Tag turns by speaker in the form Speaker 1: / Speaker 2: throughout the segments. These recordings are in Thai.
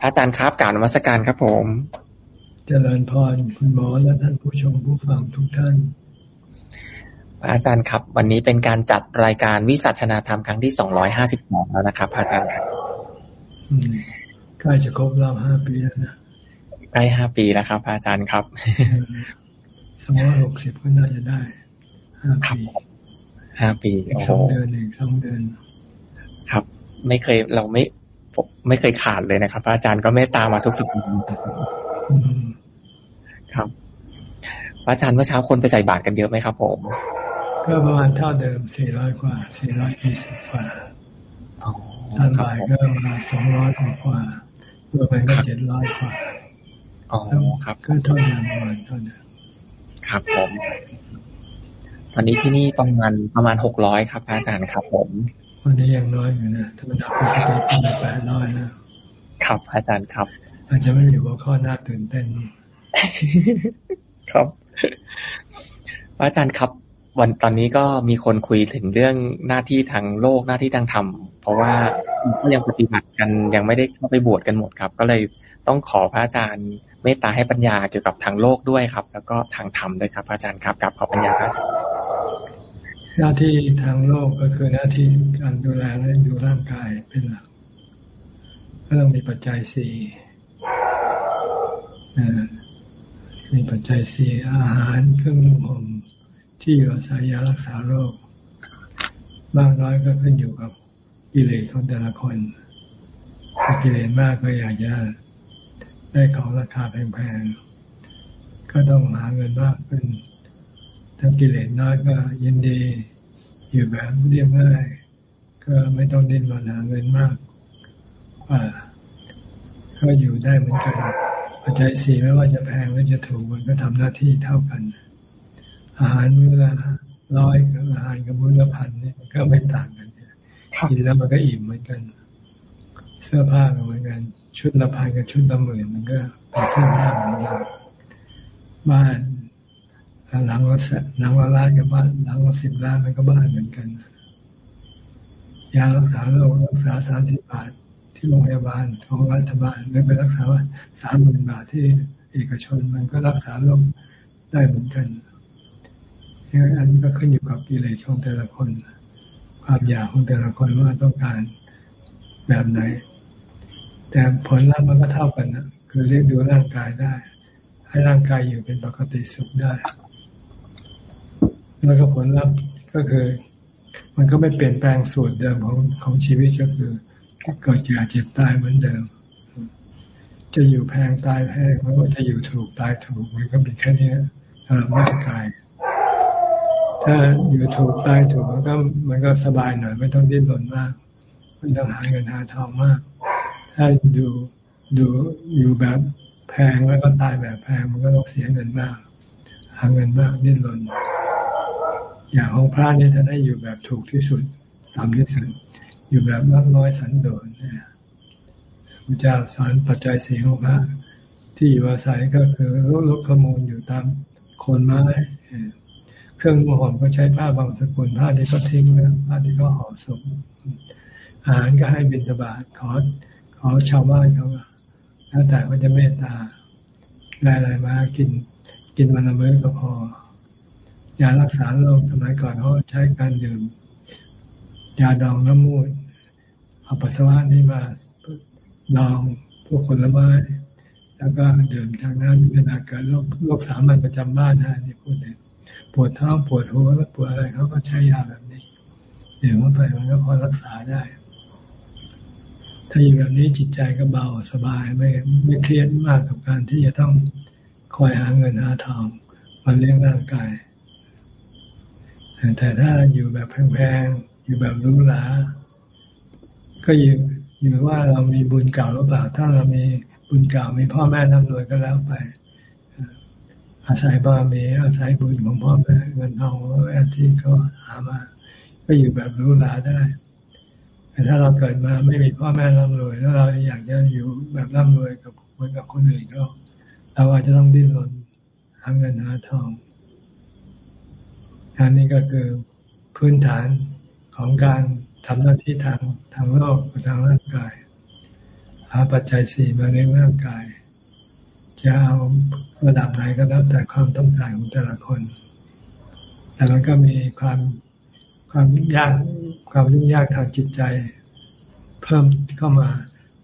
Speaker 1: พระอาจารย์ครับกล่าวนมัสการครับผม
Speaker 2: เจริญพรคุณหมอและท่านผู้ชมผู้ฟังทุกท่าน
Speaker 1: พระอาจารย์ครับ วันนี้เป็นการจัดรายการวิสัชนาธรรมครั้งที่สองร้อยห้าสิบสองแล้วนะครับ พระอาจารย์ครับ
Speaker 2: ใกล้จะครบรอบห้าปีแล้วนะ
Speaker 1: ใกล้ห้าปีแล้วครับพระอาจารย์ครับ
Speaker 2: สองร้อยหกสิบก็น่าจะได้ห้าปี
Speaker 1: ห้าปี
Speaker 2: สองเดือนเองสองเดือน
Speaker 1: ครับ ไม่เคยเราไม่ ไม่เคยขาดเลยนะครับพระอาจารย์ก็เมตตามาทุกสุขครับพระอาจารย์เมื่อเช้าคนไปใส่บาตรกันเยอะไหมครับผม
Speaker 2: ก็ประมาณเท่าเดิมสี่ร้อยกว่าสี่ร้อยยี่สิบกว่าตอนบ่ายก็มาสองร้อยกว่าเมื่อไปก็เจ็ดร้อยกว่า
Speaker 1: อ๋อครับ
Speaker 2: ก็เท่าเดิมประมาณเท่าเดิม
Speaker 1: ครับผมวันนี้ที่นี่ประมาณประมาณหกร้อยครับอาจารย์ครับผม
Speaker 2: วันนี้ยังน้อยอยู่นะธรรมดาปกติเป็นแปดร้อยนะครับ
Speaker 1: อาจารย์ครับ
Speaker 2: อาจจะไม่มีหัวข้อน่าตื่นเต้น
Speaker 1: ครับ อาจารย์ครับ วันตอนนี้ก็มีคนคุยถึงเรื่องหน้าที่ทางโลกหน้าที่ทางธรรม เพราะว่าก็ยังปฏิบัติกันยังไม่ได้เข้าไปบวชกันหมดครับ ก็เลยต้องขอพระอาจารย์เมตตาให้ปัญญาเกี่ยวกับทางโลกด้วยครับ แล้วก็ทางธรรมด้วยครับอาจารย์ครับกับขอปัญญาพระอาจารย์
Speaker 2: หน้าที่ทางโลกก็คือหน้าที่การดูแลและดูร่างกายเป็นหลักก็ต้องมีปัจจัยสี่มีปัจจัยสี่อาหารเครื่องนุ่งห่มที่อยู่อาศัยยารักษาโรค มากน้อยก็ขึ้นอยู่กับกิเลสของแต่ละคนถ้ากิเลสมากก็อยากจะได้ของราคาแพงๆ ก็ต้องหาเงินมากขึ้น ถ้ากิเลสน้อยก็ยินดีอยู่แบบเรียบง่าย ก็ไม่ต้องดิ้นรนหาเงินมากกว่าก็อยู่ได้เหมือนกันปัจจัยสี่ไม่ว่าจะแพงหรือจะถูกมันก็ทำหน้าที่เท่ากัน อาหารมื้อละร้อยกับอาหารกับมื้อละพันนี่ก็ไม่ต่างกันกินแล้วมันก็อิ่มเหมือนกัน เสื้อผ้าก็เหมือนกัน ชุดละพันกับชุดละหมื่นมันก็เป็นเสื้อผ้าเหมือนกันบ้าน หลังละหลังละล้านกับบ้านหลังละสิบล้านมันก็บ้านเหมือนกันยารักษาโรครักษาสามสิบบาทที่โรงพยาบาลของรัฐบาลหรือไปรักษาว่าสามหมื่นบาทที่เอกชนมันก็รักษาโรคได้เหมือนกันอันนี้ก็ขึ้นอยู่กับกิเลสของแต่ละคน ความอยากของแต่ละคนว่าต้องการแบบไหน แต่ผลลัพธ์มันก็เท่ากันนะคือเรียกดูร่างกายได้ ให้ร่างกายอยู่เป็นปกติสุขได้ แล้วก็ผลลัพธ์ก็คือ มันก็ไม่เปลี่ยนแปลงสูตรเดิมของของชีวิตก็คือเกิดแก่เจ็บตายเหมือนเดิม จะอยู่แพงตายแพงไม่ว่าจะอยู่ถูกตายถูกมันก็เป็นแค่นี้ร่างกาย ถ้าอยู่ถูกตายถูกมันก็มันก็สบายหน่อยไม่ต้องดิ้นรนมากไม่ต้องหาเงินหาทองมาก ถ้าดูดูอยู่แบบแพงแล้วก็ตายแบบแพงมันก็ต้องเสียเงินมาก หาเงินมากดิ้นรน อย่างของพระนี่ท่านให้อยู่แบบถูกที่สุดตามที่สุด อยู่แบบมากน้อยสันโดษนี่ยพระเจ้าสอนปัจจัยสีของพระที่อยู่อาศัยก็คือรถรถขโมยอยู่ตามโคนไม้เครื่องมือหอมก็ใช้ผ้าบางสกุลผ้าที่ก็ทิ้งแล้วผ้าที่ก็ห่อศพอาหารก็ให้บิณฑบาตขอขอชาวบ้านเขาแล้วแต่ก็จะเมตตาได้อะไรมากินกินวันละมื้อก็พอ ยารักษาโรคสมัยก่อนเขาใช้การดื่มยาดองน้ำมูดเอาปัสสาวะนี่มาดองพวกผลไม้ แล้วก็ดื่มทางนั้นเวลาเกิดโรคโรคสามัญประจำบ้านนะนี่พูดเนี่ยปวดท้องปวดหัวแล้วปวดอะไรเขาก็ใช้ยาแบบนี้ดื่มเข้าไปมันก็พอรักษาได้ ถ้าอยู่แบบนี้จิตใจก็เบาสบายไม่ไม่เครียดมากกับการที่จะต้องคอยหาเงินหาทองมาเลี้ยงร่างกาย แต่ถ้าอยู่แบบแพงๆอยู่แบบรู้หลาก็อยู่อยู่ว่าเรามีบุญเก่าหรือเปล่า ถ้าเรามีบุญเก่ามีพ่อแม่ร่ำรวยก็แล้วไป อาศัยบารมีอาศัยบุญของพ่อแม่เงินทองแม่ที่เขาหามา ก็อยู่แบบรู้หลาได้แต่ถ้าเราเกิดมาไม่มีพ่อแม่ร่ำรวยแล้วเราอยากจะอยู่แบบร่ำรวยกับเหมือนกับคนอื่นก็เราอาจจะต้องดิ้นรนหาเงินหาทอง อันนี้ก็คือพื้นฐานของการทำหน้าที่ทางทางโลกทางร่างกาย หาปัจจัยสี่มาเลี้ยงร่างกาย จะเอาระดับไหนก็แล้วแต่ความต้องการของแต่ละคน แต่มันก็มีความความยากความยุ่งยากทางจิตใจ เพิ่มเข้ามา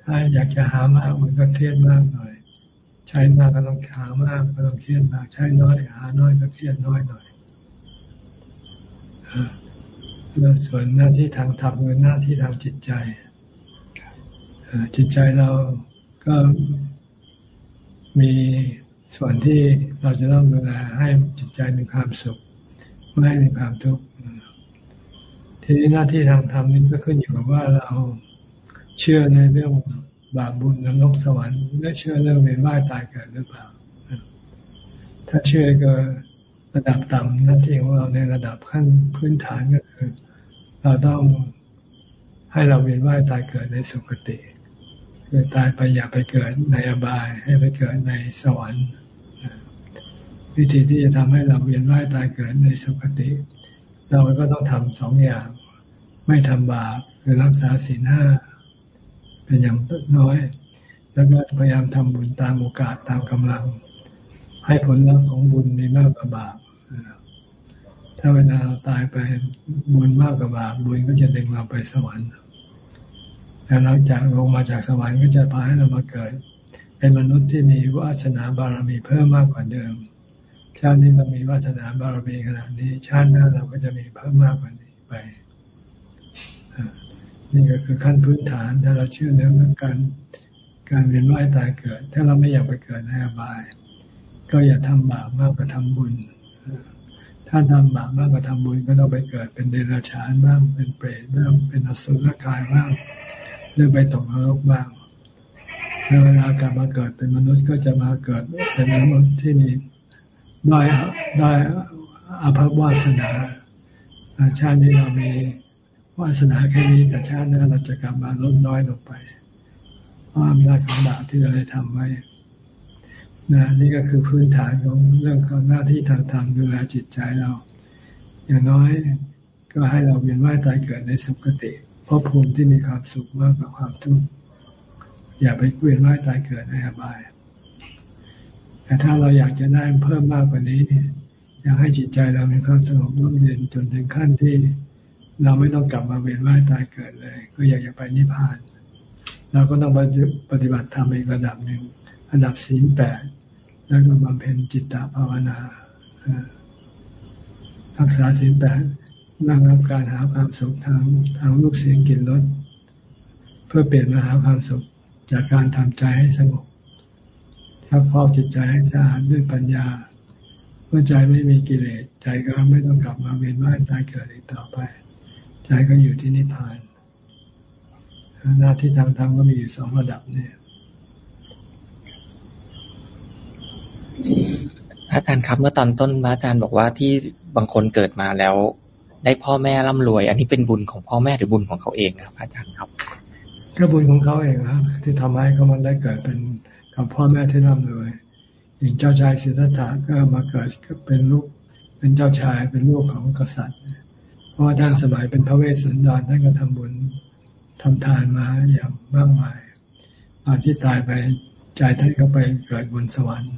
Speaker 2: ถ้าอยากจะหามากมันก็เครียดมากหน่อย ใช้มากก็ต้องหามากก็ต้องเครียดมาก ใช้น้อยหาน้อยก็เครียดน้อยหน่อย ส่วนหน้าที่ทางธรรมคือหน้าที่ทางจิตใจจิตใจเราก็มีส่วนที่เราจะต้องดูแลให้จิตใจมีความสุข ไม่ให้มีความทุกข์ทีนี้หน้าที่ทางธรรมนี่ก็ขึ้นอยู่กับว่าเราเชื่อในเรื่องบาปบุญนรกสวรรค์หรือเชื่อเรื่องเวียนว่ายตายเกิดหรือเปล่า ถ้าเชื่อก็ ระดับต่ำหน้าที่ของเราในระดับขั้นพื้นฐานก็คือ เราต้องให้เราเวียนว่ายตายเกิดในสุคติ คือตายไปอย่าไปเกิดในอบาย ให้ไปเกิดในสวรรค์วิธีที่จะทำให้เราเวียนว่ายตายเกิดในสุคติ เราก็ต้องทำสองอย่าง ไม่ทำบาปคือรักษาศีลห้าเป็นอย่างน้อย แล้วก็พยายามทำบุญตามโอกาสตามกำลัง ให้ผลลัพธ์ของบุญมีมากกว่าบาป ถ้าเวลาเราตายไปบุญมากกว่าบาปบุญก็จะดึงเราไปสวรรค์แล้วหลังจากลงมาจากสวรรค์ก็จะพาให้เรามาเกิด เป็นมนุษย์ที่มีวาสนาบารมีเพิ่มมากกว่าเดิมชาตินี้เรามีวาสนาบารมีขนาดนี้ ชาติหน้าเราก็จะมีเพิ่มมากกว่านี้ไปนี่ก็คือขั้นพื้นฐานถ้าเราเชื่อเรื่องการการเวียนว่ายตายเกิด ถ้าเราไม่อยากไปเกิดในอบาย ก็อย่าทำบาปมากกว่าทำบุญ ถ้าทำบาปมากกว่าทำบุญก็ต้องไปเกิดเป็นเดรัจฉานบ้างเป็นเปรตบ้างเป็นอสุรกายบ้างหรือไปตกนรกบ้างเวลากลับมาเกิดเป็นมนุษย์ก็จะมาเกิดเป็นมนุษย์ที่มีได้ได้อาภัพวาสนาชาตินี้เรามีวาสนาแค่นี้แต่ชาติหน้าเราจะกลับมาลดน้อยลงไปเพราะอำนาจของบาปที่เราได้ทำไว้ นะนี่ก็คือพื้นฐานของเรื่องของหน้าที่ทางธรรมดูแลจิตใจเรา อย่างน้อยก็ให้เราเวียนว่ายตายเกิดในสุคติพบภูมิที่มีความสุขมากกว่าความทุกข์อย่าไปเวียนว่ายตายเกิดในอบาย แต่ถ้าเราอยากจะได้เพิ่มมากกว่านี้ อยากให้จิตใจเรามีความสงบร่มเย็นจนถึงขั้นที่ เราไม่ต้องกลับมาเวียนว่ายตายเกิดเลย ก็อยากจะไปนิพพาน เราก็ต้องปฏิบัติธรรมอีกระดับหนึ่งระดับศีลแปด แล้วก็บำเพ็ญจิตตภาวนารักษาศีลแปดนั่งรับการหาความสุขทางทางรูปเสียงกลิ่นรสเพื่อเปลี่ยนมาหาความสุขจากการทำใจให้สงบซักพอกจิตใจให้สะอาดด้วยปัญญา เมื่อใจไม่มีกิเลสใจก็ไม่ต้องกลับมาเวียนว่ายตายเกิดอีกต่อไป ใจก็อยู่ที่นิพพาน หน้าที่ทางธรรมก็มีอยู่สองระดับเนี่ย
Speaker 1: อาจารย์ครับเมื่อตอนต้นอาจารย์บอกว่าที่บางคนเกิดมาแล้ว ได้พ่อแม่ร่ำรวย อันนี้เป็นบุญของพ่อแม่หรือบุญของเขาเองครับอาจารย์ครับ
Speaker 2: ก็บุญของเขาเองครับ ที่ทำให้เขามันได้เกิดเป็นกับพ่อแม่ที่ร่ำรวยอย่างเจ้าชายสิทธัตถะก็มาเกิดก็เป็นลูกเป็นเจ้าชายเป็นลูกของกษัตริย์ เพราะว่าท่านสมัยเป็นพระเวสสันดรท่านก็ทำบุญทำทานมาอย่างมากมายตอนที่ตายไปใจท่านก็ไปเกิดบนสวรรค์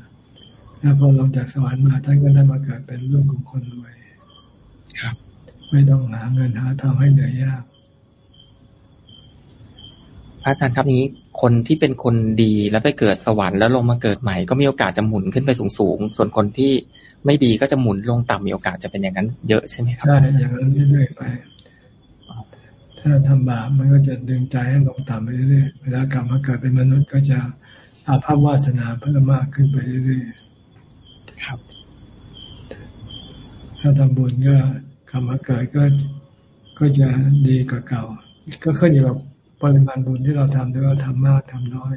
Speaker 2: แล้วพอลงจากสวรรค์มาท่านก็ได้มาเกิดเป็นลูกของคนรวย
Speaker 1: ครับ
Speaker 2: ไม่ต้องหาเงินหาทำให้เหนื่อยยาก
Speaker 1: อาจารย์ครับนี้คนที่เป็นคนดีแล้วไปเกิดสวรรค์แล้วลงมาเกิดใหม่ ก็มีโอกาสจะหมุนขึ้นไปสูงๆ ส่วนคนที่ไม่ดีก็จะหมุนลงต่ำมีโอกาสจะเป็นอย่างนั้น เยอะใช่ไหมครับ
Speaker 2: ใช่อย่างนั้นเรื่อยๆไปถ้าทำบาปมันก็จะดึงใจให้ลงต่ำไปเรื่อยๆเวลากลับมาเกิดเป็นมนุษย์ก็จะอาภัพวาสนาเพิ่มมากขึ้นไปเรื่อย
Speaker 1: ๆ ครับ
Speaker 2: ถ้าทำบุญก็กลับมเกิดก็ก็จะดีกว่าเก่า ก็ขึ้นอยู่กับปริมาณบุญที่เราทำด้วยว่าทำมากทำน้อย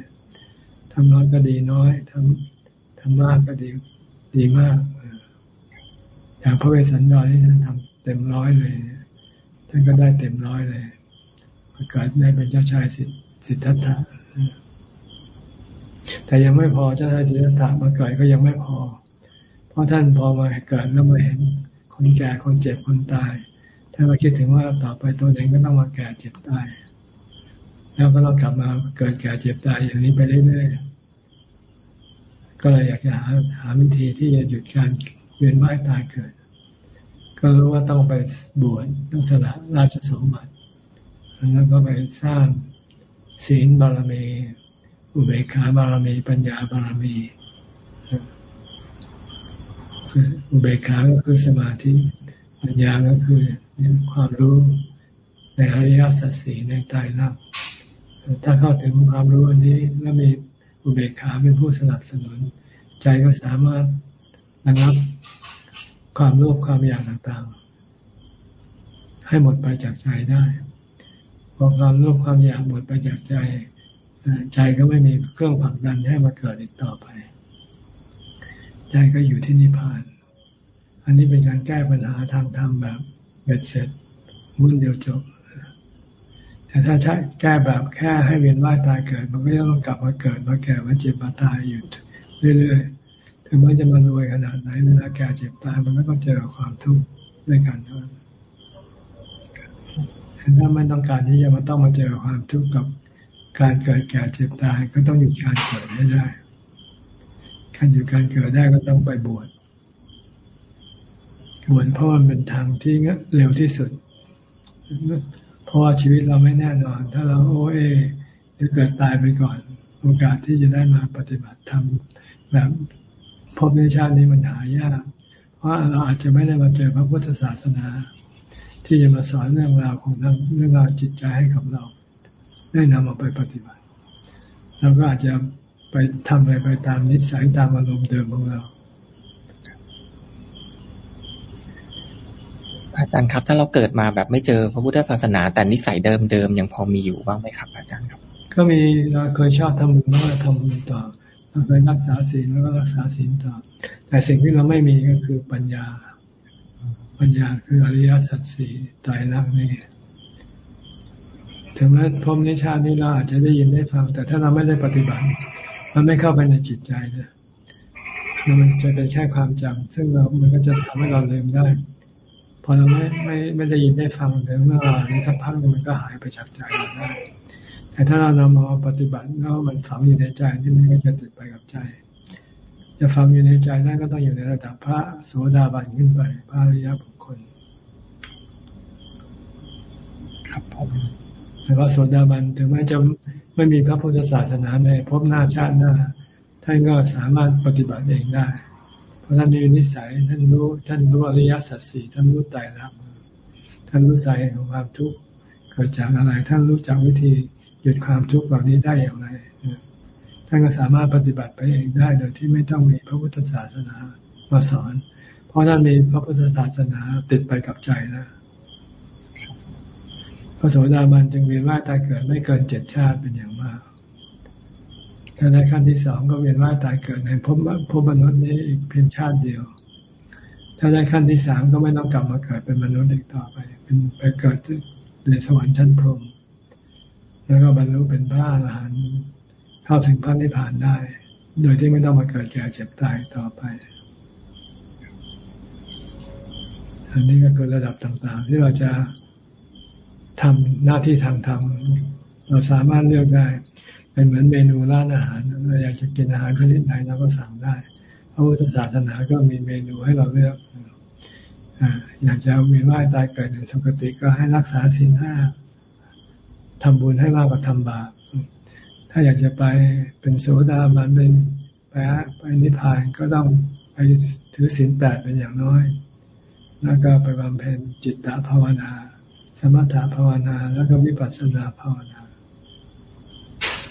Speaker 2: ทำน้อยก็ดีน้อยทำทำมากก็ดีดีมากอย่างพระเวสสันดรที่ท่านทำเต็มร้อยเลย ท่านก็ได้เต็มร้อยเลยประกาศได้เป็นเจ้าชายสิทธัตถะแต่ยังไม่พอเจ้าชายสิทธัตถะมาเกิดก็ยังไม่พอ เพราะท่านพอมาเกิดแล้วมาเห็นคนแก่คนเจ็บคนตายถ้านมาคิดถึงว่าต่อไปตัวเองก็ต้องมาแก่เจ็บตายแล้วก็ต้องกลับมาเกิดแก่เจ็บตายอย่างนี้ไปเรื่อยๆก็เลยอยากจะหาหาวิธีที่จะหยุดการเวียนว่ายตายเกิด ก็รู้ว่าต้องไปบวชต้องสละราชสมบัติแล้วก็ไปสร้างศีลบารมี อุเบกขาบารมี ปัญญาบารมี คืออุเบกขา ก็คือสมาธิ ปัญญา ก็คือความรู้ในอริยสัจสีในใจรักถ้าเข้าถึงความรู้อันนี้แล้วมีอุเบกขาเป็นผู้สนับสนุน ใจก็สามารถระงับความโลภความอยากต่างๆ ให้หมดไปจากใจได้พอความโลภความอยากหมดไปจากใจ ใจก็ไม่มีเครื่องผลักดันให้มาเกิดอีกต่อไป ใจก็อยู่ที่นิพพาน อันนี้เป็นการแก้ปัญหาทางธรรมแบบเบ็ดเสร็จมุ่นเดียวจบ แต่ถ้าแก้แบบแค่ให้เวียนว่ายตายเกิด มันก็ต้องกลับมาเกิดมาแก่มาเจ็บมาตายอยู่เรื่อยๆ ถึงแม้จะมารวยขนาดไหนเวลาแก่เจ็บตายมันก็ต้องเจอความทุกข์ด้วยกันเท่านั้นถ้าไม่ต้องการที่จะมาต้องมาเจอความทุกข์กับการเกิดแก่เจ็บตายก็ต้องหยุดการเกิดให้ได้ การหยุดการเกิดได้ก็ต้องไปบวชบวชเพราะมันเป็นทางที่เร็วที่สุด เพราะว่าชีวิตเราไม่แน่นอน ถ้าเราโอเอจะเกิดตายไปก่อน โอกาสที่จะได้มาปฏิบัติธรรมแบบพบในชาตินี้มันหายาก เพราะเราอาจจะไม่ได้มาเจอพระพุทธศาสนา ที่จะมาสอนเรื่องราวของทางเรื่องราวจิตใจให้กับเรา ได้นำเอาไปปฏิบัติเราก็อาจจะ ไปทำอะไรไปตามนิสัยตามอารมณ์เดิมของเรา
Speaker 1: อาจารย์ครับ ถ้าเราเกิดมาแบบไม่เจอพระพุทธศาสนา แต่นิสัยเดิมๆยังพอมีอยู่บ้างไหมครับ อาจารย์ครับ
Speaker 2: ก็มีเราเคยชอบทำบุญแล้วก็ทำบุญต่อเราเคยรักษาศีลแล้วก็รักษาศีลต่อ แต่สิ่งที่เราไม่มีก็คือปัญญา ปัญญาคืออริยสัจสี่ตายรักนี่ถึงแม้พรมนิชานี้เราอาจจะได้ยินได้ฟัง แต่ถ้าเราไม่ได้ปฏิบัติ มันไม่เข้าไปในจิตใจนะมันจะเป็นแค่ความจำซึ่งเรา มันก็จะทำให้เราลืมได้ พอเราไม่ไม่ไม่ได้ยินได้ฟังแต่เมื่อวานนี้สักพักนึงมันก็หายไปจากใจเราได้ แต่ถ้าเรานำมาปฏิบัติแล้วมันฝังอยู่ในใจนี่มันก็จะติดไปกับใจ จะฟังอยู่ในใจได้ก็ต้องอยู่ในระดับพระโสดาบันขึ้นไป พระอริยบุคคล
Speaker 1: ครับผม
Speaker 2: แต่ว่าโสดาบันถึงแม้จะ ไม่มีพระพุทธศาสนาในภพหน้าชาติหน้า ท่านก็สามารถปฏิบัติเองได้ เพราะท่านมีนิสัยท่านรู้ท่านรู้อริยสัจสี่ท่านรู้ไตรลักษณ์ท่านรู้สาเหตุของความทุกข์เกิดจากอะไรท่านรู้จักวิธีหยุดความทุกข์เหล่านี้ได้อย่างไรท่านก็สามารถปฏิบัติไปเองได้โดยที่ไม่ต้องมีพระพุทธศาสนามาสอน เพราะท่านมีพระพุทธศาสนาติดไปกับใจแนะพ ระโสดาบันจึงเวียนว่ายตายเกิดไม่เกินเจ็ดชาติเป็นอย่างมาก ถ้าในขั้นที่สองก็เวียนว่ายตายเกิดในภพภพมนุษย์นี้อีกเพียงชาติเดียว ถ้าในขั้นที่สามก็ไม่ต้องกลับมาเกิดเป็นมนุษย์อีกต่อไป เป็นไปเกิดในสวรรค์ชั้นพรหม แล้วก็บรรลุเป็นพระอรหันต์เข้าถึงพระนิพพานได้ โดยที่ไม่ต้องมาเกิดแก่เจ็บตายต่อไปอันนี้ก็คือระดับต่างๆ ที่เราจะ ทำหน้าที่ทางธรรมเราสามารถเลือกได้เป็นเหมือนเมนูร้านอาหารเราอยากจะกินอาหารชนิดไหนเราก็สั่งได้พระพุทธศาสนาก็มีเมนูให้เราเลือกอยากจะมีว่ายตายเกิดในสุคติก็ให้รักษาศีลห้าทำบุญให้มากกว่าทำบาปถ้าอยากจะไปเป็นโสดาบันเป็นไปไปนิพพานก็ต้องไปถือศีลแปดเป็นอย่างน้อย แล้วก็ไปบำเพ็ญจิตตภาวนา มถภาวนาแล้วก็วิปัสสนาภาวนา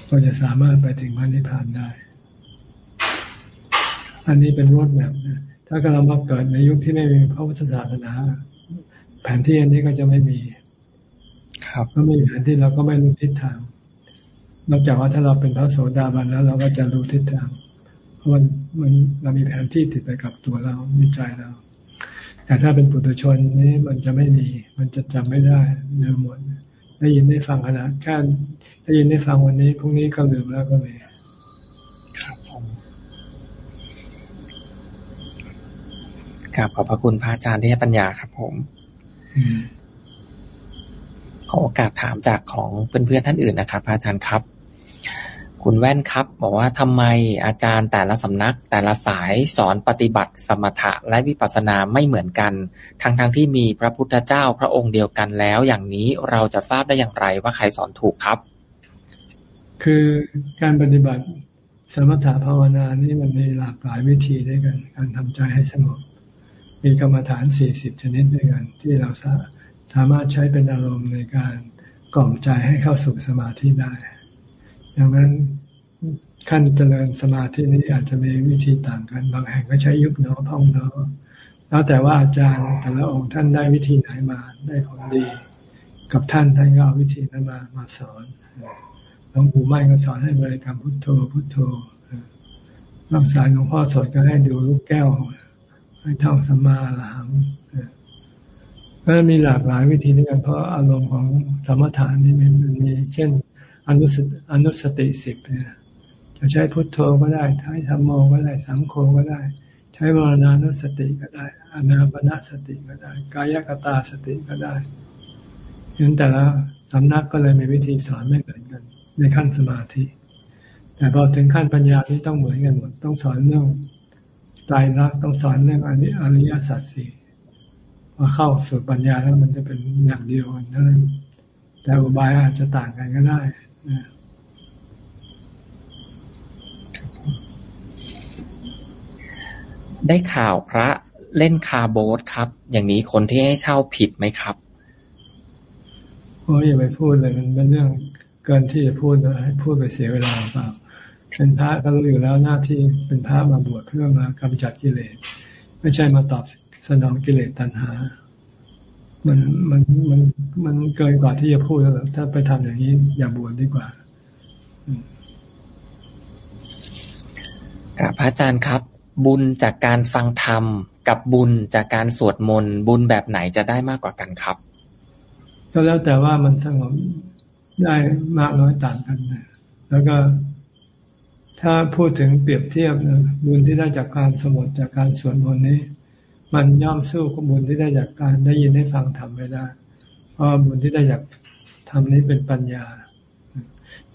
Speaker 2: ก็จะสามารถไปถึงพระนิพพานได้ อันนี้เป็นรถแบบนะถ้าเรามาเกิดในยุคที่ไม่มีพระพุทธศาสนา แผนที่อันนี้ก็จะไม่มี
Speaker 1: ครับ
Speaker 2: ก็ไม่มีแผนที่เราก็ไม่รู้ทิศทาง นอกจากว่าถ้าเราเป็นพระโสดาบันแล้วเราก็จะรู้ทิศทาง เพราะมันมันเรามีแผนที่ติดไปกับตัวเรามีใจเรา แต่ถ้าเป็นปุถุชนนี้มันจะไม่มี มันจะจำไม่ได้เลืมหมด ได้ยินได้ฟังขนาดแค่ได้ยินได้ฟังวันนี้พรุ่งนี้ก็ลืมแล้วก็มี
Speaker 1: ครับผมครับขอบพระคุณพระอาจารย์ที่ให้ปัญญาครับผมขอโอกาสถามจากของเพื่อนๆท่านอื่นนะครับอาจารย์ครับ คุณแว่นครับ บอกว่าทำไมอาจารย์แต่ละสำนัก แต่ละสายสอนปฏิบัติสมถะและวิปัสสนาไม่เหมือนกัน ทั้งๆทที่มีพระพุทธเจ้าพระองค์เดียวกันแล้ว อย่างนี้เราจะทราบได้อย่างไรว่าใครสอนถูกครับ
Speaker 2: คือการปฏิบัติสมถะภาวนานี่มันมีหลากหลายวิธีด้วยกัน การทำใจให้สงบมีกรรมฐานสี่สิบชนิดด้วยกัน ที่เราสามารถใช้เป็นอารมณ์ในการกล่อมใจให้เข้าสู่สมาธิได้ ดังนั้นขั้นเจริญสมาธินี้อาจจะมีวิธีต่างกัน บางแห่งก็ใช้ยุบหนอพองหนอแล้วแต่ว่าอาจารย์แต่ละองค์ท่านได้วิธีไหนมาได้ผลดี กับท่านท่านก็เอาวิธีนั้นมามาสอนหลวงปู่ไม่ก็สอนให้บริกรรมพุทโธพุทโธบางสายหลวงพ่อสอนก็ให้ดูลูกแก้ว ให้ท่องสัมมาละหังก็มีหลากหลายวิธีในการเพราะอารมณ์ของสมถะนี่มันมีเช่น อนุสติอนุสติสิบเนี่ยจะใช้พุทโธก็ได้ใช้ธรรมโมก็ได้สังโฆก็ได้ ใช้วรณานุสติก็ได้อนาปนาสติก็ได้ กายกตาสติก็ได้ฉะนั้นแต่ละสำนักก็เลยมีวิธีสอนไม่เหมือนกันในขั้นสมาธิ แต่พอถึงขั้นปัญญาที่ต้องเหมือนกันหมด ต้องสอนเรื่องไตรลักต้องสอนเรื่องออริยสัจสี่พอเข้าสู่ปัญญาแล้วมันจะเป็นอย่างเดียวกันนั่นแต่อุบายอาจจะต่างกันก็ได้
Speaker 1: ได้ข่าวพระเล่นคาร์โบสครับ อย่างนี้คนที่ให้เช่าผิดไหมครับ
Speaker 2: โอ้ยอย่าไปพูดเลยมันเป็นเรื่องเกินที่จะพูดนะให้พูดไปเสียเวลาเปล่าเป็นพระก็รู้อยู่แล้วหน้าที่เป็นพระมาบวชเพื่อมากำจัดกิเลส ไม่ใช่มาตอบสนองกิเลสตัณหา มันมันมันมันเกินกว่าที่จะพูดแล้วถ้าไปทำอย่างนี้อย่าบวชดีกว่า
Speaker 1: ครับพระอาจารย์ครับ บุญจากการฟังธรรม กับบุญจากการสวดมนต์บุญแบบไหนจะได้มากกว่ากันครับ
Speaker 2: ก็แล้วแต่ว่ามันสงบได้มากน้อยต่างกันนะแล้วก็ถ้าพูดถึงเปรียบเทียบนะบุญที่ได้จากการสมดจากการสวดมนต์นี้ มันย่อมสู้กับบุญที่ได้จากการได้ยินได้ฟังธรรมไม่ได้ เพราะบุญที่ได้จากธรรมนี้เป็นปัญญา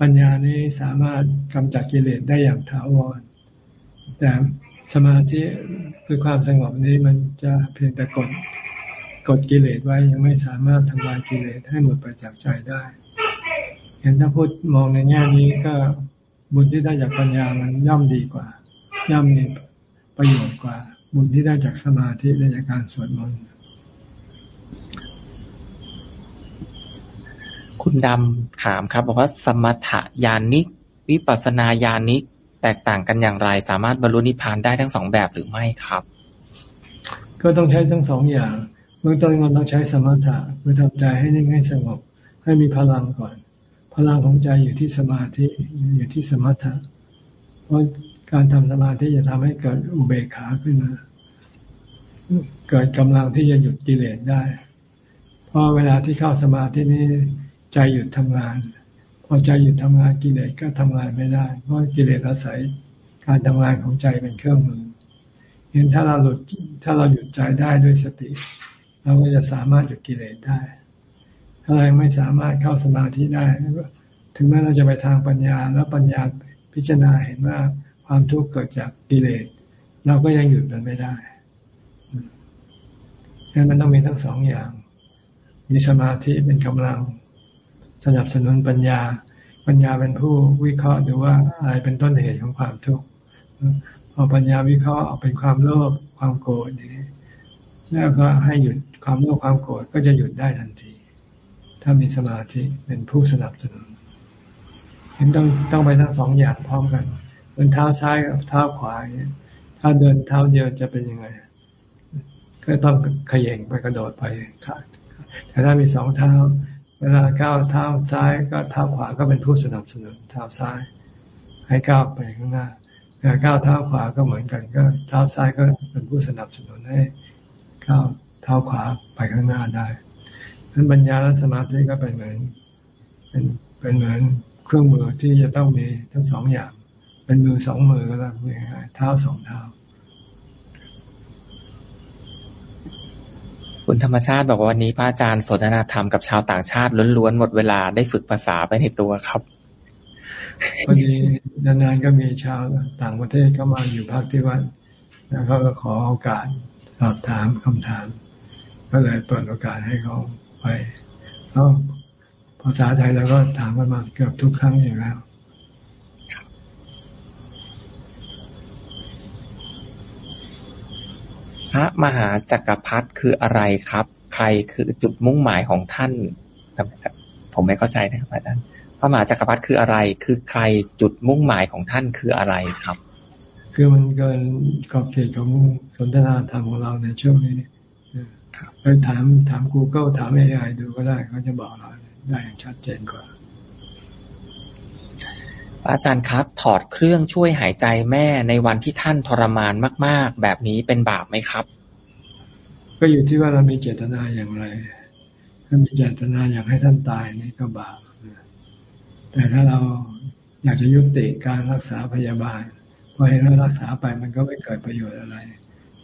Speaker 2: ปัญญานี้สามารถกำจัดกิเลสได้อย่างถาวร แต่สมาธิคือความสงบนี้มันจะเพียงแต่กดกดกิเลสไว้ยังไม่สามารถทำลายกิเลสให้หมดไปจากใจได้เห็นถ้าพูดมองในแง่นี้ก็บุญที่ได้จากปัญญามันย่อมดีกว่า ย่อมมีประโยชน์กว่า บุญที่ได้จากสมาธิได้จากการสวดมนต์
Speaker 1: คุณดำถามครับ บอกว่าสมถะญาณิก วิปัสนาญาณิก แตกต่างกันอย่างไร สามารถบรรลุนิพพานได้ทั้งสองแบบหรือไม่ครับ
Speaker 2: ก็ต้องใช้ทั้งสองอย่างเบื้องต้นเราต้องใช้สมถะเพื่อทำใจให้นิ่งให้สงบ ให้มีพลังก่อน พลังของใจอยู่ที่สมาธิอยู่ที่สมถะเพราะ การทำสมาธิจะทำให้เกิดอุเบกขาขึ้นมา เกิดกำลังที่จะหยุดกิเลสได้ เพราะเวลาที่เข้าสมาธินี้ใจหยุดทำงาน พอใจหยุดทำงานกิเลสก็ทำงานไม่ได้ เพราะกิเลสอาศัยการทำงานของใจเป็นเครื่องมือเห็นถ้าเราหลุดถ้าเราหยุดใจได้ด้วยสติ เราก็จะสามารถหยุดกิเลสได้ ถ้าเราไม่สามารถเข้าสมาธิได้ ถึงแม้เราจะไปทางปัญญาแล้วปัญญาพิจารณาเห็นว่า ความทุกข์เกิดจากกิเลสเราก็ยังหยุดมันไม่ได้ดังนั้นมันต้องมีทั้งสองอย่าง มีสมาธิเป็นกำลังสนับสนุนปัญญา ปัญญาเป็นผู้วิเคราะห์ดูว่าอะไรเป็นต้นเหตุของความทุกข์พอปัญญาวิเคราะห์ออกเป็นความโลภความโกรธนี้แล้วก็ให้หยุดความโลภความโกรธก็จะหยุดได้ทันที ถ้ามีสมาธิเป็นผู้สนับสนุนเห็นต้องต้องไปทั้งสองอย่างพร้อมกัน เดินเท้าซ้ายกับเท้าขวาเนี่ยถ้าเดินเท้าเดียวจะเป็นยังไง ก็ต้องขย่งไปกระโดดไปแต่ถ้ามีสองเท้า เวลาก้าวเท้าซ้ายก็เท้าขวาก็เป็นผู้สนับสนุนเท้าซ้าย ให้ก้าวไปข้างหน้าเวลาก้าวเท้าขวาก็เหมือนกัน ก็เท้าซ้ายก็เป็นผู้สนับสนุนให้ก้าวเท้าขวาไปข้างหน้าได้นั้นปัญญาและสมาธิก็เป็นเหมือนเป็นเป็นเหมือนเครื่องมือที่จะต้องมีทั้งสองอย่าง เป็นมือสองมือก็แล้วเท้าสองเท้า
Speaker 1: คุณธรรมชาติบอกว่าวันนี้พระอาจารย์สนทนาธรรมกับชาวต่างชาติล้วนๆหมดเวลาได้ฝึกภาษาไปในตัวครับ
Speaker 2: พอดีนานๆก็มีชาวต่างประเทศเข้ามาอยู่พักที่วัดแล้วเขาก็ขอโอกาสสอบถามคำถาม ก็เลยเปิดโอกาสให้เขาไปแล้วภาษาไทยเราก็ถามกันมาเกือบทุกครั้งอยู่แล้ว
Speaker 1: ระมหาจักรพรรดิคืออะไรครับ ใครคือจุดมุ่งหมายของท่าน ผมไม่เข้าใจนะครับอาจารย์ พระมหาจักรพรรดิคืออะไร คือใครจุดมุ่งหมายของท่านคืออะไรครับ
Speaker 2: คือมันเกินขอบเขตของสนทนาธรรมของเราในช่วงนี้ไปถามถาม Google ถาม AI ดูก็ได้เขาจะบอกเราได้อย่างชัดเจนกว่า
Speaker 1: อาจารย์ครับ ถอดเครื่องช่วยหายใจแม่ในวันที่ท่านทรมานมาก ๆ แบบนี้เป็นบาปไหมครับ
Speaker 2: ก็อยู่ที่ว่าเรามีเจตนาอย่างไร ถ้ามีเจตนาอยากให้ท่านตายนี่ก็บาปแต่ถ้าเราอยากจะยุติการรักษาพยาบาลพอให้เรารักษาไปมันก็ไม่เกิดประโยชน์อะไร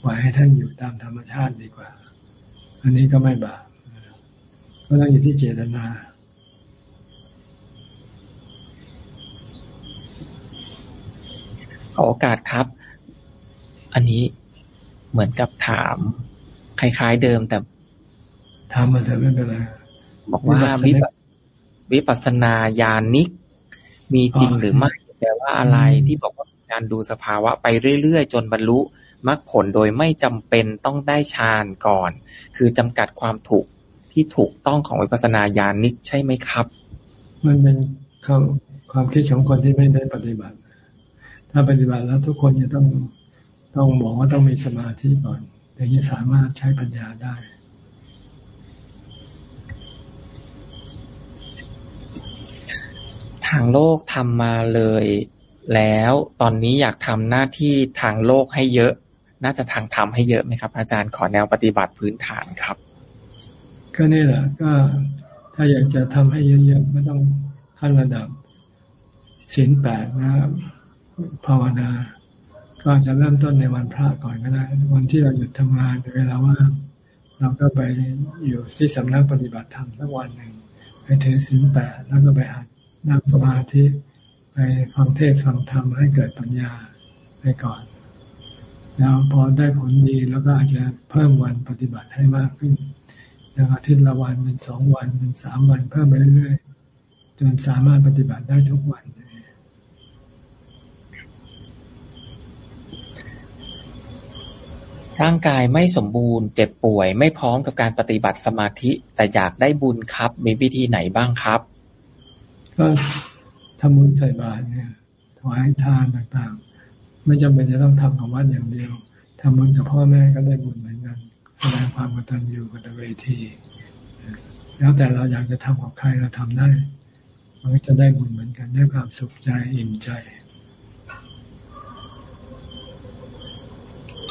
Speaker 2: ปล่อยให้ท่านอยู่ตามธรรมชาติดีกว่า อันนี้ก็ไม่บาปก็ต้องอยู่ที่เจตนา
Speaker 1: อโอกาสครับ อันนี้เหมือนกับถาม คล้ายๆเดิมแต่
Speaker 2: ถามมาเถอะไม่เป็นไร
Speaker 1: บอกว่าวิวิปัสนาญาณิก มีจริงหรือไม่แปลว่าอะไรที่บอกว่าการดูสภาวะไปเรื่อยๆ จนบรรลุมรรคผลโดยไม่จำเป็นต้องได้ฌานก่อน คือจำกัดความถูกที่ถูกต้องของวิปัสนาญาณิกใช่ไหมครับ
Speaker 2: มันเป็นความความคิดของคนที่ไม่ได้ปฏิบัติ ถ้าปฏิบัติแล้วทุกคนจะต้องต้องบอกว่าต้องมีสมาธิก่อนถึงจะสามารถใช้ปัญญาได้
Speaker 1: ทางโลกทำมาเลยแล้วตอนนี้อยากทำหน้าที่ทางโลกให้เยอะ น่าจะทางทำให้เยอะไหมครับ อาจารย์ขอแนวปฏิบัติพื้นฐานครับ
Speaker 2: ก็นี่แหละก็ถ้าอยากจะทำให้เยอะๆก็ต้องขั้นระดับศีลแปดนะครับ ภาวนา ก็จะเริ่มต้นในวันพระก่อนก็ได้ วันที่เราหยุดทำงานเวลาว่างเราก็ไปอยู่ที่สำนักปฏิบัติธรรมสักวันหนึ่งไปถือศีลแปดแล้วก็ไปหัดนั่งสมาธิไปฟังเทศฟังธรรมให้เกิดปัญญาไปก่อน แล้วพอได้ผลดีแล้วก็อาจจะเพิ่มวันปฏิบัติให้มากขึ้นอย่างอาทิตย์ละวันเป็นสองวันเป็นสามวันเพิ่มไปเรื่อยๆจนสามารถปฏิบัติได้ทุกวัน
Speaker 1: ร่างกายไม่สมบูรณ์ เจ็บป่วย ไม่พร้อมกับการปฏิบัติสมาธิ แต่อยากได้บุญครับ มีวิธีไหนบ้างครับ
Speaker 2: ก็ทำบุญใส่บาตรเนี่ยถวายทานต่างๆ ไม่จำเป็นจะต้องทำกับวัดอย่างเดียวทำบุญกับพ่อแม่ก็ได้บุญเหมือนกันแสดงความกตัญญูกตเวที แล้วแต่เราอยากจะทำกับใครเราทำได้ มันก็จะได้บุญเหมือนกันได้ความสุขใจอิ่มใจ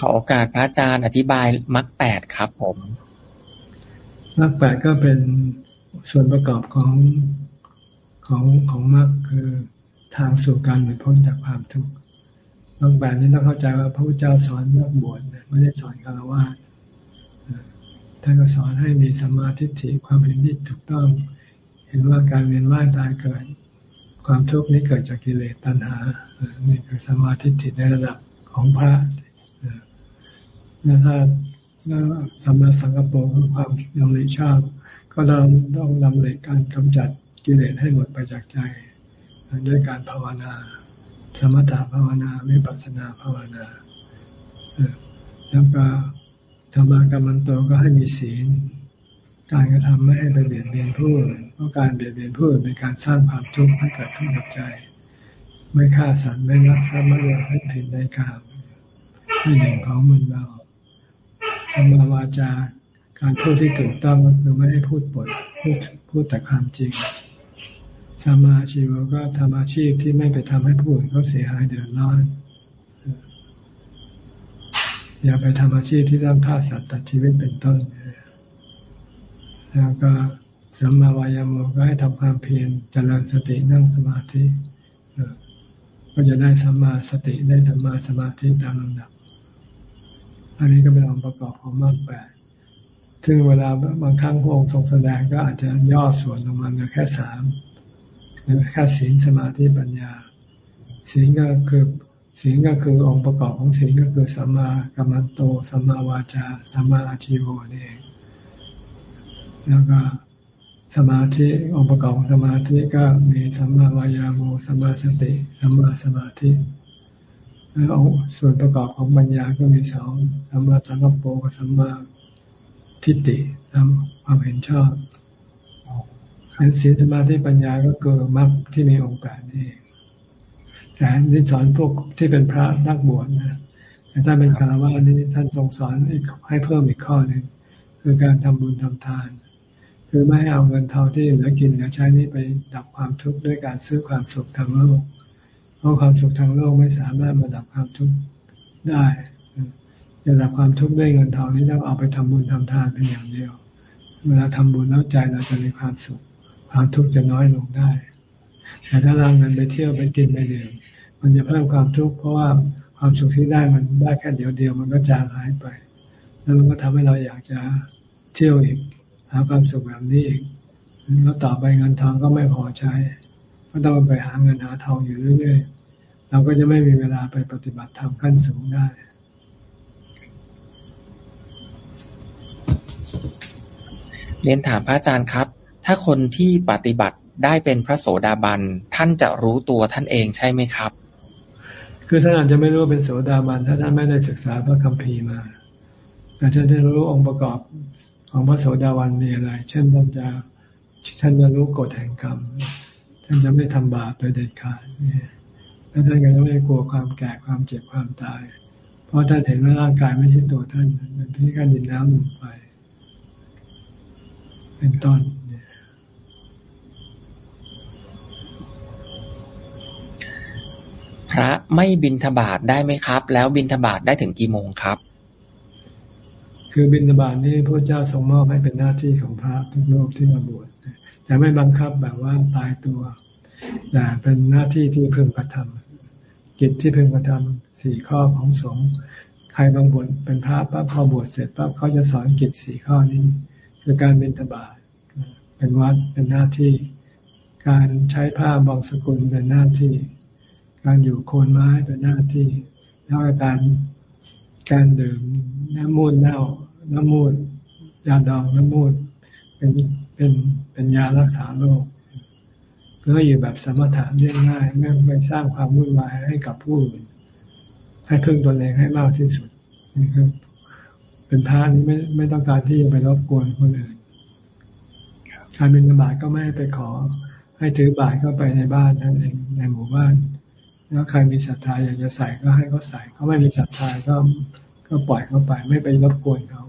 Speaker 1: ขอโอกาสพระอาจารย์อธิบายมรรคแปดครับผม
Speaker 2: มรรคแปดก็เป็นส่วนประกอบของของของมรรคคือทางสู่การหลุดพ้นจากความทุกข์บางแบบนี้ต้องเข้าใจว่าพระพุทธเจ้าสอนนักบวชไม่ได้สอนคารวะท่านก็สอนให้มีสมาทิฐิความเห็นที่ถูกต้อง เห็นว่าการเวียนว่ายตายเกิด ความทุกข์นี้เกิดจากกิเลสตัณหานี่คือสมาทิฏฐิในระดับของพระ แล้วถ้าสัมมาสังกปรคือความยำริชอบ ก็ต้องต้องนำเลยการกำจัดกิเลสให้หมดไปจากใจ ด้วยการภาวนา สมถะภาวนาวิปัสสนาภาวนาแล้วก็ธรรมากรรมันโตก็ให้มีศีล การกระทำไม่ให้ไปเบียดเบียนผู้อื่นเพราะการเบียดเบียนผู้อื่นเป็นการสร้างความทุกข์ให้เกิดขึ้นกับใจ ไม่ฆ่าสัตว์ไม่รักทรัพย์ไม่ยให้ผิดในกามไม่หนึ่งของมือเรา สมาวาจา การพูดที่ถูกต้องก็คือไม่ให้พูดปดพูดพูดแต่ความจริงสมาชีวก็ทำอาชีพที่ไม่ไปทำให้ผู้อื่นเขาเสียหายเดือดร้อน อย่าไปทำอาชีพที่ต้องฆ่าสัตว์ตัดชีวิตเป็นต้น แล้วก็สัมมาวายามก็ให้ทำความเพียรเจริญสตินั่งสมาธิ ก็จะได้สัมมาสติได้สัมมาสมาธิตามลำดับ อันนี้ก็เป็นองค์ประกอบของมรรคแปดซึ่งเวลาบางครั้งพระองค์ทรงแสดงก็อาจจะย่อส่วนลงมาเหลือแค่สามหรือแค่ศีลสมาธิปัญญาศีลก็คือศีลก็คือองค์ประกอบของศีลก็คือสัมมากัมมันโตสัมมาวาจาสัมมาอาชีโวนี่เองแล้วก็สมาธิองค์ประกอบของสมาธิก็มีสัมมาวายาโมสัมมาสติสัมมาสมาธิ แล้วส่วนประกอบของปัญญาก็มีสองสัมมาสังกปรกับสัมมาทิฏฐิทำความเห็นชอบอันศีลสมาธิปัญญาก็คือมรรคที่มีองค์แปดนี่แต่นี่สอนพวกที่เป็นพระนักบวชนะแต่ถ้าเป็นคารวะนี่ท่านทรงสอนให้เพิ่มอีกข้อหนึ่งคือการทำบุญทำทาน คือไม่ให้เอาเงินทองที่เหลือกินเหลือใช้นี้ไปดับความทุกข์ด้วยการซื้อความสุขทางโลก เพราะความสุขทางโลกไม่สามารถมาดับความทุกข์ได้จะดับความทุกข์ด้วยเงินทองนี้ต้องเอาไปทำบุญทำทานเป็นอย่างเดียว เวลาทำบุญแล้วใจเราจะมีความสุข ความทุกข์จะน้อยลงได้ แต่ถ้าเราเงินไปเที่ยวไปกินไปดื่มมันจะเพิ่มความทุกข์เพราะว่าความสุขที่ได้มันได้แค่เดียวเดียวมันก็จางหายไป แล้วมันก็ทำให้เราอยากจะเที่ยวอีกหาความสุขแบบนี้อีกแล้วต่อไปเงินทองก็ไม่พอใช้ ก็ต้องไปหาเงินหาทองอยู่เรื่อยๆ เราก็จะไม่มีเวลาไปปฏิบัติธรรมขั้นสูงได้
Speaker 1: เรียนถามพระอาจารย์ครับ ถ้าคนที่ปฏิบัติได้เป็นพระโสดาบัน ท่านจะรู้ตัวท่านเองใช่ไหมครับ
Speaker 2: คือท่านอาจจะไม่รู้เป็นโสดาบัน ถ้าท่านไม่ได้ศึกษาพระคัมภีร์มาแต่ท่านจะรู้องค์ประกอบของพระโสดาบันมีอะไร เช่นท่านจะท่านจะรู้กฎแห่งกรรม ท่านจะไม่ทำบาปโดยเด็ดขาดแล้วท่านก็จะไม่กลัวความแก่ความเจ็บความตาย เพราะท่านเห็นว่าร่างกายไม่ใช่ตัวท่านเป็นเพียงแค่ดินน้ำลมไฟเป็นต้น
Speaker 1: พระไม่บินทบาทได้ไหมครับ แล้วบินทบาทได้ถึงกี่โมงครับ
Speaker 2: คือบินทบาทนี่พระเจ้าทรงมอบให้เป็นหน้าที่ของพระทุกโลกที่มาบวช แต่ไม่บังคับแบบว่าตายตัวแต่เป็นหน้าที่ที่พึงกระทำกิจที่พึงกระทำสี่ข้อของสงฆ์ใครบางบวชเป็นพระปั๊บพอบวชเสร็จปั๊บเขาจะสอนกิจสี่ข้อนี้ คือการบิณฑบาตเป็นวัดเป็นหน้าที่การใช้ผ้าบางสกุลเป็นหน้าที่ การอยู่โคนไม้เป็นหน้าที่ แล้วการการดื่มน้ำมูดเน่าน้ำมูดยาดองน้ำมูดเป็นเป็น เป็นยารักษาโรคเพื่ออยู่แบบสมถะเรียง่ายไม่ไปสร้างความวุ่นวายให้กับผู้อื่นให้พึ่งตนเองให้มากที่สุดนี่คือเป็นพระนี้ไม่ไม่ต้องการที่จะไปรบกวนคนอื่นการบินบาตก็ไม่ให้ไปขอ ให้ถือบาตเข้าไปในบ้านนั่นเองในหมู่บ้านแล้วใครมีศรัทธาอยากจะใส่ก็ให้เขาใส่เขาไม่มีศรัทธาก็ก็ปล่อยเขาไป ไม่ไปรบกวนเขา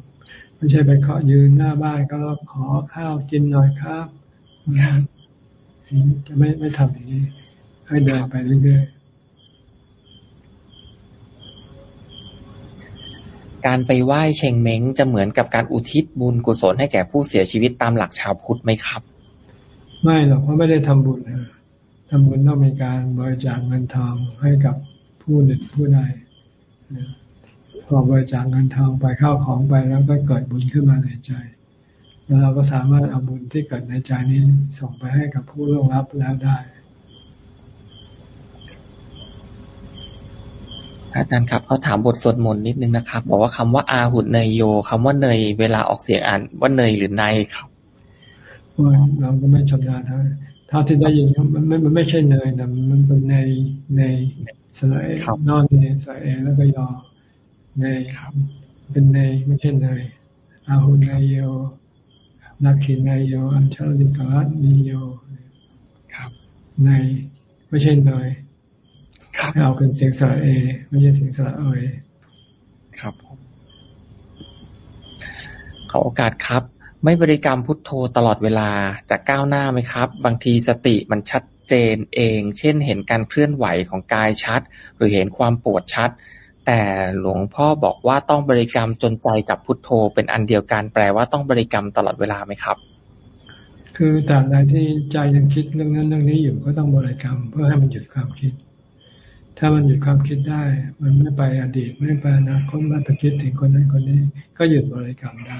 Speaker 2: ไม่ใช่ไปขอยืนหน้าบ้านก็ขอข้าวกินหน่อยครับจะไม่ไม่ทำอย่างนี้ให้เดินไปเรื่อยๆ
Speaker 1: การไปไหว้เชงเม้งจะเหมือนกับการอุทิศบุญกุศลให้แก่ผู้เสียชีวิตตามหลักชาวพุทธไหมครับ
Speaker 2: ไม่หรอกเพราะไม่ได้ทำบุญนะทำบุญต้องมีการบริจาคเงินทองให้กับผู้หนึ่งผู้ใด พอบริจาคเงินทองไปเข้าของไปแล้วก็เกิดบุญขึ้นมาในใจ แล้วเราก็สามารถเอาบุญที่เกิดในใจนี้ส่งไปให้กับผู้ร่วงรับแล้วได้
Speaker 1: อาจารย์ครับเขาถามบทสวดมนต์นิดนึงนะครับ บอกว่าคำว่าอาหุดเนยโยคำว่าเนยเวลาออกเสียงอ่านว่าเนยหรือในครับ
Speaker 2: เราก็ไม่ชำนาญเท่าเท่าที่ได้ยินมันไม่มันไม่ใช่เนยนะมันเป็นในในสระเอนอนในสระเอแล้วก็ยอ ในเป็นในไม่ใช่เนยอาหุเนยโยนักขีนายโย อัญชลิกรัตนิโย
Speaker 1: ครับ
Speaker 2: ในไม่ใช่เนยเอาเป็นเสียงสระเอ ไม่ใช่เสียงสระเอย
Speaker 1: ครับขอโอกาสครับ ไม่บริกรรมพุทโธตลอดเวลาจะก้าวหน้าไหมครับ บางทีสติมันชัดเจนเอง เช่นเห็นการเคลื่อนไหวของกายชัด หรือเห็นความปวดชัด แต่หลวงพ่อบอกว่าต้องบริกรรมจนใจกับพุทโธเป็นอันเดียวกัน แปลว่าต้องบริกรรมตลอดเวลาไหมครับ
Speaker 2: คือตามใดที่ใจยังคิดเรื่องนั้นเรื่องนี้อยู่ก็ต้องบริกรรม เพื่อให้มันหยุดความคิด ถ้ามันหยุดความคิดได้ มันไม่ไปอดีตไม่ไปอนาคตไม่ไปคิดถึงคนนั้นคนนี้ ก็หยุดบริกรรมได้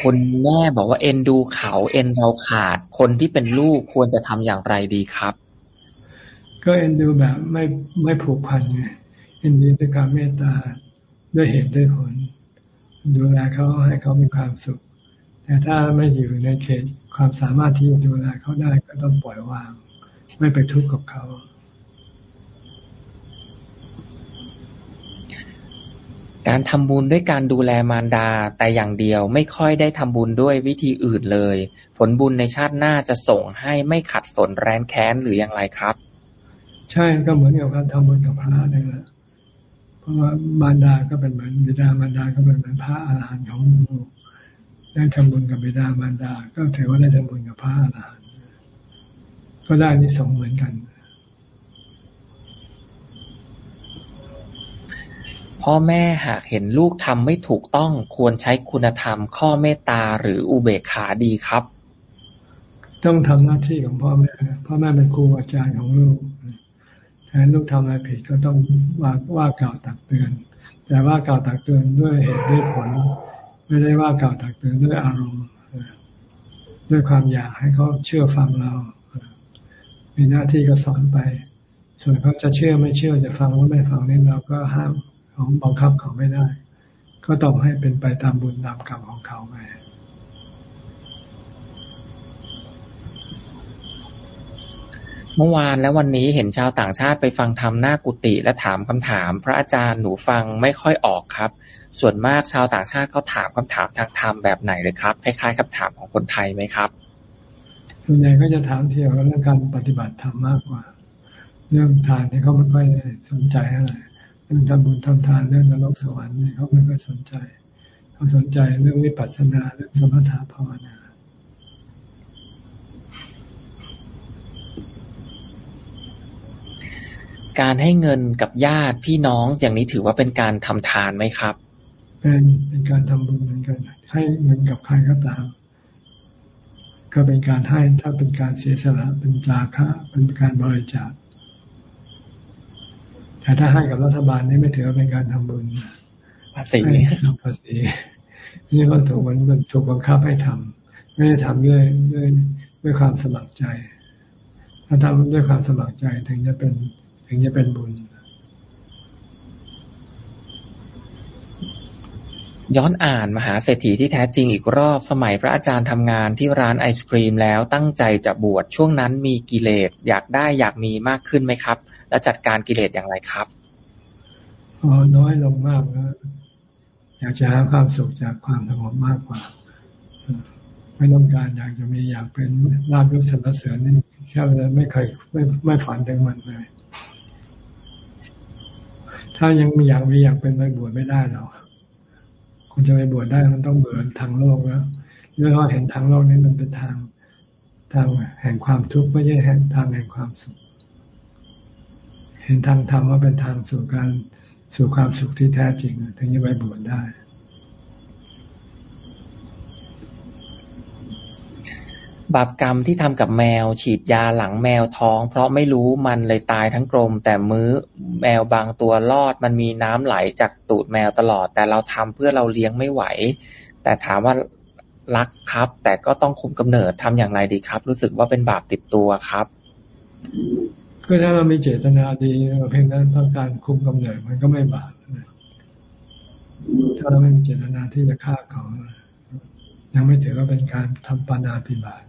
Speaker 1: คนแม่บอกว่าเอ็นดูเขาเอ็นเราขาด คนที่เป็นลูกควรจะทำอย่างไรดีครับ
Speaker 2: ก็เอ็นดูแบบไม่ไม่ผูกพันไงเอ็นดูด้วยการเมตตาด้วยเหตุด้วยผล ดูแลเขาให้เขามีความสุข แต่ถ้าไม่อยู่ในเขตความสามารถที่จะดูแลเขาได้ก็ต้องปล่อยวาง ไม่ไปทุกข์กับเขา
Speaker 1: การทำบุญด้วยการดูแลมารดา แต่อย่างเดียวไม่ค่อยได้ทำบุญด้วยวิธีอื่นเลย ผลบุญในชาติหน้าจะส่งให้ไม่ขัดสนแร้นแค้นหรืออย่างไรครับ
Speaker 2: ใช่ก็เหมือนกับการทำบุญกับพระนี่แหละเพราะว่ามารดาก็เป็นเหมือนบิดามารดาก็เป็นเหมือนพระอาหารหันต์ของลูกได้ทำบุญกับบิดามารดา ก็ถือว่าได้ทำบุญกับพระอาหารหันต์ก็ได้นิสงเหมือนกัน
Speaker 1: พ่อแม่หากเห็นลูกทำไม่ถูกต้อง ควรใช้คุณธรรม ข้อเมตตา หรืออุเบกขาดีครับ
Speaker 2: ต้องทำหน้าที่ของพ่อแม่ พ่อแม่เป็นครูอาจารย์ของลูกแทนลูกทำอะไรผิดก็ต้องว่าว่ากล่าวตักเตือน แต่ว่ากล่าวตักเตือนด้วยเหตุด้วยผล ไม่ได้ว่ากล่าวตักเตือนด้วยอารมณ์ ด้วยความอยากให้เขาเชื่อฟังเรา มีหน้าที่ก็สอนไปส่วนเขาจะเชื่อไม่เชื่อจะฟังว่าไม่ฟังนี่เราก็ห้าม ของบังคับเขาไม่ได้ ก็ต้องให้เป็นไปตามบุญตามกรรมของเขาไป
Speaker 1: เมื่อวานและวันนี้เห็นชาวต่างชาติไปฟังธรรมหน้ากุฏิและถามคำถาม พระอาจารย์หนูฟังไม่ค่อยออกครับ ส่วนมากชาวต่างชาติเขาถามคำถามทางธรรมแบบไหนเลยครับคล้ายๆคำถามของคนไทยไหมครับ
Speaker 2: ส่วนใหญ่ก็จะถามเที่ยวเรื่องการปฏิบัติธรรมมากกว่า เรื่องทานที่เขาไม่ค่อยสนใจอะไร เรื่องทำบุญทำทานเรื่องนรกสวรรค์เนี่ยเขาไม่ค่อยสนใจ เขาสนใจเรื่องวิปัสสนาเรื่องสมถะภาวนา
Speaker 1: การให้เงินกับญาติพี่น้องอย่างนี้ถือว่าเป็นการทำทานไหมครับ
Speaker 2: เป็นเป็นการทำบุญเหมือนกัน ให้เงินกับใครก็ตาม ก็เป็นการให้ถ้าเป็นการเสียสละเป็นจาคะเป็นการบริจาค แต่ถ้าให้กับรัฐบาลนี่ไม่ถือว่าเป็นการทำบุญ
Speaker 1: ภาษี
Speaker 2: ภาษีนี่ก็ถูกมันถูกบังคับให้ทำไม่ได้ทำด้วยด้วยด้วยความสมัครใจ ถ้าทำด้วยความสมัครใจถึงจะเป็นถึงจะเป็นบุญ
Speaker 1: ย้อนอ่านมหาเศรษฐีที่แท้จริงอีกรอบสมัยพระอาจารย์ทำงานที่ร้านไอศครีมแล้วตั้งใจจะบวชช่วงนั้นมีกิเลสอยากได้อยากมีมากขึ้นไหมครับ และจัดการกิเลสอย่างไรครับ
Speaker 2: อ๋อน้อยลงมากแล้วอยากจะหาความสุขจากความสงบมากกว่า ไม่ต้องการอยากจะมีอยากเป็นลาบยศสรรเสริญนี่แค่เลยไม่เคยไม่ไม่ฝันถึงมันเลยถ้ายังมีอยากมีอยากเป็นไปบวชไม่ได้หรอกคุณจะไปบวชได้มันต้องเบื่อทางโลกแล้วเรื่องว่าเห็นทางโลกนี้มันเป็นทางทางแห่งความทุกข์ไม่ใช่ทางแห่งความสุข เห็นทางธรรมว่าเป็นทางสู่การสู่ความสุขที่แท้จริง ถึงจะไปบวชได้
Speaker 1: บาปกรรมที่ทำกับแมว ฉีดยาหลังแมวท้อง เพราะไม่รู้มันเลยตายทั้งกลม แต่มื้อแมวบางตัวรอด มันมีน้ำไหลจากตูดแมวตลอด แต่เราทำเพื่อเราเลี้ยงไม่ไหว แต่ถามว่ารักครับ แต่ก็ต้องคุมกำเนิดทำอย่างไรดีครับ รู้สึกว่าเป็นบาปติดตัวครับ
Speaker 2: ก็ถ้าเรามีเจตนาดีเพียงนั้นต้องการคุมกำเนิดมันก็ไม่บาปถ้าเราไม่มีเจตนาที่จะฆ่าเขายังไม่ถือว่าเป็นการทำปานาติบาต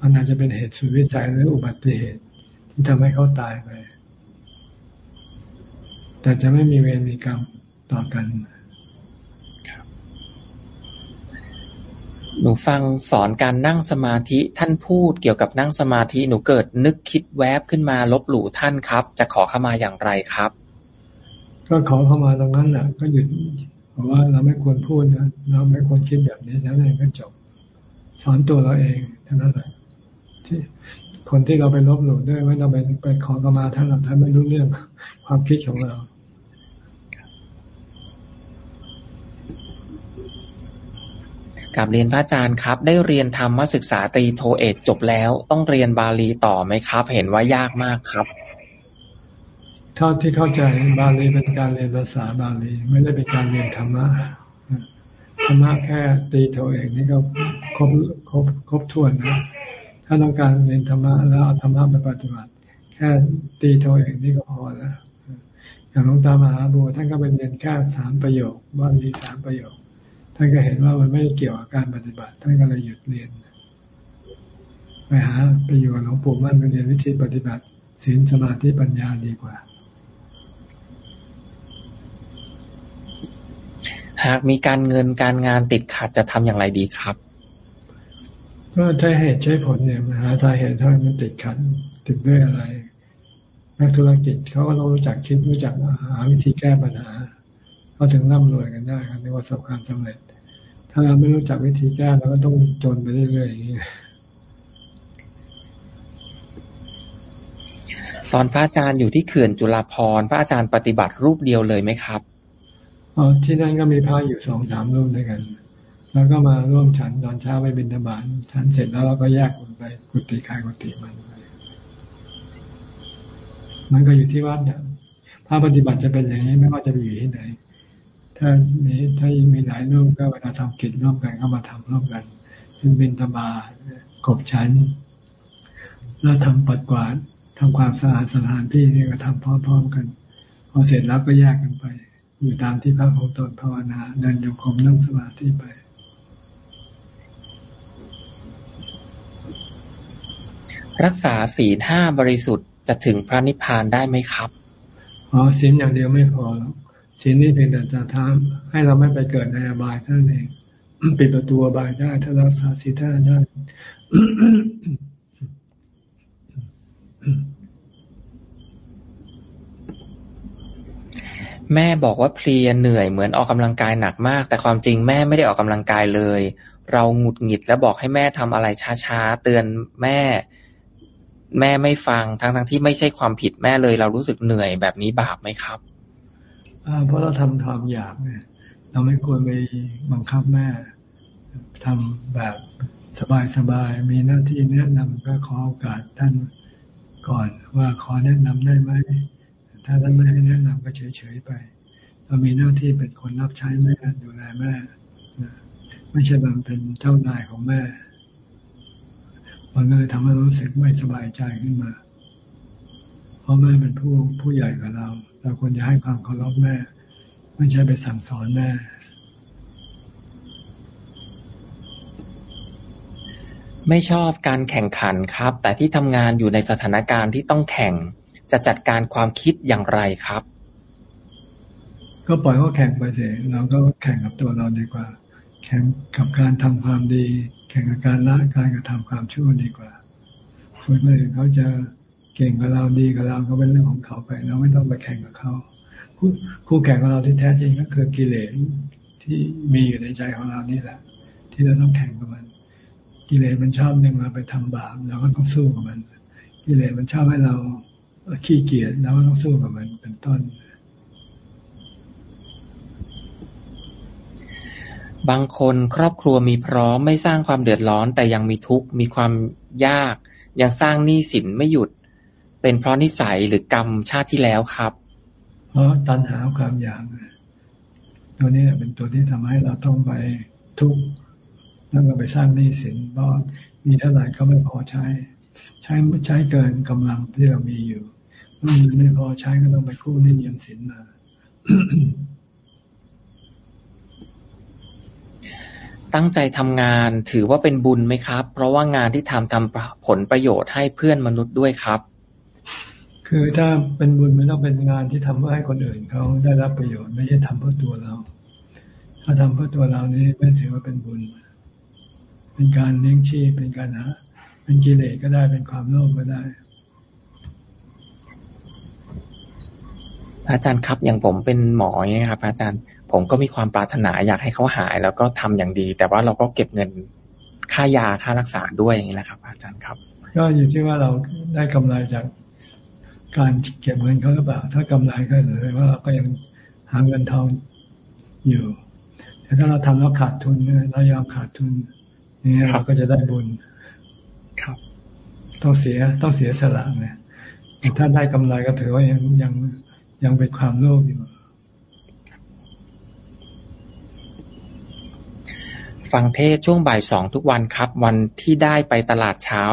Speaker 2: มันอาจจะเป็นเหตุสุดวิสัยหรืออุบัติเหตุที่ทำให้เขาตายไป แต่จะไม่มีเวรมีกรรมต่อกัน
Speaker 1: หนูฟังสอนการนั่งสมาธิท่านพูดเกี่ยวกับนั่งสมาธิหนูเกิดนึกคิดแวบขึ้นมาลบหลู่ท่านครับ จะขอเข้ามาอย่างไรครับ
Speaker 2: ก็ขอเข้ามาตรงนั้นแหละก็หยุดเพราะว่าเราไม่ควรพูดนะเราไม่ควรคิดแบบนี้แล้วนั่นก็จบสอนตัวเราเองเท่านั้นแหละที่คนที่เราไปลบหลู่ด้วยไม่ต้องไปไปขอเข้ามาท่านเราท่านไม่รู้เรื่องความคิดของเรา
Speaker 1: กับเรียนพระอาจารย์ครับ ได้เรียนธรรมศึกษาตรีโทเอกจบแล้ว ต้องเรียนบาลีต่อไหมครับ เห็นว่ายากมากครับ
Speaker 2: เท่าที่เข้าใจบาลีเป็นการเรียนภาษาบาลี ไม่ได้เป็นการเรียนธรรมะธรรมะแค่ตีตัวเองนี่ก็ครบครบครบถ้วนนะถ้าต้องการเรียนธรรมะแล้วเอาธรรมะไปปฏิบัติ แค่ตีตัวเองนี่ก็พอแล้วอย่างหลวงตามหาบัวท่านก็เป็นเรียนแค่สามประโยคว่ามีสามประโยค ท่านก็เห็นว่ามันไม่เกี่ยวกับการปฏิบัติ ท่านก็เลยหยุดเรียน ไปหาไปอยู่กับหลวงปู่มั่นไปเรียนวิธีปฏิบัติศีลสมาธิปัญญาดีกว่า
Speaker 1: หากมีการเงินการงานติดขัดจะทำอย่างไรดีครับ
Speaker 2: ก็ใช้เหตุใช้ผลเนี่ยหาสาเหตุที่มันติดขัดติดด้วยอะไร นักธุรกิจเขาก็ต้องรู้จักคิดรู้จักหาวิธีแก้ปัญหา เขาถึงร่ำรวยกันได้ครับในว่าประสบความสำเร็จ ถ้าเราไม่รู้จักวิธีแก้เราก็ต้องจนไปเรื่อยๆอย่างนี้
Speaker 1: ตอนพระอาจารย์อยู่ที่เขื่อนจุฬาภรณ์พระอาจารย์ปฏิบัติรูปเดียวเลยไหมครับ
Speaker 2: อ๋อที่นั่นก็มีพระอยู่สองสามรูปด้วยกัน แล้วก็มาร่วมฉันตอนเช้าไปบิณฑบาตฉันเสร็จแล้วเราก็แยกกันไปกุฏิใครกุฏิมันมันก็อยู่ที่วัดเนี่ยถ้าปฏิบัติจะเป็นอย่างนี้ไม่ว่าจะไปอยู่ที่ไหน ถ้ามีถ้ามีหลายรูปก็เวลาทำกิจร่วมกันก็มาทำร่วมกันเช่นบิณฑบาตกบฉันแล้วทำปัดกวาดทำความสะอาดสถานที่นี่ก็ทำพร้อมๆกัน พอเสร็จแล้วก็แยกกันไป อยู่ตามที่พระของตนภาวนาเดินโยกมนั่งสมาธิไป
Speaker 1: รักษาศีลห้าบริสุทธิ์จะถึงพระนิพพานได้ไหมครับ
Speaker 2: อ๋อศีลอย่างเดียวไม่พอหรอก ศีลนี่เพียงแต่จะทำให้เราไม่ไปเกิดในอบายเท่านั้นเองปิดประตูอบายได้ถ้ารักษาศีลห้ได้
Speaker 1: แม่บอกว่าเพลียเหนื่อยเหมือนออกกำลังกายหนักมาก แต่ความจริงแม่ไม่ได้ออกกำลังกายเลย เราหงุดหงิดและบอกให้แม่ทำอะไรช้าๆเตือนแม่ แม่ไม่ฟังทั้งทั้งที่ไม่ใช่ความผิดแม่เลย เรารู้สึกเหนื่อยแบบนี้บาปไหมครับ
Speaker 2: เพราะเราทำความอยากเนี่ย เราไม่ควรไปบังคับแม่ทำแบบสบายๆมีหน้าที่แนะนำก็ขอโอกาสท่านก่อนว่าขอแนะนำได้ไหมถ้าท่านไม่ให้แนะนำก็เฉยๆไป เรามีหน้าที่เป็นคนรับใช้แม่ดูแลแม่ไม่ใช่แบบเป็นเจ้านายของแม่มันก็เลยทำให้รู้สึกไม่สบายใจขึ้นมา เพราะแม่เป็นผู้ผู้ใหญ่กว่าเรา เราควรจะให้ความเคารพแม่ ไม่ใช่ไปสั่งสอนแม่
Speaker 1: ไม่ชอบการแข่งขันครับ แต่ที่ทำงานอยู่ในสถานการณ์ที่ต้องแข่งจะจัดการความคิดอย่างไรครับ
Speaker 2: ก็ปล่อยเขาแข่งไปเถอะเราก็แข่งกับตัวเราดีกว่า แข่งกับการทำความดี แข่งกับการละการกระทำความชั่วดีกว่าส่วนคนอื่นเขาจะ เก่งกับเราดีกับเราก็เป็นเรื่องของเขาไป เราไม่ต้องไปแข่งกับเขาคู่คู่แข่งของเราที่แท้จริงก็คือกิเลสที่มีอยู่ในใจของเรานี่แหละ ที่เราต้องแข่งกับมัน กิเลสมันชอบดึงเราไปทำบาปเราก็ต้องสู้กับมัน กิเลสมันชอบให้เราขี้เกียจเราก็ต้องสู้กับมันเป็นต้น
Speaker 1: บางคนครอบครัวมีพร้อมไม่สร้างความเดือดร้อน แต่ยังมีทุกข์มีความยาก ยังสร้างหนี้สินไม่หยุด เป็นเพราะนิสัยหรือกรรมชาติที่แล้วครับ
Speaker 2: เพราะตัณหาความอยากตัวนี้เป็นตัวที่ทำให้เราต้องไปทุกข์แล้วก็ไปสร้างหนี้สินเพราะมีเท่าไหร่ก็ไม่พอใช้ ใช้ใช้เกินกำลังที่เรามีอยู่เมื่อมันไม่พอใช้ก็ต้องไปกู้หนี้ยืมสินมา
Speaker 1: ตั้งใจทำงานถือว่าเป็นบุญไหมครับ เพราะว่างานที่ทำทำผลประโยชน์ให้เพื่อนมนุษย์ด้วยครับ
Speaker 2: คือถ้าเป็นบุญมันต้องเป็นงานที่ทำให้คนอื่นเขาได้รับประโยชน์ไม่ใช่ทำเพื่อตัวเรา ถ้าทำเพื่อตัวเรานี่ไม่ถือว่าเป็นบุญ เป็นการเลี้ยงชีพเป็นการหาเป็นกิเลสก็ได้เป็นความโลภก็ได้
Speaker 1: อาจารย์ครับอย่างผมเป็นหมอเนี่ยครับ อาจารย์ผมก็มีความปรารถนาอยากให้เขาหาย แล้วก็ทำอย่างดี แต่ว่าเราก็เก็บเงินค่ายาค่ารักษาด้วยอย่างนี้แหละครับ อาจารย์ครับ
Speaker 2: ก็อยู่ที่ว่าเราได้กำไรจาก การเก็บเงินเขาหรือเปล่า ถ้ากำไรก็เลยว่าเราก็ยังหาเงินทองอยู่ แต่ถ้าเราทำแล้วขาดทุนเรายอมขาดทุนนี่เราก็จะได้บุญ
Speaker 1: ครับ
Speaker 2: ต้องเสียต้องเสียสละเนี่ยถ้าได้กำไรก็ถือว่ายังยังยังเป็นความโลภอยู่
Speaker 1: ฟังเทศช่วงบ่ายสองทุกวันครับ วันที่ได้ไปตลาดเช้า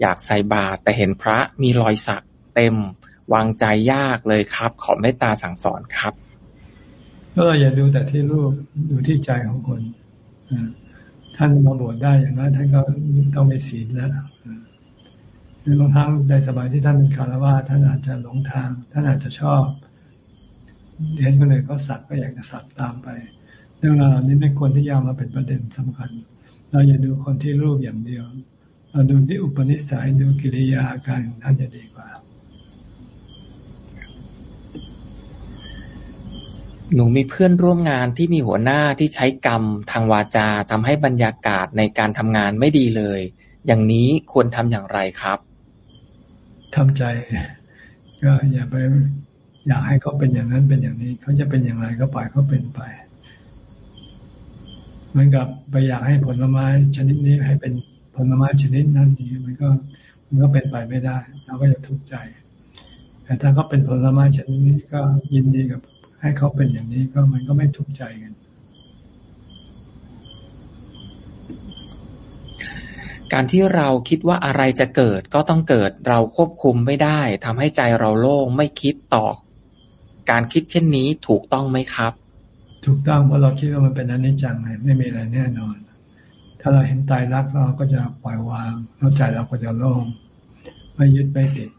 Speaker 1: อยากใส่บาตรแต่เห็นพระมีรอยสัก เต็ม วางใจยากเลยครับ ขอเมตตาสั่งสอนครับ
Speaker 2: ก็อย่าดูแต่ที่รูปดูที่ใจของคนท่านมาบวชได้อย่างนั้นท่านก็ต้องมีศีลแล้วบางครั้งในสมัยที่ท่านเป็นคารวะท่านอาจจะหลงทาง ท่านอาจจะชอบเห็นคนอื่นเขาสักก็อยากจะสักตามไป เรื่องราวนี้ไม่ควรที่ยามาเป็นประเด็นสำคัญ เราอย่าดูคนที่รูปอย่างเดียว เราดูที่อุปนิสัยดูกิริยาอาการของท่านจะดีกว่า
Speaker 1: หนูมีเพื่อนร่วมงานที่มีหัวหน้าที่ใช้กรรมทางวาจาทำให้บรรยากาศในการทำงานไม่ดีเลย อย่างนี้ควรทำอย่างไรครับ
Speaker 2: ทำใจ ก็อย่าไปอยากให้เขาเป็นอย่างนั้นเป็นอย่างนี้ เขาจะเป็นอย่างไรก็ปล่อยเขาเป็นไปเหมือนกับไปอยากให้ผลไม้ชนิดนี้ให้เป็นผลไม้ชนิดนั้นดีมันก็มันก็เป็นไปไม่ได้ เราก็จะทุกข์ใจ แต่ถ้าเขาเป็นผลไม้ชนิดนี้ก็ยินดีกับ ให้เขาเป็นอย่างนี้ก็มันก็ไม่ทุกข์ใจกัน
Speaker 1: การที่เราคิดว่าอะไรจะเกิดก็ต้องเกิดเราควบคุมไม่ได้ทำให้ใจเราโล่งไม่คิดต่อ การคิดเช่นนี้ถูกต้องไหมครับ
Speaker 2: ถูกต้องเพราะเราคิดว่ามันเป็นอนิจจังไงไม่มีอะไรแน่นอน ถ้าเราเห็นตายรักเราก็จะปล่อยวางแล้วใจเราก็จะโล่งไม่ยึดไม่ติด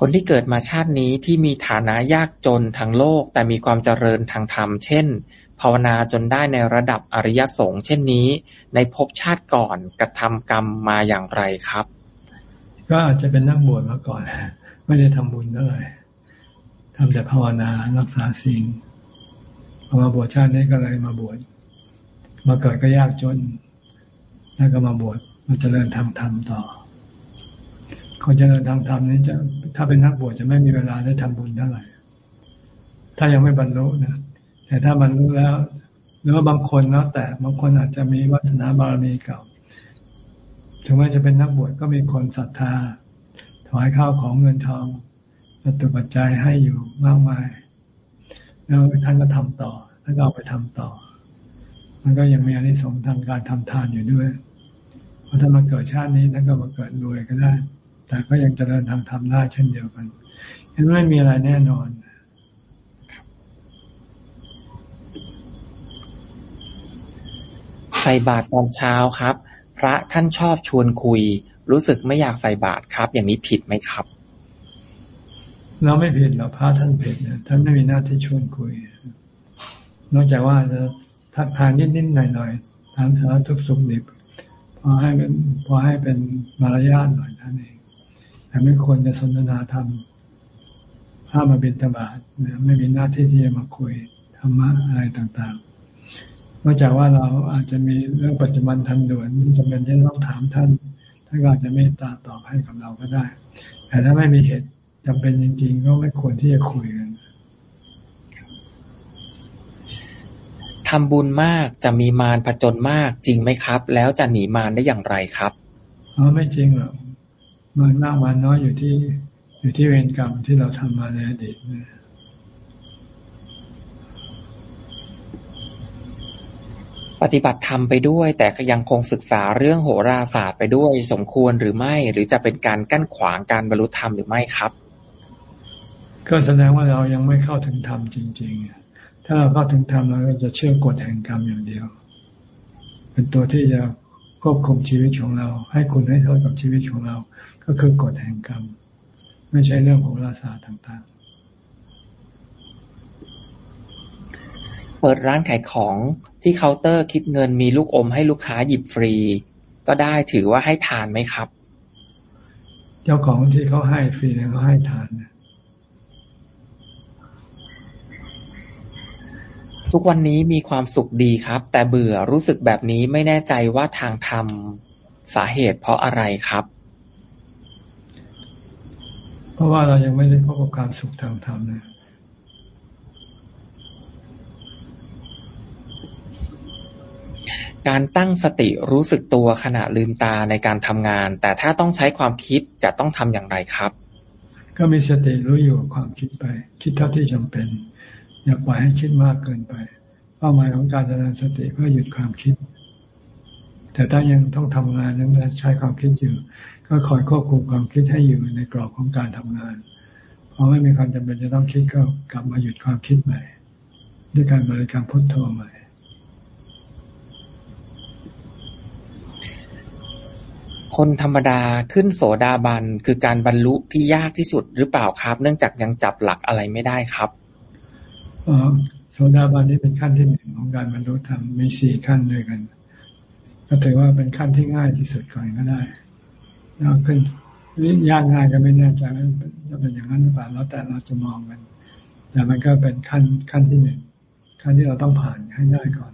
Speaker 1: คนที่เกิดมาชาตินี้ที่มีฐานะยากจนทางโลก แต่มีความเจริญทางธรรม เช่น ภาวนาจนได้ในระดับอริยสงฆ์เช่นนี้ ในภพชาติก่อนกระทำกรรมมาอย่างไรครับ
Speaker 2: ก็อาจจะเป็นนักบวชมาก่อน ไม่ได้ทำบุญเท่าไหร่ทำแต่ภาวนารักษาศีลพอมาบวชชาตินี้ก็เลยมาบวชมาเกิดก็ยากจน แล้วก็มาบวชมาเจริญทางธรรมต่อ คนเจริญทางธรรมนี้จะ ถ้าเป็นนักบวชจะไม่มีเวลาได้ทำบุญเท่าไหร่ ถ้ายังไม่บรรลุนะแต่ถ้ามันรู้แล้ว หรือว่าบางคนแล้วแต่บางคนอาจจะมีวาสนาบารมีเก่าถึงแม้จะเป็นนักบวชก็มีคนศรัทธาถวายข้าวของเงินทองจตุปัจจัยให้อยู่มากมาย แล้วท่านก็ทำต่อท่านก็เอาไปทำต่อ มันก็ยังมีอนิสงส์ทางการทำทานอยู่ด้วยพราะถ้ามาเกิดชาตินี้ท่านก็มาเกิดรวยก็ได้ แต่ก็ยังจเจริญทางธรรมได้เช่นเดียวกันเห็นไม่มีอะไรแน่นอน
Speaker 1: ใส่บาตรตอนเช้าครับ พระท่านชอบชวนคุย รู้สึกไม่อยากใส่บาตรครับ อย่างนี้ผิดไหมครับ
Speaker 2: เราไม่ผิดหรอกพระท่านผิดนะท่านไม่มีหน้าที่ชวนคุย นอกจากว่าจะทักทายนิดๆหน่อยๆถามสารทุกสุขดิบพอให้เป็นพอให้เป็นมารยาทหน่อยนั่นเอง แต่ไม่ควรจะสนทนาธรรมถ้ามาบิณฑบาตไม่มีหน้าที่ที่จะมาคุยธรรมะอะไรต่างนอกจากว่าเราอาจจะมีเรื่องปัจจุบันทันด่วนจำเป็นที่ต้องถามท่านท่านก็อาจจะเมตตาตอบให้กับเราก็ได้ แต่ถ้าไม่มีเหตุจำเป็นจริง ๆ ก็ไม่ควรที่จะคุยกัน
Speaker 1: ทำบุญมากจะมีมารผจญมากจริงไหมครับ แล้วจะหนีมารได้อย่างไรครับ
Speaker 2: อ๋อไม่จริงหรอก มารมากมารน้อยอยู่ที่อยู่ที่เวรกรรมที่เราทำมาในอดีตนะ
Speaker 1: ปฏิบัติธรรมไปด้วย แต่ยังคงศึกษาเรื่องโหราศาสตร์ไปด้วยสมควรหรือไม่ หรือจะเป็นการกั้นขวางการบรรลุธรรมหรือไม่ครับ
Speaker 2: ก็แสดงว่าเรายังไม่เข้าถึงธรรมจริง ๆ ถ้าเราเข้าถึงธรรมเราก็จะเชื่อกฎแห่งกรรมอย่างเดียว เป็นตัวที่จะควบคุมชีวิตของเรา ให้คุณให้โทษกับชีวิตของเรา ก็คือกฎแห่งกรรม ไม่ใช่เรื่องโหราศาสตร์ต่างๆ
Speaker 1: เปิดร้านขายของที่เคาน์เตอร์คิดเงินมีลูกอมให้ลูกค้าหยิบฟรี ก็ได้ถือว่าให้ทานไหมครับ
Speaker 2: เจ้าของที่เขาให้ฟรีเนี่ยเขาให้ทาน
Speaker 1: ทุกวันนี้มีความสุขดีครับ แต่เบื่อรู้สึกแบบนี้ไม่แน่ใจว่าทางธรรมสาเหตุเพราะอะไรครับ
Speaker 2: เพราะว่าเรายังไม่ได้พบกับความสุขทางธรรมเลย
Speaker 1: การตั้งสติรู้สึกตัวขณะลืมตาในการทำงาน แต่ถ้าต้องใช้ความคิดจะต้องทำอย่างไรครับ
Speaker 2: ก็มีสติรู้อยู่ความคิดไป คิดเท่าที่จำเป็นออย่าปล่อยให้คิดมากเกินไป เป้าหมายของการเจริญสติเพื่อหยุดความคิด แต่ถ้ายังต้องทำงานยังใช้ความคิดอยู่ ก็คอยควบคุมความคิดให้อยู่ในกรอบของการทำงานพอไม่มีความจำเป็นจะต้องคิดก็กลับมาหยุดความคิดใหม่ ด้วยการบริกรรมพุทโธใหม่
Speaker 1: คนธรรมดาขึ้นโสดาบันคือการบรรลุที่ยากที่สุดหรือเปล่าครับ เนื่องจากยังจับหลักอะไรไม่ได้ครับ
Speaker 2: โสดาบันนี่เป็นขั้นที่หนึ่งของการบรรลุธรรมมีสี่ขั้นด้วยกันก็ถือว่าเป็นขั้นที่ง่ายที่สุดก่อนก็ได้ แล้วขึ้นยากง่ายก็ไม่แน่ใจว่าจะเป็นอย่างนั้นหรือเปล่าแล้วแต่เราจะมองกันแต่มันก็เป็นขั้นขั้นที่หนึ่งขั้นที่เราต้องผ่านให้ได้ก่อน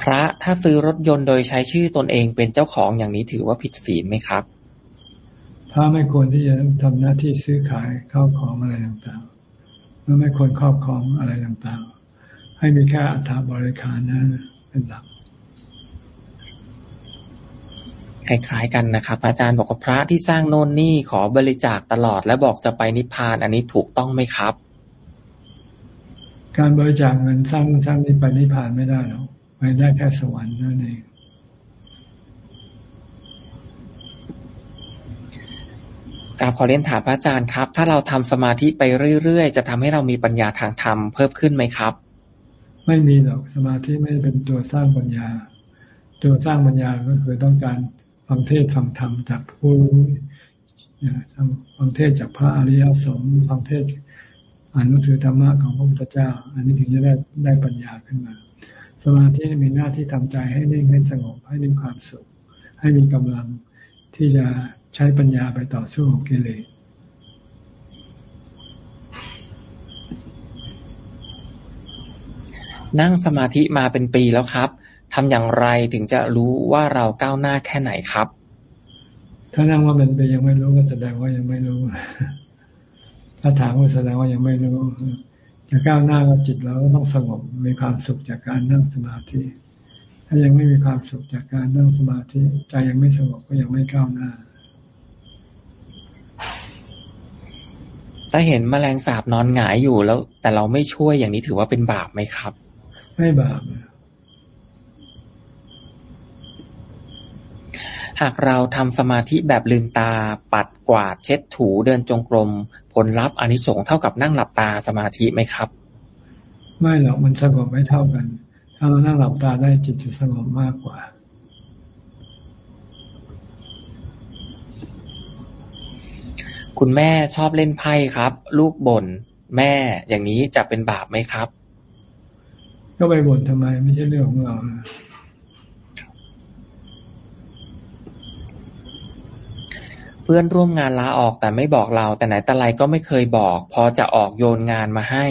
Speaker 1: พระถ้าซื้อรถยนต์โดยใช้ชื่อตนเองเป็นเจ้าของอย่างนี้ถือว่าผิดศีลไหมครับ
Speaker 2: พระไม่ควรที่จะทำหน้าที่ซื้อขายเข้าของอะไรต่างๆและไม่ควรครอบครองอะไรต่างๆ ให้มีแค่อัฐบริการนั้นเป็นหลัก
Speaker 1: คล้ายๆ กันนะครับ อาจารย์บอกว่าพระที่สร้างโน่นนี่ขอบริจาคตลอด และบอกจะไปนิพพานอันนี้ถูกต้องไหมครับ
Speaker 2: การบริจาคเงินสร้างสร้างนี้ไปนิพพานไม่ได้หรอกไปได้แค่สวรรค์นั่นเอง
Speaker 1: กราบขอเรียนถามพระอาจารย์ครับ ถ้าเราทำสมาธิไปเรื่อยๆ จะทำให้เรามีปัญญาทางธรรมเพิ่มขึ้นไหมครับ
Speaker 2: ไม่มีหรอกสมาธิไม่เป็นตัวสร้างปัญญา ตัวสร้างปัญญาก็คือต้องการ ฟังเทศฟังธรรมจากผู้ฟังเทศจากพระอริยสงฆ์ฟังเทศอ่านหนังสือธรรมะของพระพุทธเจ้า อันนี้ถึงจะได้ได้ปัญญาขึ้นมา สมาธิมีหน้าที่ทำใจให้นิ่งให้สงบให้มีความสุข ให้มีกำลังที่จะใช้ปัญญาไปต่อสู้กับกิเลส
Speaker 1: นั่งสมาธิมาเป็นปีแล้วครับ ทำอย่างไรถึงจะรู้ว่าเราก้าวหน้าแค่ไหนครับ
Speaker 2: ถ้านั่งว่าเป็นปียังไม่รู้ก็แสดงว่ายังไม่รู้ ถ้าถามว่าแสดงว่ายังไม่รู้จะก้าวหน้าก็จิตเราก็ต้องสงบมีความสุขจากการนั่งสมาธิ ถ้ายังไม่มีความสุขจากการนั่งสมาธิใจยังไม่สงบก็ยังไม่ก้าวหน้า
Speaker 1: ถ้าเห็นแมลงสาบนอนหงายอยู่แล้ว แต่เราไม่ช่วยอย่างนี้ถือว่าเป็นบาปไหมครับ
Speaker 2: ไม่บาป
Speaker 1: หากเราทำสมาธิแบบลืมตา ปัดกวาดเช็ดถูเดินจงกรม ผลลัพธ์อนิสงส์เท่ากับนั่งหลับตาสมาธิไหมครับ
Speaker 2: ไม่หรอกมันสงบไม่เท่ากัน ถ้าเรานั่งหลับตาได้จิตจะสงบมากกว่า
Speaker 1: คุณแม่ชอบเล่นไพ่ครับ ลูกบน่นแม่อย่างนี้จะเป็นบาปไหมครับ
Speaker 2: ก็ไปบ่นทำไมไม่ใช่เรื่องของเรา
Speaker 1: เพื่อนร่วมงานลาออกแต่ไม่บอกเรา แต่ไหนแต่ไรก็ไม่เคยบอก พอจะออกโยนงานมาให้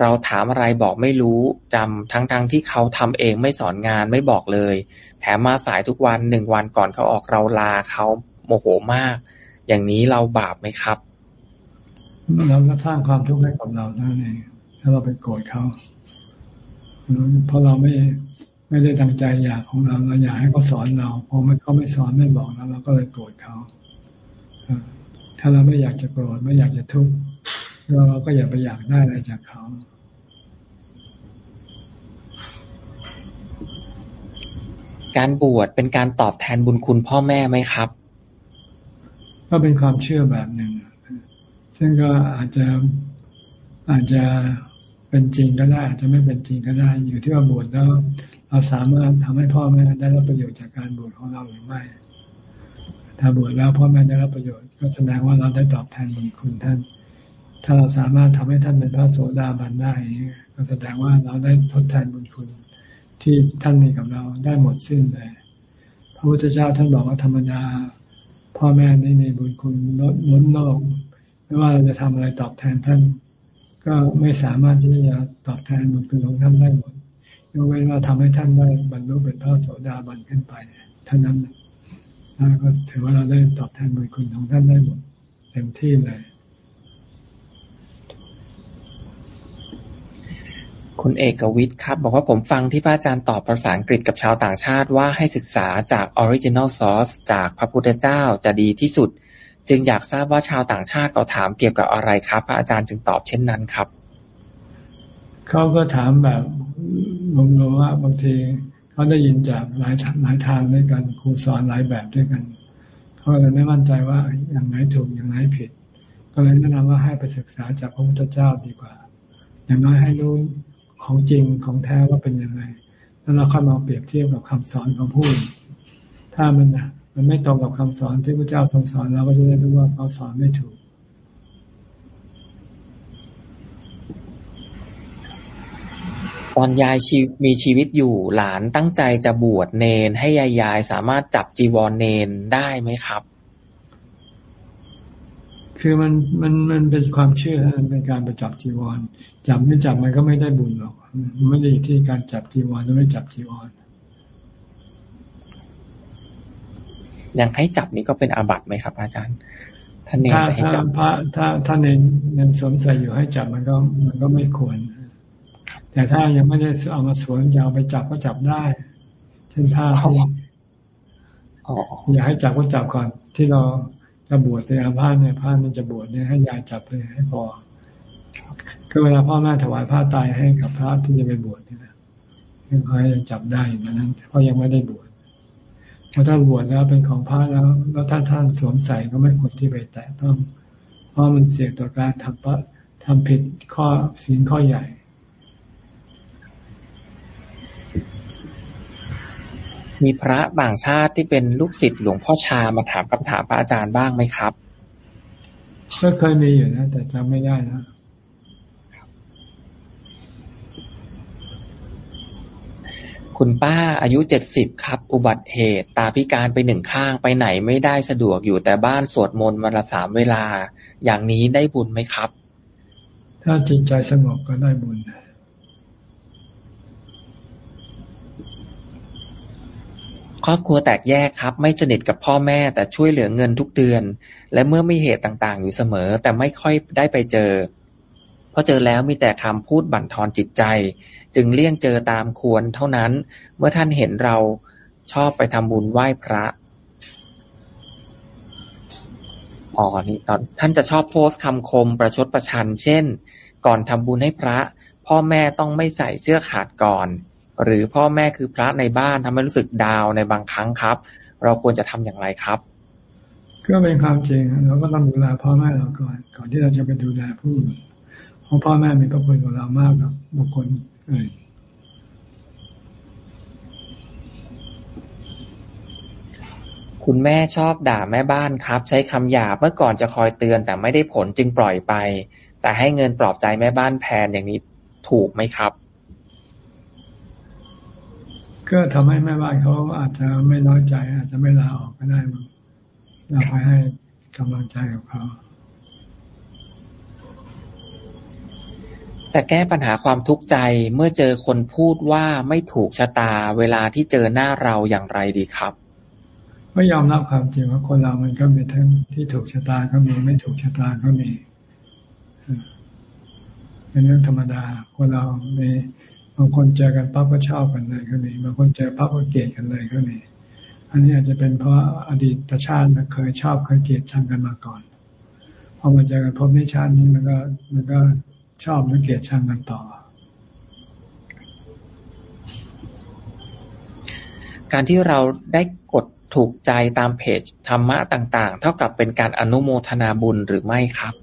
Speaker 1: เราถามอะไรบอกไม่รู้จำทั้งๆทที่เขาทำเองไม่สอนงานไม่บอกเลย แถมมาสายทุกวันหนึ่งวันก่อนเขาออกเราลาเขาโมโหมาก อย่างนี้เราบาปไหมครับ
Speaker 2: เราก็สร้างความทุกข์ให้กับเรานั่นเองถ้าเราไปโกรธเขาเพราะเราไม่ไม่ได้ตั้งใจอยากของเราเราอยากให้เขาสอนเราพอไม่เขาไม่สอนไม่บอกเราเราก็เลยโกรธเขา ถ้าเราไม่อยากจะโกรธไม่อยากจะทุกข์เราก็อย่าไปอยากได้อะไรจากเขา
Speaker 1: การบวชเป็นการตอบแทนบุญคุณพ่อแม่ไหมครับ
Speaker 2: ก็เป็นความเชื่อแบบหนึ่ง ซึ่งก็อาจจะอาจจะเป็นจริงก็ได้ อาจจะไม่เป็นจริงก็ได้ อยู่ที่ว่าบวชแล้ว เราสามารถทำให้พ่อแม่ได้รับประโยชน์จากการบวชของเราหรือไม่ ถ้าบวชแล้วพ่อแม่ได้รับประโยชน์ ก็แสดงว่าเราได้ตอบแทนบุญคุณท่าน ถ้าเราสามารถทำให้ท่านเป็นพระโสดาบันได้ ก็แสดงว่าเราได้ทดแทนบุญคุณ ที่ท่านมีกับเราได้หมดสิ้นเลยพระพุทธเจ้าท่านบอกว่าธรรมดาพ่อแม่นี่มีบุญคุณลดล้นโลกไม่ว่าเราจะทำอะไรตอบแทนท่าน ก็ไม่สามารถที่จะตอบแทนบุญคุณของท่านได้หมดยกเว้นว่าทำให้ท่านได้บรรลุเป็นพระโสดาบันขึ้นไปเท่านั้น ก็ถือว่าเราได้ตอบแทนบุญคุณของท่านได้หมดเต็มที่เลย
Speaker 1: คุณเอกวิทย์ครับ บอกว่าผมฟังที่พระอาจารย์ตอบภาษาอังกฤษกับชาวต่างชาติว่าให้ศึกษาจาก original source จากพระพุทธเจ้าจะดีที่สุด จึงอยากทราบว่าชาวต่างชาติเขาถามเกี่ยวกับอะไรครับ พระอาจารย์จึงตอบเช่นนั้นครับ
Speaker 2: เขาก็ถามแบบรวมๆว่าบางที เขาได้ยินจากหลายหลายทางด้วยกันครูสอนหลายแบบด้วยกันเขาเลยไม่มั่นใจว่าอย่างไหนถูกอย่างไหนผิด ก็เลยแนะนำว่าให้ไปศึกษาจากพระพุทธเจ้าดีกว่า อย่างน้อยให้รู้ของจริงของแท้ว่าเป็นยังไงแล้วเราค่อยมาเปรียบเทียบกับคำสอนของผู้ถ้ามันนะมันไม่ตรงกับคำสอนที่พระเจ้าทรงสอนเราก็จะได้รู้ว่าเขาสอนไม่ถูก
Speaker 1: ตอนยายชีมีชีวิตอยู่หลานตั้งใจจะบวชเนน ให้ยายยายสามารถจับจีวรเนนได้ไหมครับ
Speaker 2: คือมันมันมันเป็นความเชื่อมันเป็นการไปจับจีวร จับไม่จับมันก็ไม่ได้บุญหรอกมันไม่ได้อยู่ที่การจับจีวรหรือไม่จับจีวร
Speaker 1: ยังให้จับนี่ก็เป็นอาบัติไหมครับ อาจารย์ถ้าเนน
Speaker 2: ถ้า
Speaker 1: ไปให้
Speaker 2: ถ้า
Speaker 1: จับ
Speaker 2: พระถ้าถ้าเน้นเน้นสวมใส่อยู่ให้จับมันก็มันก็ไม่ควร แต่ถ้ายังไม่ได้เอามาสวมยาวไปจับก็จับได้ เช่นผ้าที่
Speaker 1: อ๋อ
Speaker 2: อยากให้จับก็จับก่อน ที่เราจะบวชในอาผ้าเนี่ยผ้ามันจะบวชเนี่ยให้ยายจับเลยให้พอก็เวลาพ่อแม่ถวายผ้าตายให้กับพระที่จะไปบวชเนี่ยนะยังคอยยังจับได้อยู่นั้นเพราะยังไม่ได้บวชพอถ้าบวชแล้วเป็นของพระแล้ว แล้วถ้าท่านสวมใส่ก็ไม่ควรที่ไปแตะต้อง เพราะมันเสี่ยงต่อการทำพระทำผิดข้อศีลข้อใหญ่
Speaker 1: มีพระต่างชาติที่เป็นลูกศิษย์หลวงพ่อชามาถามคำถามพระอาจารย์บ้างไหมครับ
Speaker 2: ก็เคยมีอยู่นะ แต่จำไม่ได้นะ
Speaker 1: คุณป้าอายุเจ็ดสิบครับ อุบัติเหตุ ตาพิการไปหนึ่งข้างไปไหนไม่ได้สะดวกอยู่แต่บ้านสวดมนต์วันละสามเวลา อย่างนี้ได้บุญไหมครับ
Speaker 2: ถ้าจิตใจสงบก็ได้บุญ
Speaker 1: ครอบครัวแตกแยกครับ ไม่สนิทกับพ่อแม่แต่ช่วยเหลือเงินทุกเดือน และเมื่อมีเหตุต่างๆ อยู่เสมอ แต่ไม่ค่อยได้ไปเจอเพราะเจอแล้วมีแต่คำพูดบั่นทอนจิตใจ จึงเลี่ยงเจอตามควรเท่านั้น เมื่อท่านเห็นเราชอบไปทำบุญไหว้พระอ๋อนี่ตอนท่านจะชอบโพสต์คำคมประชดประชัน เช่น ก่อนทำบุญให้พระ พ่อแม่ต้องไม่ใส่เสื้อขาดก่อน หรือพ่อแม่คือพระในบ้านทำให้รู้สึกดาวในบางครั้งครับ เราควรจะทำอย่างไรครับ
Speaker 2: ก็เป็นความจริงเราก็ต้องดูแลพ่อแม่เราก่อน ก่อนที่เราจะไปดูแลผู้อื่นเพราะพ่อแม่มีพระคุณกับเรามากครับบุคคลเอ่ย
Speaker 1: คุณแม่ชอบด่าแม่บ้านครับ ใช้คำหยาบเมื่อก่อนจะคอยเตือนแต่ไม่ได้ผลจึงปล่อยไป แต่ให้เงินปลอบใจแม่บ้านแทนอย่างนี้ถูกไหมครับ
Speaker 2: ก็ทำให้แม่บ้านเขาอาจจะไม่น้อยใจ อาจจะไม่ลาออกก็ได้มั้งเราไปให้กำลังใจกับเขา
Speaker 1: จะแก้ปัญหาความทุกข์ใจเมื่อเจอคนพูดว่าไม่ถูกชะตาเวลาที่เจอหน้าเราอย่างไรดีครับ
Speaker 2: ก็ยอมรับความจริงว่าคนเรามันก็มีทั้งที่ถูกชะตาก็มีไม่ถูกชะตาก็มีเป็นเรื่องธรรมดาคนเรามีบางคนเจอกันปั๊บก็ชอบกันเลยก็มีบางคนเจอปั๊บก็เกลียดกันเลยก็มีอันนี้อาจจะเป็นเพราะอดีตชาติมันเคยชอบเคยเกลียดชังกันมาก่อนพอมาเจอกันพบในชาตินี้มันก็มันก็ชอบหรือเกลียดชังกันต่อ
Speaker 1: การที่เราได้กดถูกใจตามเพจธรรมะต่าง ๆ เท่ากับเป็นการอนุโมทนาบุญหรือไม่ครับ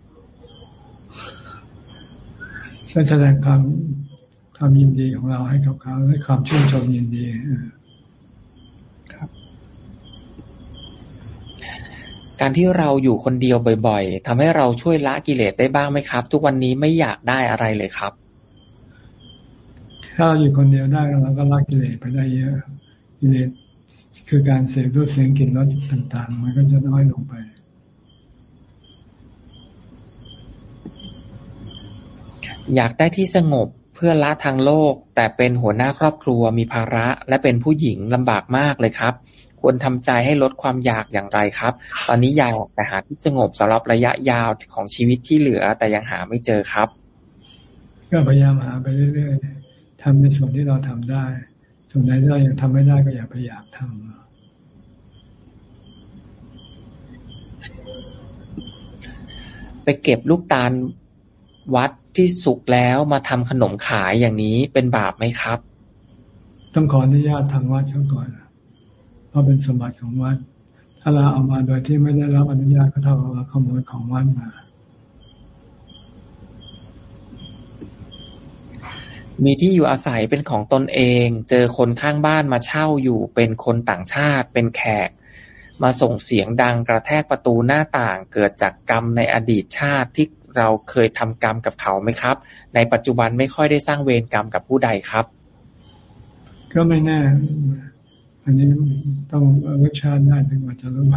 Speaker 2: แสดงความ ความยินดีของเราให้กับเขาและความชื่นชมยินดีเออ
Speaker 1: การที่เราอยู่คนเดียวบ่อย ๆทำให้เราช่วยละกิเลสได้บ้างไหมครับ ทุกวันนี้ไม่อยากได้อะไรเลยครับ
Speaker 2: ถ้าเราอยู่คนเดียวได้เราก็ละกิเลสไปได้เยอะกิเลสคือการเสพรูปเสียงกลิ่นรสต่างๆ มันก็จะน้อยลงไป
Speaker 1: อยากได้ที่สงบ เพื่อละทางโลก แต่เป็นหัวหน้าครอบครัวมีภาระและเป็นผู้หญิงลำบากมากเลยครับ ควรทำใจให้ลดความอยากอย่างไรครับ ตอนนี้อยากแต่หาที่สงบสำหรับระยะยาวของชีวิตที่เหลือแต่ยังหาไม่เจอครับ
Speaker 2: ก็พยายามหาไปเรื่อยๆทำในส่วนที่เราทำได้ ส่วนไหนที่เรายังทำไม่ได้ก็อย่าไปอยากทำ
Speaker 1: ไปเก็บลูกตาล วัดที่สุกแล้วมาทำขนมขายอย่างนี้เป็นบาปไหมครับ
Speaker 2: ต้องขออนุญาตทางวัดเขาก่อนเพราะเป็นสมบัติของวัด ถ้าเราเอามาโดยที่ไม่ได้รับอนุญาตก็เท่ากับเราขโมยของวัดมา
Speaker 1: มีที่อยู่อาศัยเป็นของตนเอง เจอคนข้างบ้านมาเช่าอยู่เป็นคนต่างชาติเป็นแขกมาส่งเสียงดังกระแทกประตูหน้าต่างเกิดจากกรรมในอดีตชาติที่ เราเคยทำกรรมกับเขาไหมครับ ในปัจจุบันไม่ค่อยได้สร้างเวรกรรมกับผู้ใดครับ
Speaker 2: ก็ไม่แน่ อันนี้ต้องรสชาติได้ถึงว่าจะรู้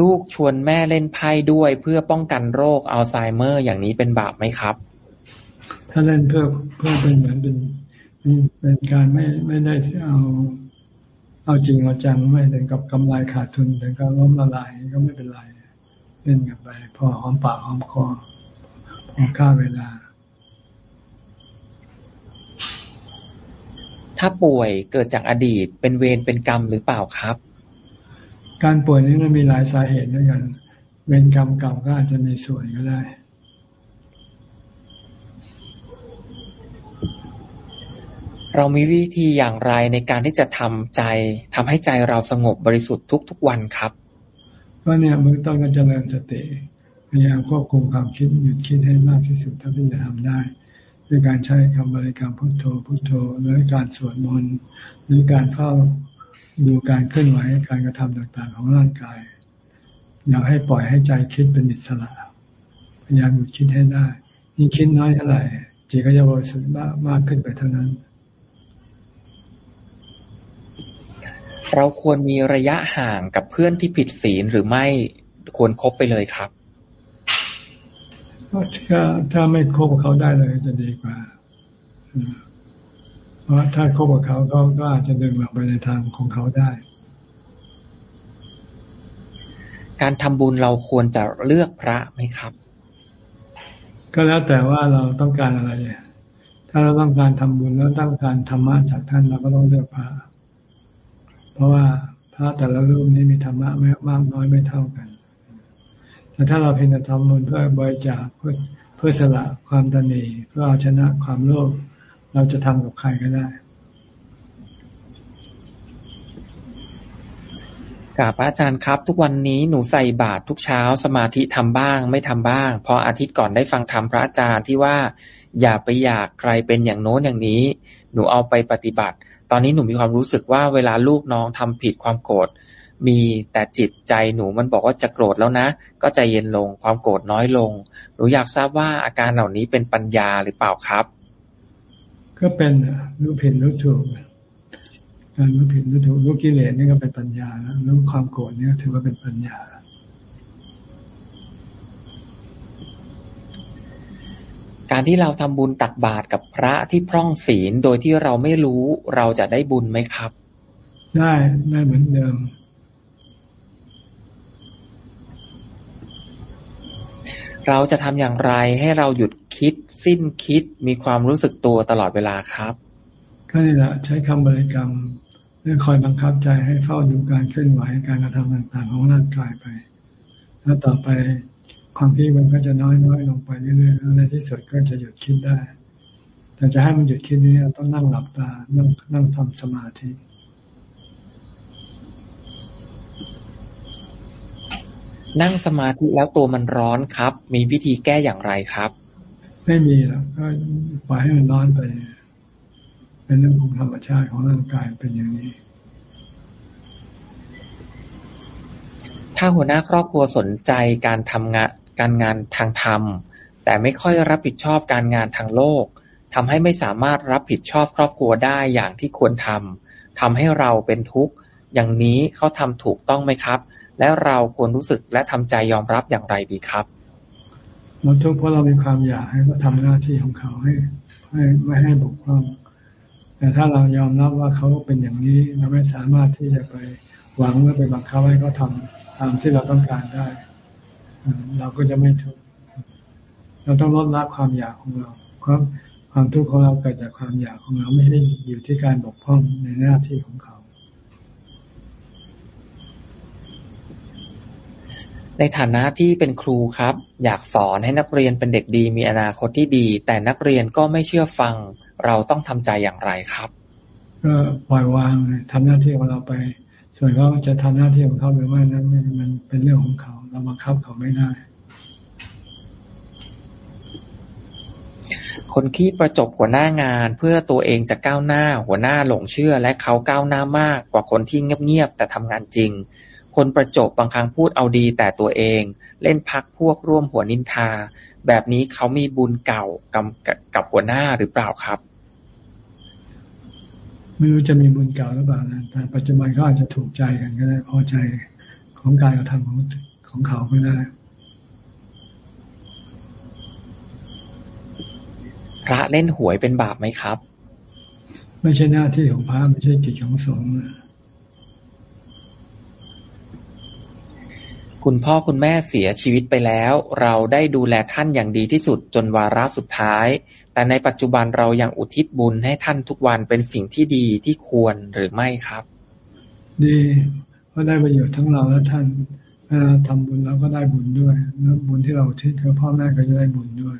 Speaker 1: ลูกชวนแม่เล่นไพ่ด้วยเพื่อป้องกันโรคอัลไซเมอร์อย่างนี้เป็นบาปไหมครับ
Speaker 2: ถ้าเล่นเพื่อเพื่อเป็นเหมือนเป็นเป็นการไม่ไม่ได้เอา เอาจริงเอาจังไม่ถึงกับกำไรขาดทุนถึงกับล้มละลายก็ไม่เป็นไรเล่นกันไป พอหอมปากหอมคอพอค่าเวลา
Speaker 1: ถ้าป่วยเกิดจากอดีตเป็นเวรเป็นกรรมหรือเปล่าครับ
Speaker 2: การป่วยนี้มันมีหลายสาเหตุด้วยกัน เวรกรรมเก่าก็อาจจะมีส่วนก็ได้
Speaker 1: เรามีวิธีอย่างไรในการที่จะทำใจทำให้ใจเราสงบบริสุทธิ์ทุกๆวันครับ
Speaker 2: ก็เนี่ยเบื้องต้นก็จเจริญสติพยายามควบคุมความคิดหยุดคิดให้มากที่สุดเท่าที่จะทำได้ด้วยการใช้คำบริกรรมพุทโธพุทโธหรือการสวดมนต์หรือการเฝ้าดูการเคลื่อนไหวการกระทำต่างๆ ของร่างกาย อย่าให้ปล่อยให้ใจคิดเป็นอิสระพยายามหยุดคิดให้ได้ยิ่งคิดน้อยเท่าไหร่จิตก็จะบริสุทธิ์มากขึ้นไปเท่านั้น
Speaker 1: เราควรมีระยะห่างกับเพื่อนที่ผิดศีลหรือไม่ ควรคบไปเลยครับ
Speaker 2: ถ้าถ้าไม่คบกับเขาได้เลยจะดีกว่า เพราะถ้าคบกับเขาก็ก็อาจจะดึงเราไปในทางของเขาได้
Speaker 1: การทำบุญเราควรจะเลือกพระไหมครับ
Speaker 2: ก็แล้วแต่ว่าเราต้องการอะไร ถ้าเราต้องการทำบุญแล้วต้องการธรรมะจากท่านเราก็ต้องเลือกพระเพ ราะว่าพระแต่ละรูปนี้มีธรรมะไม่มากน้อยไม่เท่ากัน แต่ถ้าเราเพียงแต่ทำบุญเพื่อบริจาคเพื่อเพื่อสละความตนีเพื่อเอาชนะความโลภเราจะทำกับใครก็ได้
Speaker 1: กราบอาจารย์ครับ ทุกวันนี้หนูใส่บาตรทุกเช้าสมาธิทำบ้าง ไม่ทำบ้าง พออาทิตย์ก่อนได้ฟังธรรมพระอาจารย์ที่ว่า อย่าไปอยากใครเป็นอย่างโน้นอย่างนี้ หนูเอาไปปฏิบัติ ตอนนี้หนูมีความรู้สึกว่าเวลาลูกน้องทำผิดความโกรธมีแต่จิตใจหนูมันบอกว่าจะโกรธแล้วนะ ก็ใจเย็นลงความโกรธน้อยลง หนูอยากทราบว่าอาการเหล่านี้เป็นปัญญาหรือเปล่าครับ
Speaker 2: ก็เป็นรู้ผิดรู้ถูกการรู้ผิดรู้ถูกรู้กิเลสนี่ก็เป็นปัญญาแล้วรู้ความโกรธนี่ถือว่าเป็นปัญญา
Speaker 1: การที่เราทำบุญตักบาตรกับพระที่พร่องศีลโดยที่เราไม่รู้เราจะได้บุญไหมครับ
Speaker 2: ได้ได้เหมือนเดิม
Speaker 1: เราจะทำอย่างไรให้เราหยุดคิด สิ้นคิดมีความรู้สึกตัวตลอดเวลาครับ
Speaker 2: ก็นี่แหละใช้คำบริกรรมเพื่อคอยบังคับใจให้เฝ้าดูการเคลื่อนไหวการกระทำต่างๆของร่างกายไป แล้วต่อไป ความคิดมันก็จะน้อยน้อยลงไปเรื่อยๆแล้วในที่สุดก็จะหยุดคิดได้ แต่จะให้มันหยุดคิดนี้ต้องนั่งหลับตา นั่งนั่งทำสมาธิ
Speaker 1: นั่งสมาธิแล้วตัวมันร้อนครับ มีวิธีแก้อย่างไรครับ
Speaker 2: ไม่มีหรอกก็ปล่อยให้มันร้อนไป เป็นเรื่องของธรรมชาติของร่างกายเป็นอย่างนี้
Speaker 1: ถ้าหัวหน้าครอบครัวสนใจการทำงาน การงานทางธรรม แต่ไม่ค่อยรับผิดชอบการงานทางโลกทำให้ไม่สามารถรับผิดชอบครอบครัวได้อย่างที่ควรทำทำให้เราเป็นทุกข์ อย่างนี้เขาทำถูกต้องไหมครับ และเราควรรู้สึกและทำใจยอมรับอย่างไรดีครับ
Speaker 2: เราทุกข์เพราะเรามีความอยากให้เขาทาหน้าที่ของเขาให้ให้ไม่ให้บกพร่อง แต่ถ้าเรายอมรับว่าเขาเป็นอย่างนี้ เราไม่สามารถที่จะไปหวังหรือไปบังคับให้เขาทำตามที่เราต้องการได้ เราก็จะไม่ทุกข์เราต้องลดละความอยากของเราความความทุกข์ของเราเกิดจากความอยากของเราไม่ได้อยู่ที่การบกพร่องในหน้าที่ของเขา
Speaker 1: ในฐานะที่เป็นครูครับ อยากสอนให้นักเรียนเป็นเด็กดีมีอนาคตที่ดี แต่นักเรียนก็ไม่เชื่อฟัง เราต้องทำใจอย่างไรครับ
Speaker 2: ก็ปล่อยวางทำหน้าที่ของเราไป ส่วนเขาจะทำหน้าที่ของเขาหรือไม่นั้นมันเป็นเรื่องของเขา เราบังคับเขาไม่ได้
Speaker 1: คนขี้ประจบหัวหน้างานเพื่อตัวเองจะก้าวหน้า หัวหน้าหลงเชื่อ และเขาก้าวหน้ามากกว่าคนที่เงียบๆแต่ทำงานจริง คนประจบบางครั้งพูดเอาดีแต่ตัวเอง เล่นพักพวกร่วมหัวนินทา แบบนี้เขามีบุญเก่ากับกับหัวหน้าหรือเปล่าครับ
Speaker 2: ไม่รู้จะมีบุญเก่าหรือเปล่านะแต่ปัจจุบันเขาอาจจะถูกใจกันก็ได้พอใจของการกระทำของ ของเขาไม่ได้
Speaker 1: พระเล่นหวยเป็นบาปไหมครับ
Speaker 2: ไม่ใช่หน้าที่ของพระไม่ใช่กิจของสงฆ์
Speaker 1: คุณพ่อคุณแม่เสียชีวิตไปแล้ว เราได้ดูแลท่านอย่างดีที่สุดจนวาระสุดท้าย แต่ในปัจจุบันเรายังอุทิศบุญให้ท่านทุกวันเป็นสิ่งที่ดีที่ควรหรือไม่ครับ
Speaker 2: ดีเพราะได้ประโยชน์ทั้งเราและท่าน ถ้าทำบุญเราก็ได้บุญด้วยแล้วบุญที่เราอุทิศกับพ่อแม่ก็จะได้บุญด้วย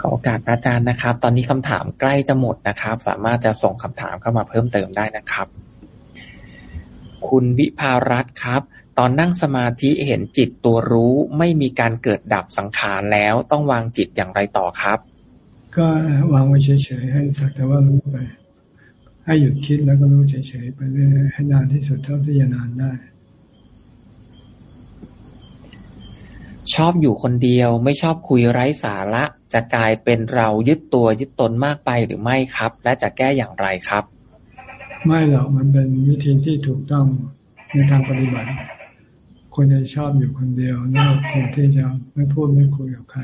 Speaker 1: ขอโอกาสอาจารย์นะครับ ตอนนี้คำถามใกล้จะหมดนะครับ สามารถจะส่งคำถามเข้ามาเพิ่มเติมได้นะครับ คุณวิภารัตครับ ตอนนั่งสมาธิเห็นจิตตัวรู้ไม่มีการเกิดดับสังขารแล้วต้องวางจิตอย่างไรต่อครับ
Speaker 2: ก็วางไว้เฉยๆให้สักแต่ว่ารู้ไป ให้หยุดคิดแล้วก็รู้เฉยๆไปเรื่อยให้นานที่สุดเท่าที่จะนานได้
Speaker 1: ชอบอยู่คนเดียวไม่ชอบคุยไร้สาระ จะกลายเป็นเรายึดตัวยึดตนมากไปหรือไม่ครับ และจะแก้อย่างไรครับ
Speaker 2: ไม่หรอกมันเป็นวิธีที่ถูกต้องในทางปฏิบัติควรจะชอบอยู่คนเดียวแล้วควรที่จะไม่พูดไม่คุยกับใคร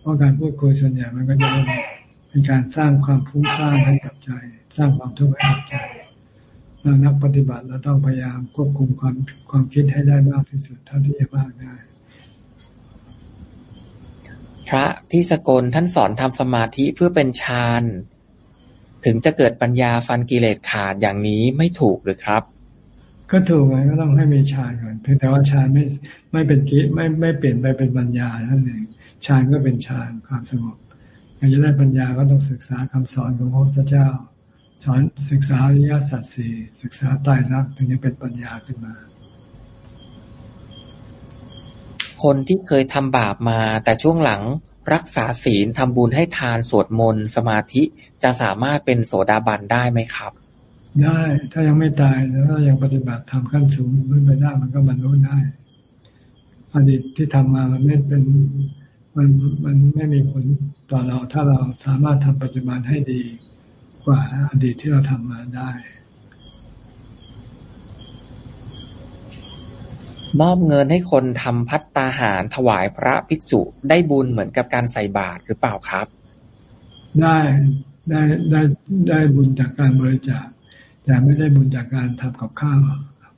Speaker 2: เพราะการพูดคุยส่วนใหญ่มันก็จะ เป็นการสร้างความฟุ้งซ่านให้กับใจ สร้างความทุกข์ให้กับใจเรานักปฏิบัติเราต้องพยายามควบคุมความความคิดให้ได้มากที่สุดเท่าที่จะมากได้
Speaker 1: พระที่สกลท่านสอนทำสมาธิเพื่อเป็นฌานถึงจะเกิดปัญญาฟันกิเลสขาดอย่างนี้ไม่ถูกหรือครับ
Speaker 2: ก็ถูกไงก็ต้องให้มีฌานก่อนเพียงแต่ว่าฌานไม่ไม่เป็นกิไม่ไม่เปลี่ยนไปเป็นปัญญาเท่านั้นเองฌานก็เป็นฌานความสงบ อยากจะได้ปัญญาก็ต้องศึกษาคำสอนของพระพุทธเจ้า สอนศึกษาอริยสัจสี่ศึกษาตายรักถึงจะเป็นปัญญาขึ้นมา
Speaker 1: คนที่เคยทำบาปมา แต่ช่วงหลังรักษาศีลทำบุญให้ทานสวดมนต์สมาธิจะสามารถเป็นโสดาบันได้ไหมครับ
Speaker 2: ได้ถ้ายังไม่ตายแล้วยังปฏิบัติทำขั้นสูงขึ้นไปได้มันก็บรรลุได้อดีตที่ทำมามันไม่เป็น มันมันไม่มีผลต่อเราถ้าเราสามารถทำปัจจุบันให้ดีกว่าอดีตที่เราทำมาได้
Speaker 1: มอบเงินให้คนทำพัตตาหารถวายพระภิกษุได้บุญเหมือนกับการใส่บาตรหรือเปล่าครับ
Speaker 2: ได้ได้ได้ได้บุญจากการบริจาคแต่ไม่ได้บุญจากการทำกับข้าว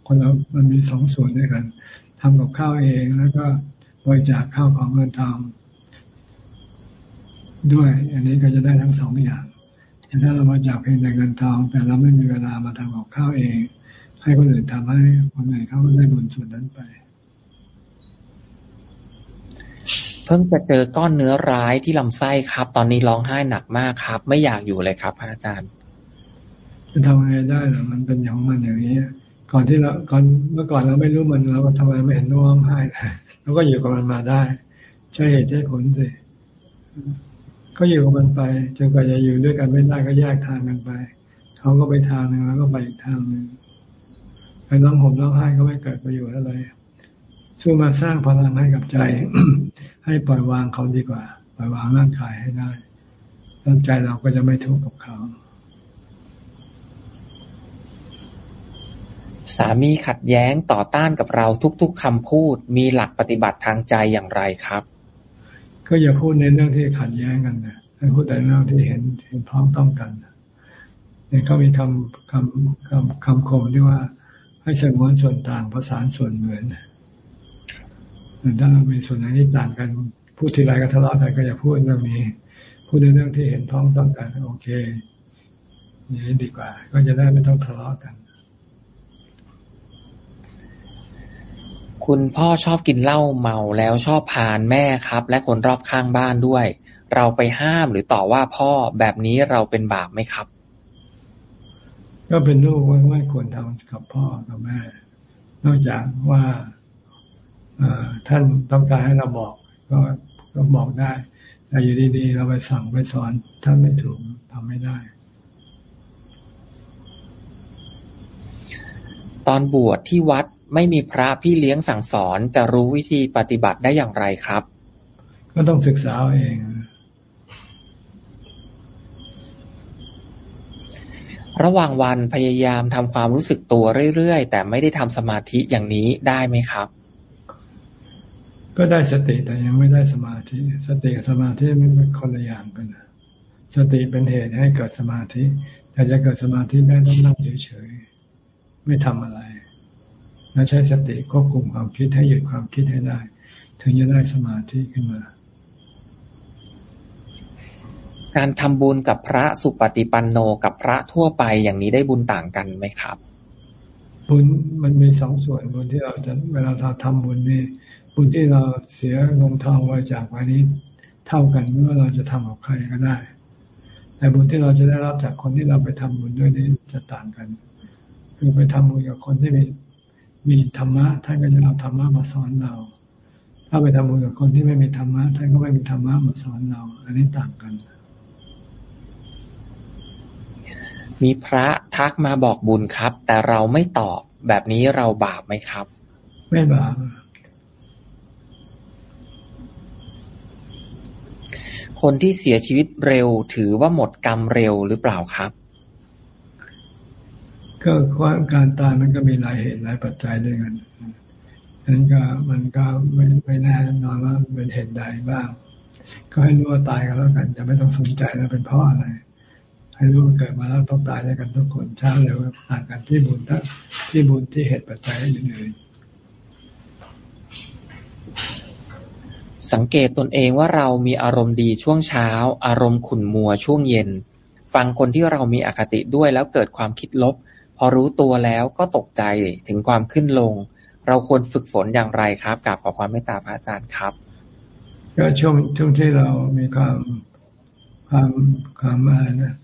Speaker 2: คนเรามันมีสองส่วนด้วยกันทำกับข้าวเองแล้วก็บริจาคข้าวของเงินทอง ด้วย อันนี้ก็จะได้ทั้งสองอย่างแต่ถ้าเราบริจาคเพียงแต่เงินทอง แต่เราไม่มีเวลามาทำกับข้าวเอง ให้คนอื่นทำให้คนอื่นเขาได้บุญส่วนนั้นไป
Speaker 1: เพิ่งจะเจอก้อนเนื้อร้ายที่ลำไส้ครับ ตอนนี้ร้องไห้หนักมากครับ ไม่อยากอยู่เลยครับอาจารย์
Speaker 2: จะทำไงได้หรอมันเป็นอย่างมันอย่างนี้ก่อนที่เราก่อนเมื่อก่อนเราไม่รู้มันเราก็ทำไมไม่เห็นร้องไห้เราก็อยู่กับมันมาได้ ใช่เหตุใช่ผลสิ ก็อยู่กับมันไปจนกว่าจะอยู่ด้วยกันไม่ได้ก็แยกทางกันไปเขาก็ไปทางหนึ่งแล้วก็ไปอีกทางหนึ่งไปร้องห่มร้องไห้ก็ไม่เกิดประโยชน์อะไรสู้มาสร้างพลังให้กับใจ ให้ปล่อยวางเขาดีกว่า ปล่อยวางร่างกายให้ได้ร่างใจเราก็จะไม่ทุกข์กับเขา
Speaker 1: สามีขัดแย้งต่อต้านกับเราทุก ๆคำพูด มีหลักปฏิบัติทางใจอย่างไรครับ
Speaker 2: ก็อย่าพูดในเรื่องที่ขัดแย้งกันนะให้พูดแต่เรื่องที่เห็นเห็นพร้อมต้องกันเนี่ยเขามีคำคำคำคำคมที่ว่า ให้สงวนส่วนต่างภาษาส่วนเหมือนถ้าเรามีส่วนไหนที่ต่างกันพูดทีไรก็ทะเลาะกันก็อย่าพูดเรื่องนี้ พูดในเรื่องที่เห็นพ้องต้องกันโอเคอย่างนี้ดีกว่า ก็จะได้ไม่ต้องทะเลาะกัน
Speaker 1: คุณพ่อชอบกินเหล้าเมาแล้วชอบพานแม่ครับ และคนรอบข้างบ้านด้วย เราไปห้ามหรือต่อว่าพ่อแบบนี้เราเป็นบาปไหมครับ
Speaker 2: ก็เป็นลูกไม่ควรทำกับพ่อกับแม่ นอกจากว่าท่านต้องการให้เราบอกก็ก็บอกได้ แต่อยู่ดีๆเราไปสั่งไปสอนท่านไม่ถูกทำไม่ได้
Speaker 1: ตอนบวชที่วัด ไม่มีพระพี่เลี้ยงสั่งสอนจะรู้วิธีปฏิบัติได้อย่างไรครับ
Speaker 2: ก็ต้องศึกษาเอง
Speaker 1: ระหว่างวันพยายามทำความรู้สึกตัวเรื่อยๆ แต่ไม่ได้ทำสมาธิอย่างนี้ได้ไหมครับ
Speaker 2: ก็ได้สติแต่ยังไม่ได้สมาธิ สติกับสมาธิมันเป็นคนละอย่างกันสติเป็นเหตุให้เกิดสมาธิ แต่จะเกิดสมาธิได้ต้องนั่งเฉยๆไม่ทำอะไร และใช้สติควบคุมความคิดให้หยุดความคิดให้ได้ ถึงจะได้สมาธิขึ้นมา
Speaker 1: การทำบุญกับพระสุปฏิปันโนกับพระทั่วไปอย่างนี้ได้บุญต่างกันไหมครับ
Speaker 2: บุญมันมีสองส่วนบุญที่เราจะเวลาเราทำบุญนี่บุญที่เราเสียเงินทองไว้จากวันนี้เท่ากันไม่ว่าเราจะทำกับใครก็ได้ แต่บุญที่เราจะได้รับจากคนที่เราไปทำบุญด้วยนี้จะต่างกัน คือไปทำบุญกับคนที่มี มีธรรมะท่านก็จะเอาธรรมะมาสอนเรา ถ้าไปทำบุญกับคนที่ไม่มีธรรมะท่านก็ไม่มีธรรมะมาสอนเรา อันนี้ต่างกัน
Speaker 1: มีพระทักมาบอกบุญครับ แต่เราไม่ตอบแบบนี้เราบาปไหมครับ
Speaker 2: ไม่บาป
Speaker 1: คนที่เสียชีวิตเร็วถือว่าหมดกรรมเร็วหรือเปล่าครับ
Speaker 2: ก็การตายมันก็มีหลายเหตุหลายปัจจัยด้วยกันฉะนั้นก็มันก็ไม่ไม่แน่นอนว่าเป็นเหตุใดบ้าง ก็ให้รู้ว่าตายกันแล้วกันจะไม่ต้องสนใจแล้วเป็นเพราะอะไร ให้รู้ว่าเกิดมาแล้วต้องตายด้วยกันทุกคนช้าเร็วต่างกันที่บุญที่บุญที่เหตุปัจจัยอื่น
Speaker 1: สังเกตตนเองว่าเรามีอารมณ์ดีช่วงเช้า อารมณ์ขุ่นมัวช่วงเย็น ฟังคนที่เรามีอคติด้วยแล้วเกิดความคิดลบ พอรู้ตัวแล้วก็ตกใจถึงความขึ้นลง เราควรฝึกฝนอย่างไรครับกับขอความเมตตาพระอาจารย์ครับ
Speaker 2: ก็ช่วงช่วงที่เรามีความความความอะไรนะ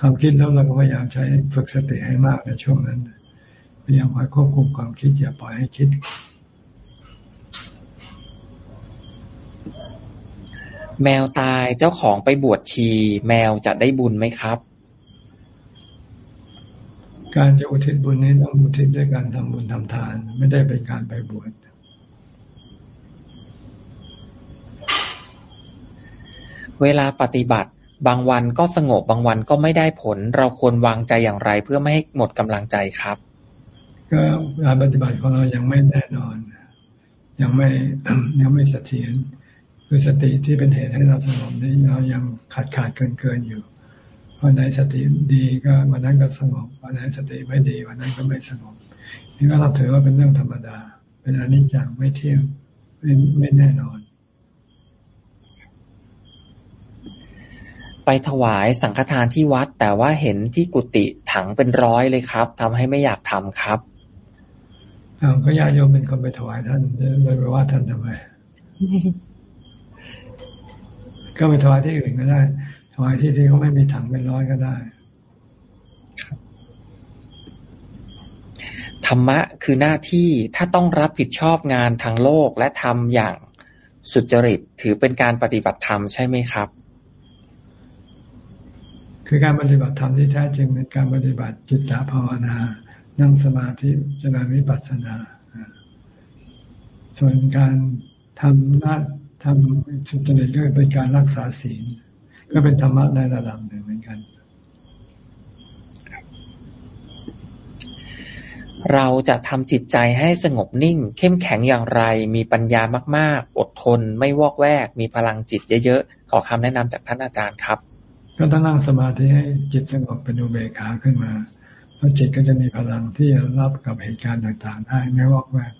Speaker 2: ความคิดแล้วเราก็พยายามใช้ฝึกสติให้มากในช่วงนั้นพยายามคอยควบคุมความคิดอย่าปล่อยให้คิด
Speaker 1: แมวตายเจ้าของไปบวชชี แมวจะได้บุญไหมครับ
Speaker 2: การจะอุทิศบุญนี้ต้องอุทิศด้วยการทำบุญทำทาน ไม่ได้เป็นการไปบวช
Speaker 1: เวลาปฏิบัติ บางวันก็สงบบางวันก็ไม่ได้ผล เราควรวางใจอย่างไรเพื่อไม่ให้หมดกำลังใจครับ
Speaker 2: ก็การปฏิบัติของเรายังไม่แน่นอน ยังไม่ยังไม่เสถียรคือสติที่เป็นเหตุให้เราสงบนี้เรายังขาดขาดเกินเกินอยู่ วันไหนสติดีก็วันนั้นก็สงบวันไหนสติไม่ดีวันนั้นก็ไม่สงบนี่ก็เราถือว่าเป็นเรื่องธรรมดา เป็นอนิจจังไม่เที่ยงไม่ไม่แน่นอน
Speaker 1: ไปถวายสังฆทานที่วัด แต่ว่าเห็นที่กุฏิถังเป็นร้อยเลยครับทำให้ไม่อยากทำครับ
Speaker 2: อ้าวก็ญาโยมเป็นคนไปถวายท่านเลยไปว่าท่านทำไม ก็ไปถวายที่อื่นก็ได้ ถวายที่ที่เขาไม่มีถังเป็นร้อยก็ได้
Speaker 1: ธรรมะคือหน้าที่ถ้าต้องรับผิดชอบงานทางโลกและทำอย่างสุจริตถือเป็นการปฏิบัติธรรมใช่ไหมครับ
Speaker 2: คือการปฏิบัติธรรมที่แท้จริงเป็นการปฏิบัติจิตตภาวนา นั่งสมาธิเจริญวิปัสสนา ส่วนการทำหน้าทำสุจริตก็เป็นการรักษาศีล ก็เป็นธรรมะในระดับหนึ่งเหมือนกัน
Speaker 1: เราจะทำจิตใจให้สงบนิ่ง เข้มแข็งอย่างไร มีปัญญามาก ๆ อดทน ไม่วอกแวก มีพลังจิตเยอะ ๆ ขอคำแนะนำจากท่านอาจารย์ครับ
Speaker 2: ก็ต้องนั่งสมาธิให้จิตสงบเป็นอุเบกขาขึ้นมา แล้วจิตก็จะมีพลังที่จะรับกับเหตุการณ์ต่าง ๆ ได้ไม่วอกแวก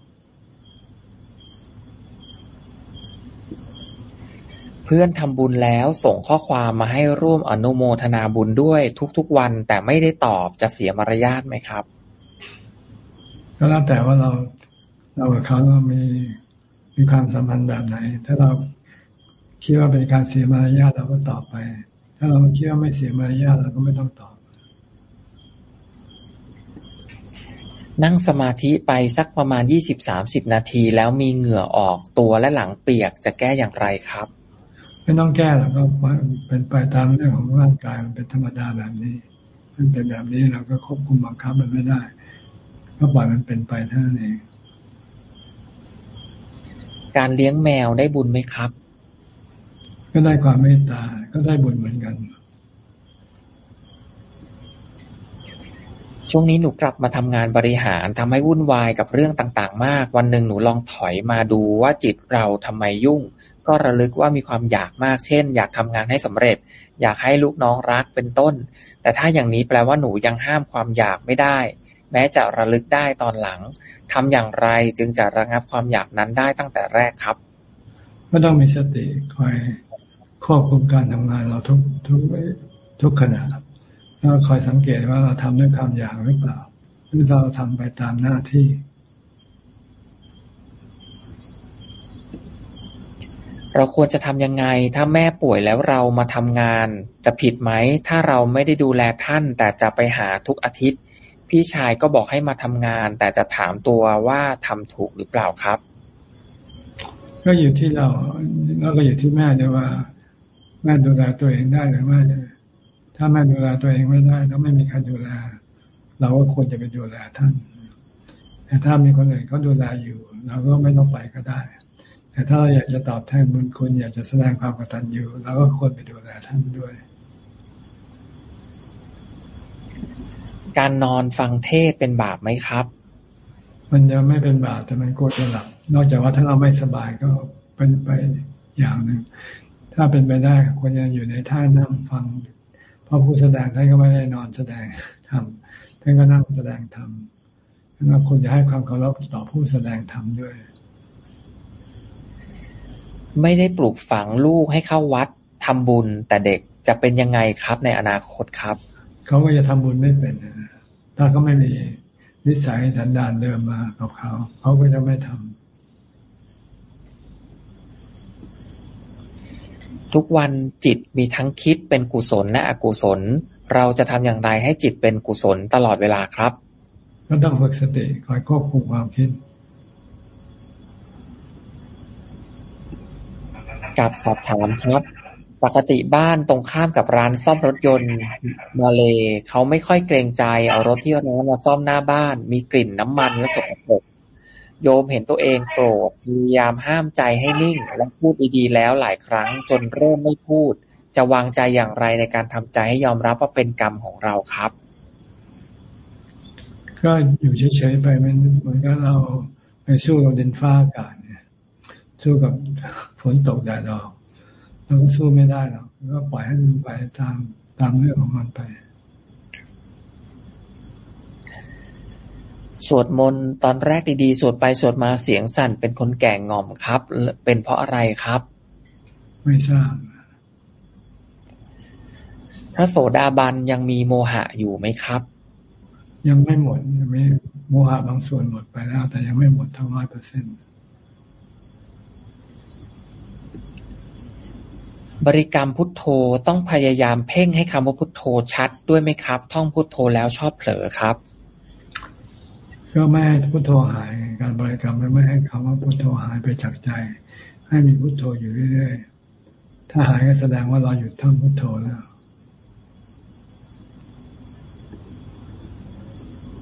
Speaker 1: พื่อนทำบุญแล้วส่งข้อความมาให้ร่วมอนุโมทนาบุญด้วยทุกๆวันแต่ไม่ได้ตอบจะเสียมารยาทไหมครับ
Speaker 2: ก็แล้วแต่ว่าเราเรากับเขาเรามีมีความสัมพันธ์แบบไหน ถ้าเราคิดว่าเป็นการเสียมารยาทเราก็ตอบไป ถ้าเราคิดว่าไม่เสียมารยาทเราก็ไม่ต้องตอบ
Speaker 1: นั่งสมาธิไปสักประมาณยี่สิบสามสิบนาที แล้วมีเหงื่อออกตัวและหลังเปียกจะแก้อย่างไรครับ
Speaker 2: ไม่ต้องแก้หรอกก็เป็นไปตามเรื่องของร่างกายมันเป็นธรรมดาแบบนี้ มันเป็นแบบนี้เราก็ควบคุมบังคับมันไม่ได้ก็ปล่อยมันเป็นไปเท่านั้นเอง
Speaker 1: การเลี้ยงแมวได้บุญไหมครับ
Speaker 2: ก็ได้ความเมตตา ก็ได้บุญเหมือนกัน
Speaker 1: ช่วงนี้หนูกลับมาทำงานบริหารทำให้วุ่นวายกับเรื่องต่าง ๆ มาก วันหนึ่งหนูลองถอยมาดูว่าจิตเราทำไมยุ่ง ก็ระลึกว่ามีความอยากมาก เช่น อยากทำงานให้สำเร็จ อยากให้ลูกน้องรัก เป็นต้น แต่ถ้าอย่างนี้แปลว่าหนูยังห้ามความอยากไม่ได้ แม้จะระลึกได้ตอนหลัง ทำอย่างไรจึงจะระงับความอยากนั้นได้ตั้งแต่แรกครับ
Speaker 2: ก็ต้องมีสติคอยควบคุมการทำงานเราทุกทุกทุกขณะแล้วคอยสังเกตว่าเราทำด้วยความอยากหรือเปล่า หรือเราทำไปตามหน้าที่
Speaker 1: เราควรจะทำยังไง ถ้าแม่ป่วยแล้วเรามาทำงาน จะผิดไหม ถ้าเราไม่ได้ดูแลท่าน แต่จะไปหาทุกอาทิตย์ พี่ชายก็บอกให้มาทำงาน แต่จะถามตัวว่าทำถูกหรือเปล่าครับ
Speaker 2: ก็อยู่ที่เราแล้วก็อยู่ที่แม่ด้วยว่า แม่ดูแลตัวเองได้หรือไม่ถ้าแม่ดูแลตัวเองไม่ได้แล้วไม่มีใครดูแล เราก็ควรจะไปดูแลท่าน แต่ถ้ามีคนอื่นเขาดูแลอยู่เราก็ไม่ต้องไปก็ได้ แต่ถ้าเราอยากจะตอบแทนบุญคุณอยากจะแสดงความกตัญญูเราก็ควรไปดูแลท่านด้วย
Speaker 1: การนอนฟังเทศเป็นบาปไหมครับ
Speaker 2: มันจะไม่เป็นบาปแต่มันกดจะหลับ นอกจากว่าถ้าเราไม่สบายก็เป็นไปอย่างหนึ่งถ้าเป็นไปได้ควรจะอยู่ในท่านั่งฟัง เพราะผู้แสดงท่านก็ไม่ได้นอนแสดงทำท่านก็นั่งแสดงธรรมแล้วควรจะให้ความเคารพต่อผู้แสดงธรรมด้วย
Speaker 1: ไม่ได้ปลูกฝังลูกให้เข้าวัดทำบุญ แต่เด็กจะเป็นยังไงครับในอนาคตครับ
Speaker 2: เขาก็จะทำบุญไม่เป็นถ้าเขาไม่มีนิสัยสันดานเดิมมากับเขา เขาก็จะไม่ทำ
Speaker 1: ทุกวันจิตมีทั้งคิดเป็นกุศลและอกุศล เราจะทำอย่างไรให้จิตเป็นกุศลตลอดเวลาครับ
Speaker 2: ก็ต้องฝึกสติคอยควบคุมความคิด
Speaker 1: กับสอบถามครับ ปกติบ้านตรงข้ามกับร้านซ่อมรถยนต์มาเลเขาไม่ค่อยเกรงใจเอารถที่ร้านมาซ่อมหน้าบ้าน มีกลิ่นน้ำมันและสกปรกโยมเห็นตัวเองโกรธพยายามห้ามใจให้นิ่ง และพูดดีๆแล้วหลายครั้งจนเริ่มไม่พูด จะวางใจอย่างไรในการทำใจให้ยอมรับว่าเป็นกรรมของเราครับ
Speaker 2: ก็อยู่เฉยๆไปมันเหมือนกับเราไปสู้กับดินฟ้าอากาศเนี่ย สู้กับฝนตกแดดออกเราก็สู้ไม่ได้หรอกก็ปล่อยให้มันไปตามตามเรื่องของมันไป
Speaker 1: สวดมนต์ตอนแรกดีๆ สวดไปสวดมาเสียงสั่นเป็นคนแก่งอมครับ เป็นเพราะอะไรครับ
Speaker 2: ไม่ทราบ
Speaker 1: ถ้าโสดาบันยังมีโมหะอยู่ไหมครับ
Speaker 2: ยังไม่หมดยังไม่โมหะบางส่วนหมดไปแล้ว แต่ยังไม่หมดทั้งร้อยเปอร์เซ็นต์
Speaker 1: บริกรรมพุทโธต้องพยายามเพ่งให้คำว่าพุทโธชัดด้วยไหมครับ ท่องพุทโธแล้วชอบเผลอครับ
Speaker 2: ก็ไม่ให้พุทโธหาย การบริกรรมไม่ให้คำว่าพุทโธหายไปจากใจ ให้มีพุทโธอยู่เรื่อยๆ ถ้าหายก็แสดงว่าเราหยุดท่องพุทโธแล้ว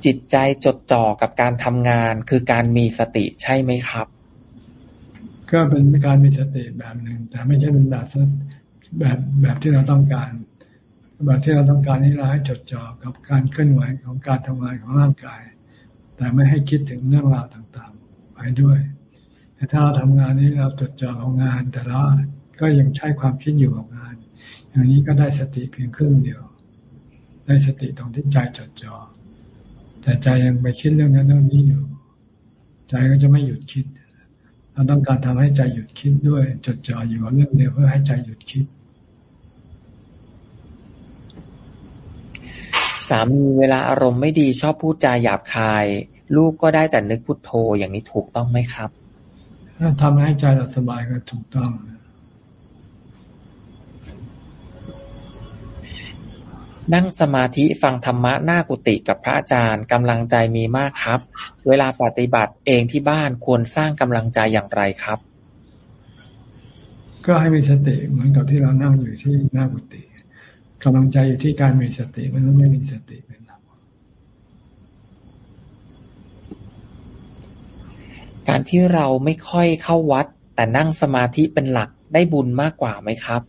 Speaker 1: จิตใจจดจ่อกับการทำงานคือการมีสติใช่ไหมครับ
Speaker 2: ก็เป็นการมีสติแบบหนึ่ง แต่ไม่ใช่เป็นแบบแบบแบบที่เราต้องการ แบบที่เราต้องการนี่เราให้จดจ่อกับการเคลื่อนไหวของการทำงานของร่างกาย แต่ไม่ให้คิดถึงเรื่องราวต่างๆไปด้วย แต่ถ้าเราทำงานนี้เราจดจ่อกับงาน แต่เราก็ยังใช้ความคิดอยู่กับงาน อย่างนี้ก็ได้สติเพียงครึ่งเดียว ได้สติตรงที่ใจจดจ่อแต่ใจยังไปคิดเรื่องนั้นเรื่องนี้อยู่ ใจก็จะไม่หยุดคิด เราต้องการทำให้ใจหยุดคิดด้วย จดจ่ออยู่กับเรื่องเดียวเพื่อให้ใจหยุดคิด
Speaker 1: สามีเวลาอารมณ์ไม่ดีชอบพูดจาหยาบคาย ลูกก็ได้แต่นึกพุทโธอย่างนี้ถูกต้องไหมครับ
Speaker 2: ถ้าทำให้ใจเราสบายก็ถูกต้อง
Speaker 1: นั่ งสมาธิฟังธรรมะหน้ากุฏิกับพระอาจารย์กำลังใจมีมากครับ เวลาปฏิบัติเองที่บ้านควรสร้างกำลังใจอย่างไรครับ
Speaker 2: ก็ให้มีสติเหมือนกับที่เรานั่งอยู่ที่หน้ากุฏิกำลังใจอยู่ที่การมีสติมันต้องไม่มีสติเป็นหลัก
Speaker 1: การที่เราไม่ค่อยเข้าวัด แต่นั่งสมาธิเป็นหลักได้บุญมากกว่าไหมครับ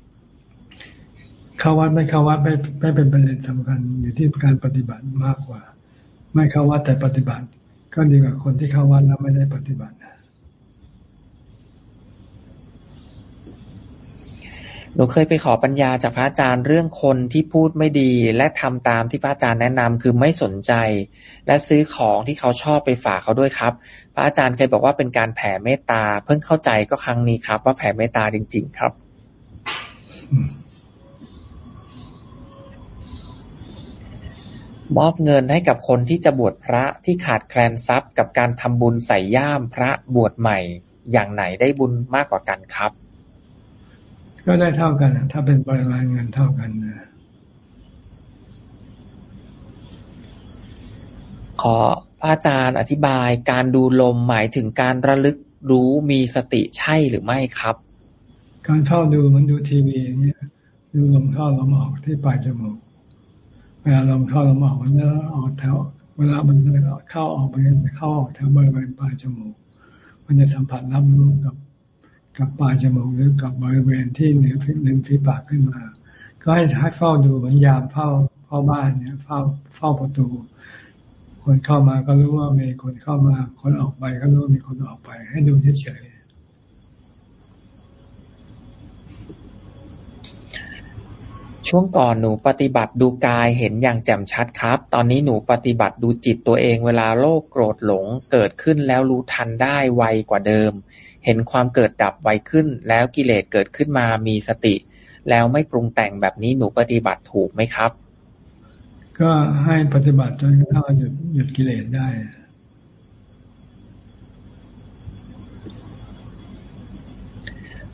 Speaker 2: เข้าวัดไม่เข้าวัดไม่ไม่เป็นประเด็นสำคัญอยู่ที่การปฏิบัติมากกว่า ไม่เข้าวัดแต่ปฏิบัติ ก็ดีกว่าคนที่เข้าวัดแล้วไม่ได้ปฏิบัติ
Speaker 1: หนูเคยไปขอปัญญาจากพระอาจารย์เรื่องคนที่พูดไม่ดี และทำตามที่พระอาจารย์แนะนำคือไม่สนใจ และซื้อของที่เขาชอบไปฝากเขาด้วยครับ พระอาจารย์เคยบอกว่าเป็นการแผ่เมตตา เพิ่งเข้าใจก็ครั้งนี้ครับ ว่าแผ่เมตตาจริง ๆ ครับ มอบเงินให้กับคนที่จะบวชพระที่ขาดแคลนทรัพย์กับการทำบุญใส่ย่ามพระบวชใหม่ อย่างไหนได้บุญมากกว่ากันครับ
Speaker 2: ก็ได้เท่ากัน ถ้าเป็นปริมาณเงินเท่ากันนะ
Speaker 1: ขอพระอาจารย์อธิบายการดูลมหมายถึงการระลึกรู้มีสติใช่หรือไม่ครับ
Speaker 2: การเข้าดูมันดูทีวีอย่างเงี้ยดูลมเข้าลมออกที่ปลายจมูก เวลาลมเข้าลมออกมันจะออกแถว เวลามันเข้าออกไปเข้าออกแถวบริเวณปลายจมูก มันจะสัมผัสรับรู้กับกับปลายจมูกหรือกับบริเวณที่เหนือริมฝีปากขึ้นมา ก็ให้ให้เฝ้าดูเหมือนยามเฝ้าเฝ้าบ้านเนี่ยเฝ้าเฝ้าประตู คนเข้ามาก็รู้ว่ามีคนเข้ามา คนออกไปก็รู้ว่ามีคนออกไป ให้ดูเฉย
Speaker 1: ช่วงก่อนหนูปฏิบัติดูกายเห็นอย่างแจ่มชัดครับ ตอนนี้หนูปฏิบัติดูจิตตัวเองเวลาโลภโกรธหลงเกิดขึ้นแล้วรู้ทันได้ไวกว่าเดิม เห็นความเกิดดับไวขึ้น แล้วกิเลสเกิดขึ้นมามีสติ แล้วไม่ปรุงแต่งแบบนี้หนูปฏิบัติถูกไหมครับ
Speaker 2: ก็ให้ปฏิบัติจนกระทั่งหยุดหยุดกิเลสได้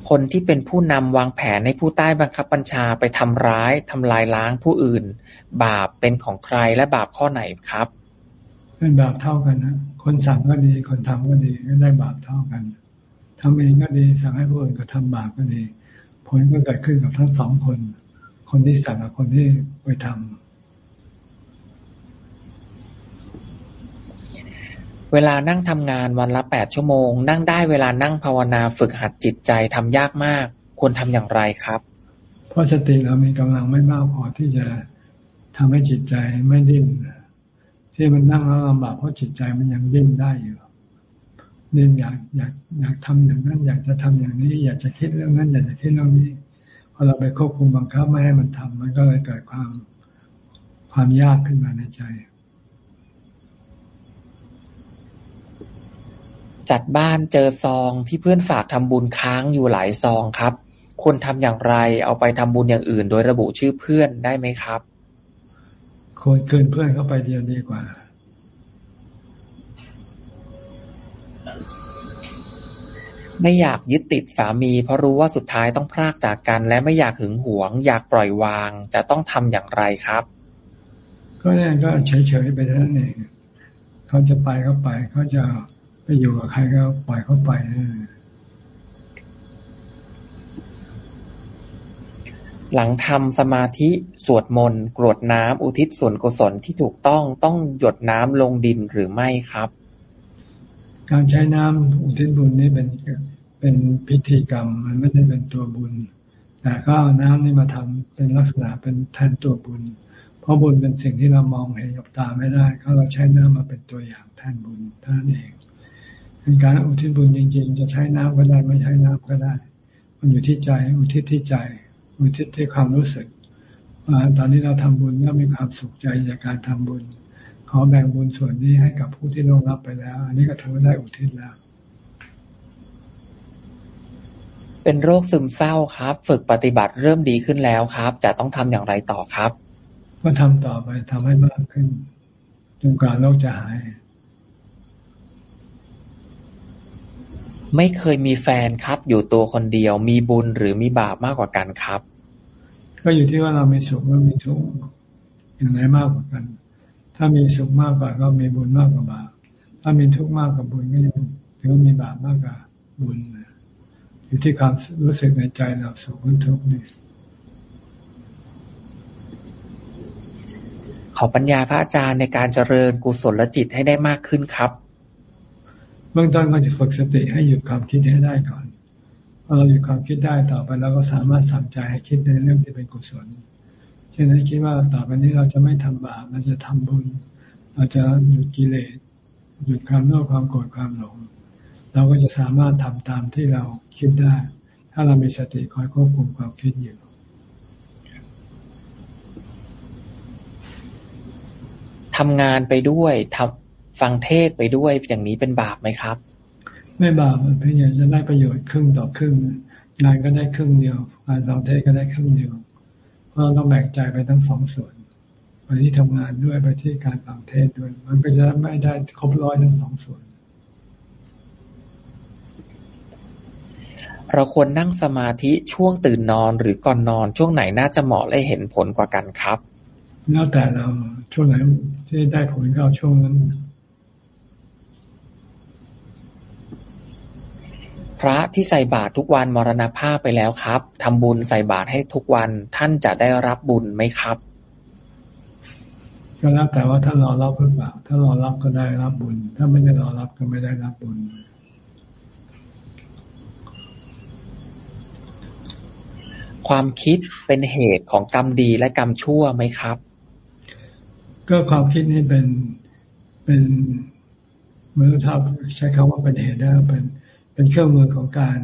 Speaker 1: คนที่เป็นผู้นำวางแผนให้ผู้ใต้บังคับบัญชาไปทำร้าย ทำลายล้างผู้อื่น บาปเป็นของใครและบาปข้อไหนครับ
Speaker 2: เป็นบาปเท่ากันนะคนสั่งก็ดี คนทำก็ดีก็ได้บาปเท่ากันทำเองก็ดีสั่งให้ผู้อื่นก็ทำบาปก็ดีผลก็เกิดขึ้นกับทั้งสองคน คนที่สั่งกับคนที่ไปทำ
Speaker 1: วลานั่งทำงานวันละแปดชั่วโมง นั่งได้เวลานั่งภาวนาฝึกหัดจิตใจทำยากมาก ควรทำอย่างไรครับ
Speaker 2: เพราะสติเรามีกำลังไม่มากพอที่จะทำให้จิตใจไม่ดิ้นที่มันนั่งแล้วลำบากเพราะจิตใจมันยังดิ้นได้อยู่เน้นอยากอยากอยากทำอย่างนั้น อยากจะทำอย่างนี้ อยากจะคิดเรื่องนั้น อยากจะคิดเรื่องนี้พอเราไปควบคุมบังคับไม่ให้มันทำมันก็เลยเกิดความความยากขึ้นมาในใจ
Speaker 1: จัดบ้านเจอซองที่เพื่อนฝากทำบุญค้างอยู่หลายซองครับ ควรทำอย่างไร เอาไปทำบุญอย่างอื่น โดยระบุชื่อเพื่อนได้ไหมครับ
Speaker 2: ควรเกินเพื่อนเข้าไปเดียวดีกว่า
Speaker 1: ไม่อยากยึดติดสามี เพราะรู้ว่าสุดท้ายต้องพรากจากกัน และไม่อยากหึงหวง อยากปล่อยวาง จะต้องทำอย่างไรครับ
Speaker 2: ก็เนี่ยก็เฉยๆไปเท่านั้นเองเขาจะไปก็ไปเขาจะ ไปอยู่กับใครก็ปล่อยเขาไป
Speaker 1: หลังทำสมาธิสวดมนต์กรวดน้ำอุทิศส่วนกุศลที่ถูกต้องต้องหยดน้ำลงดินหรือไม่ครับ
Speaker 2: การใช้น้ำอุทิศบุญนี่เป็นเป็นพิธีกรรม มันไม่ได้เป็นตัวบุญ แต่ก็เอาน้ำนี่มาทำเป็นลักษณะเป็นแทนตัวบุญ เพราะบุญเป็นสิ่งที่เรามองเห็นกับตาไม่ได้ ก็เราใช้น้ำมาเป็นตัวอย่างแทนบุญท่านเอง เป็นการอุทิศบุญจริง ๆ จะใช้น้ำก็ได้ไม่ใช้น้ำก็ได้ มันอยู่ที่ใจ อุทิศที่ใจ อุทิศที่ความรู้สึกว่าตอนนี้เราทำบุญแล้วมีความสุขใจจากการทำบุญ ขอแบ่งบุญส่วนนี้ให้กับผู้ที่ล่วงรับไปแล้ว อันนี้ก็ถือว่าได้อุทิศแล้ว
Speaker 1: เป็นโรคซึมเศร้าครับ ฝึกปฏิบัติเริ่มดีขึ้นแล้วครับ จะต้องทำอย่างไรต่อครับ
Speaker 2: ก็ทำต่อไปทำให้มากขึ้นจนกว่าโรคจะหาย
Speaker 1: ไม่เคยมีแฟนครับ อยู่ตัวคนเดียว มีบุญหรือมีบาปมากกว่ากันครับ
Speaker 2: ก็อยู่ที่ว่าเรามีสุขหรือมีทุกข์อย่างไหนมากกว่ากัน ถ้ามีสุขมากกว่าก็มีบุญมากกว่าบาป ถ้ามีทุกข์มากกว่าบุญก็ถือว่ามีบาปมากกว่าบุญอยู่ที่ความรู้สึกในใจเราสุขหรือทุกข์นี่
Speaker 1: ขอปัญญาพระอาจารย์ในการเจริญกุศลจิตให้ได้มากขึ้นครับ
Speaker 2: เบื้องต้นก็จะฝึกสติให้หยุดความคิดให้ได้ก่อนพอเราหยุดความคิดได้ต่อไปเราก็สามารถสั่งใจให้คิดในเรื่องที่เป็นกุศลเช่นให้คิดว่าต่อไปนี้เราจะไม่ทำบาปเราจะทำบุญ เราจะหยุดกิเลสหยุดความโลภความโกรธความหลง เราก็จะสามารถทำตามที่เราคิดได้ ถ้าเรามีสติคอยควบคุมความคิดอยู่
Speaker 1: ทำงานไปด้วยทำ ฟังเทศไปด้วยอย่างนี้เป็นบาปไหมครับ
Speaker 2: ไม่บาปเพียงแต่จะได้ประโยชน์ครึ่งต่อครึ่งงานก็ได้ครึ่งเดียวการฟังเทศก็ได้ครึ่งเดียว เพราะเราต้องแบ่งใจไปทั้งสองส่วนไปที่ทำงานด้วยไปที่การฟังเทศด้วย มันก็จะไม่ได้ครบร้อยทั้งสองส่วน
Speaker 1: เราควรนั่งสมาธิช่วงตื่นนอนหรือก่อนนอนช่วงไหนน่าจะเหมาะและเห็นผลกว่ากันครับ
Speaker 2: แล้วแต่เราช่วงไหนที่ได้ผลก็ช่วงนั้น
Speaker 1: พระที่ใส่บาตรทุกวันมรณภาพไปแล้วครับ ทำบุญใส่บาตรให้ทุกวันท่านจะได้รับบุญไหมครับ
Speaker 2: ก็แล้วแต่ว่าถ้ารอรับหรือเปล่า ถ้ารอรับก็ได้รับบุญ ถ้าไม่ได้รอรับก็ไม่ได้รับบุญ
Speaker 1: ความคิดเป็นเหตุของกรรมดีและกรรมชั่วไหมครับ
Speaker 2: ก็ความคิดนี่เป็นเป็นเมื่อถ้าใช้คำว่าเป็นเหตุได้เป็น เป็นเครื่องมือของการ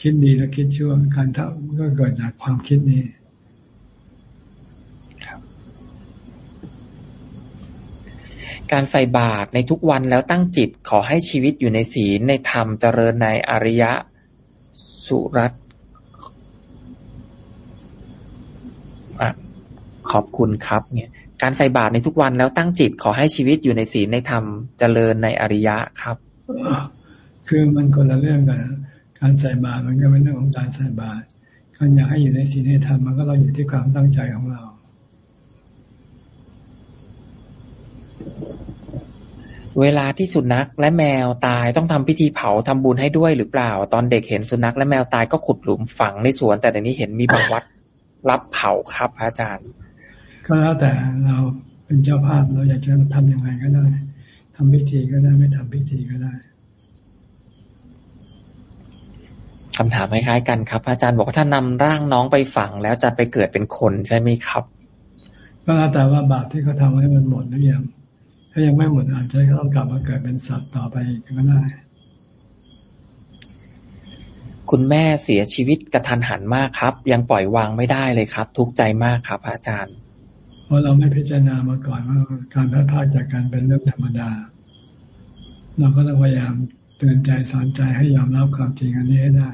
Speaker 2: คิดดีและคิดชั่วการทำก็เกิดจากความคิดนี้
Speaker 1: การใส่บาตรในทุกวันแล้วตั้งจิตขอให้ชีวิตอยู่ในศีลในธรรมเจริญในอริยะสุรัตขอบคุณครับ เนี่ย การใส่บาตรในทุกวันแล้วตั้งจิตขอให้ชีวิตอยู่ในศีลในธรรมเจริญในอริยะครับ
Speaker 2: คือมันคนละเรื่องกันการใส่บาตรมันก็เป็นเรื่องของการใส่บาตรการอยากให้อยู่ในศีลในธรรมมันก็เราอยู่ที่ความตั้งใจของเรา
Speaker 1: เวลาที่สุนัขและแมวตายต้องทำพิธีเผาทำบุญให้ด้วยหรือเปล่า ตอนเด็กเห็นสุนัขและแมวตายก็ขุดหลุมฝังในสวน แต่ในนี้เห็นมีบางวัดรับเผาครับอาจารย์
Speaker 2: ก็แล้วแต่เราเป็นเจ้าภาพเราอยากจะทํำยังไงก็ได้ทำพิธีก็ได้ไม่ทำพิธีก็ได้
Speaker 1: คำถามคล้ายๆกันครับ อาจารย์บอกว่าถ้านำร่างน้องไปฝังแล้วจะไปเกิดเป็นคนใช่ไหมครับ
Speaker 2: ก็แล้วแต่ว่าบาปที่เขาทำให้มันหมดหรือยังถ้ายังไม่หมดอาจจะต้องกลับมาเกิดเป็นสัตว์ต่อไปก็ได้
Speaker 1: คุณแม่เสียชีวิตกระทันหันมากครับ ยังปล่อยวางไม่ได้เลยครับ ทุกข์ใจมากครับ อาจารย์
Speaker 2: เพราะเราไม่พิจารณามาก่อนว่าการพัดพาจากการเป็นเรื่องธรรมดา เราก็ต้องพยายามเตือนใจสอนใจให้ยอมรับความจริงอันนี้ให้ได้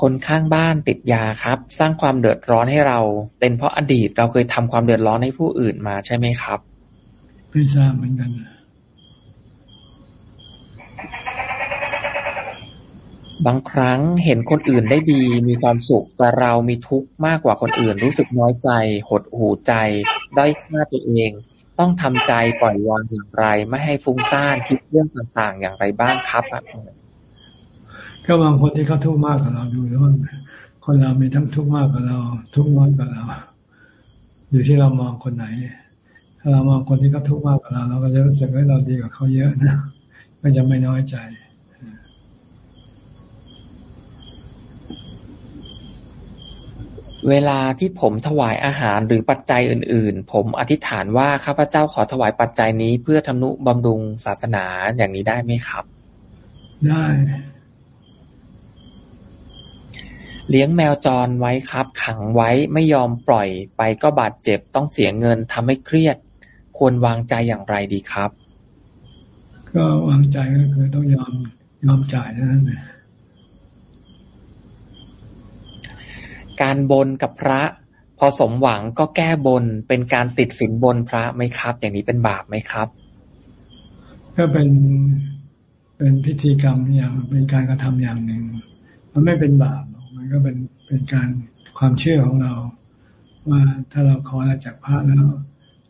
Speaker 1: คนข้างบ้านติดยาครับ สร้างความเดือดร้อนให้เรา เป็นเพราะอดีตเราเคยทำความเดือดร้อนให้ผู้อื่นมาใช่ไหมครับ
Speaker 2: ไม่ทราบเหมือนกัน
Speaker 1: บางครั้งเห็นคนอื่นได้ดีมีความสุขแต่เรามีทุกข์มากกว่าคนอื่น รู้สึกน้อยใจ หดหูใจด้อยค่าตัวเอง ต้องทำใจปล่อยวางอย่างไร ไม่ให้ฟุ้งซ่านคิดเรื่องต่างๆ อย่างไรบ้างครับ
Speaker 2: ก็บางคนที่เขาทุกข์มากกว่าเราดูแล้วคนเรามีทั้งทุกข์มากกว่าเรา ทุกข์น้อยกว่าเรา อยู่ที่เรามองคนไหน ถ้าเรามองคนที่เขาทุกข์มากกว่าเรา เราก็จะรู้สึกว่าเราดีกว่าเขาเยอะนะก็จะไม่น้อยใจ
Speaker 1: เวลาที่ผมถวายอาหารหรือปัจจัยอื่น ๆ ผมอธิษฐานว่าข้าพเจ้าขอถวายปัจจัยนี้เพื่อทำนุบำรุงศาสนาอย่างนี้ได้ไหมครับ
Speaker 2: ได้
Speaker 1: เลี้ยงแมวจรไว้ครับ ขังไว้ ไม่ยอมปล่อยไปก็บาดเจ็บ ต้องเสียเงิน ทำให้เครียด ควรวางใจอย่างไรดีครับ
Speaker 2: ก็วางใจก็คือต้องยอมยอมจ่ายนั่นเอง
Speaker 1: การบนกับพระ พอสมหวังก็แก้บน เป็นการติดสินบนพระไหมครับ อย่างนี้เป็นบาปไหมครับ
Speaker 2: กก็เป็นเป็นพิธีกรรมอย่างเป็นการกระทำอย่างหนึ่ง มันไม่เป็นบาป มันก็เป็นเป็นการความเชื่อของเรา ว่าถ้าเราขออะไรจากพระแล้ว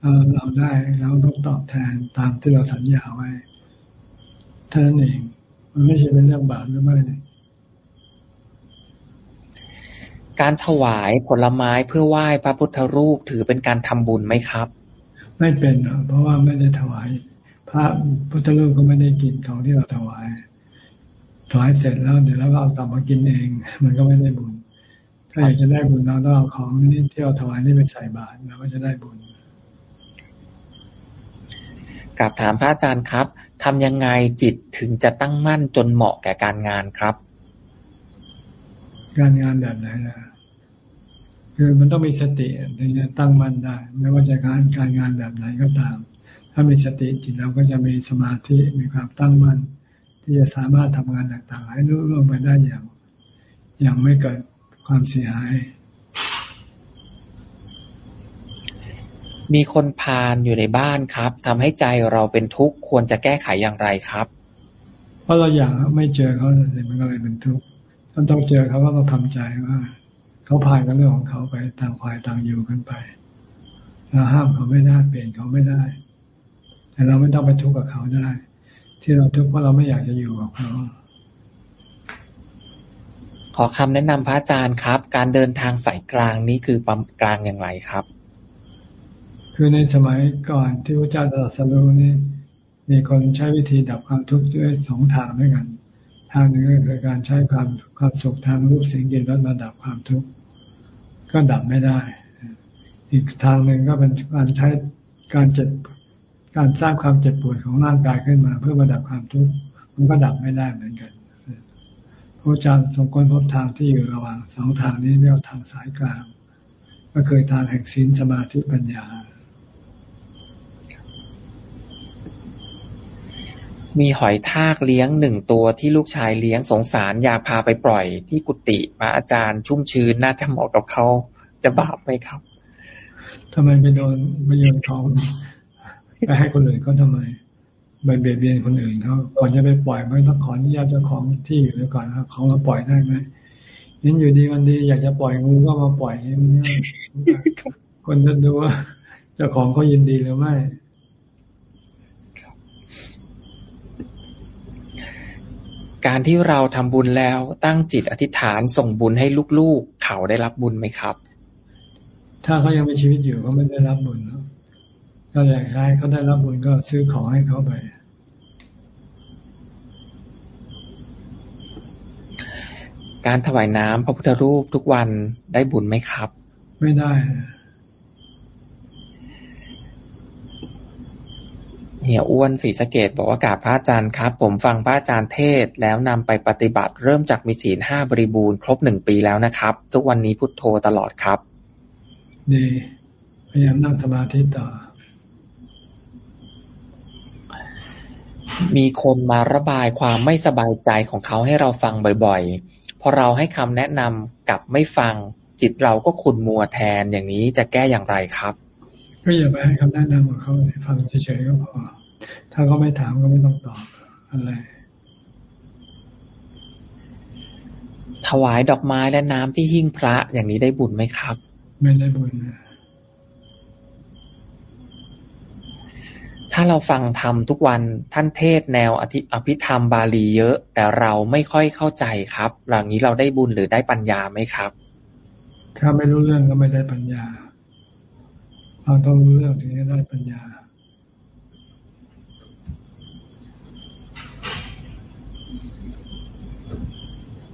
Speaker 2: เราเราได้เราต้องตอบแทนตามที่เราสัญญาไว้เท่านั้นเอง มันไม่ใช่เป็นเรื่องบาปหรือไม่
Speaker 1: การถวายผลไม้เพื่อไหว้พระพุทธรูปถือเป็นการทำบุญไหมครับ
Speaker 2: ไม่เป็นเพราะว่าไม่ได้ถวาย พระพุทธรูปก็ไม่ได้กินของที่เราถวาย ถวายเสร็จแล้วเดี๋ยวเราก็เอากลับมากินเอง มันก็ไม่ได้บุญ ถ้าอยากจะได้บุญเราต้องเอาของนี่ที่เราถวายนี่ไปใส่บาตรเราก็จะได้บุญ
Speaker 1: กับถามพระอาจารย์ครับทำยังไงจิตถึงจะตั้งมั่นจนเหมาะแก่การงานครับ
Speaker 2: การงานแบบไหนนะคือมันต้องมีสติถึงจะตั้งมั่นได้ ไม่ว่าจะการการงานแบบไหนก็ตาม ถ้ามีสติจิตเราก็จะมีสมาธิมีความตั้งมั่น ที่จะสามารถทำงานต่างๆ ให้รุ่งเรืองไปได้อย่าง อย่างไม่เกิดความเสียหาย
Speaker 1: มีคนพาลอยู่ในบ้านครับทำให้ใจเราเป็นทุกข์ควรจะแก้ไขอย่างไรครับ
Speaker 2: เพราะเราอยากไม่เจอเขาเลยมันก็เลยเป็นทุกข์ถ้าต้องเจอเขาก็ต้องทำใจว่าเขาพายกันเรื่องของเขาไปต่างฝ่ายต่างอยู่กันไปเราห้ามเขาไม่ได้เปลี่ยนเขาไม่ได้ แต่เราไม่ต้องไปทุกข์กับเขาได้ ที่เราทุกข์เพราะเราไม่อยากจะอยู่กับเขา
Speaker 1: ขอคำแนะนำพระอาจารย์ครับ การเดินทางสายกลางนี้คือปั๊มกลางอย่างไรครับ
Speaker 2: คือในสมัยก่อนที่พระเจ้าตรัสรู้นี่มีคนใช้วิธีดับความทุกข์ด้วยสองทางด้วยกัน ทางหนึ่งก็คือการใช้ความความสุขทางรูปเสียงกลิ่นรสมาดับความทุกข์ก็ดับไม่ได้ อีกทางหนึ่งก็เป็นการใช้การเจ็บ การสร้างความเจ็บปวดของร่างกายขึ้นมา เพื่อมาดับความทุกข์มันก็ดับไม่ได้เหมือนกันพระอาจารย์ทรงค้นพบทางที่อยู่ระหว่างสองทางนี้เรียกทางสายกลาง ก็คือทางแห่งศีลสมาธิปัญญา
Speaker 1: มีหอยทากเลี้ยงหนึ่งตัวที่ลูกชายเลี้ยงสงสารอยากพาไปปล่อย ที่กุฏิพระอาจารย์ชุ่มชื้นน่าจะเหมาะกับเขาจะบาปไหมครับ
Speaker 2: ทำไมไปโดนไปโยนเขา ไปให้คนอื่นเขาทำไมไปเบียดเบียนคนอื่นเขาก่อนจะไปปล่อยไม่ต้องขออนุญาตเจ้าของที่อยู่แล้วก่อนเขามาปล่อยได้ไหมนั้นอยู่ดีวันดีอยากจะปล่อยงูก็มาปล่อยคนจะดูว่าเจ้าของเขายินดีหรือไม่
Speaker 1: การที่เราทำบุญแล้วตั้งจิตอธิษฐานส่งบุญให้ลูกๆ เขาได้รับบุญไหมครับ
Speaker 2: ถ้าเขายังมีชีวิตอยู่เขาไม่ได้รับบุญแล้ วก็อยากให้เขาได้รับบุญก็ซื้อของให้เขาไป
Speaker 1: การถวายน้ำพระพุทธรูปทุกวันได้บุญไหมครับ
Speaker 2: ไม่ได้
Speaker 1: เหี่ยอ้วนศรีสะเกดบอกว่ากาบพระอาจารย์ครับ ผมฟังพระอาจารย์เทศแล้วนำไปปฏิบัติเริ่มจากมีศีลห้าบริบูรณ์ครบหนึ่งปีแล้วนะครับ ทุกวันนี้พุทโธตลอดครับ
Speaker 2: ดี พยายามนั่งสมาธิต่อ
Speaker 1: มีคนมาระบายความไม่สบายใจของเขาให้เราฟังบ่อยๆ พอเราให้คำแนะนำกับไม่ฟัง จิตเราก็ขุนมัวแทนอย่างนี้จะแก้อย่างไรครับ
Speaker 2: ก็อย่าไปให้คำแนะนำของเขาฟังเฉยๆก็พอ ถ้าเขาไม่ถามก็ไม่ต้องตอบอะไร
Speaker 1: ถวายดอกไม้และน้ำที่หิ้งพระอย่างนี้ได้บุญไหมครับ
Speaker 2: ไม่ได้บุญ
Speaker 1: ถ้าเราฟังธรรมทุกวันท่านเทศแนวอภิธรรมบาลีเยอะ แต่เราไม่ค่อยเข้าใจครับหลังนี้เราได้บุญหรือได้ปัญญาไหมครับ
Speaker 2: ถ้าไม่รู้เรื่องก็ไม่ได้ปัญญาเราต้องรู้เรื่องถึงจะได้ปัญญา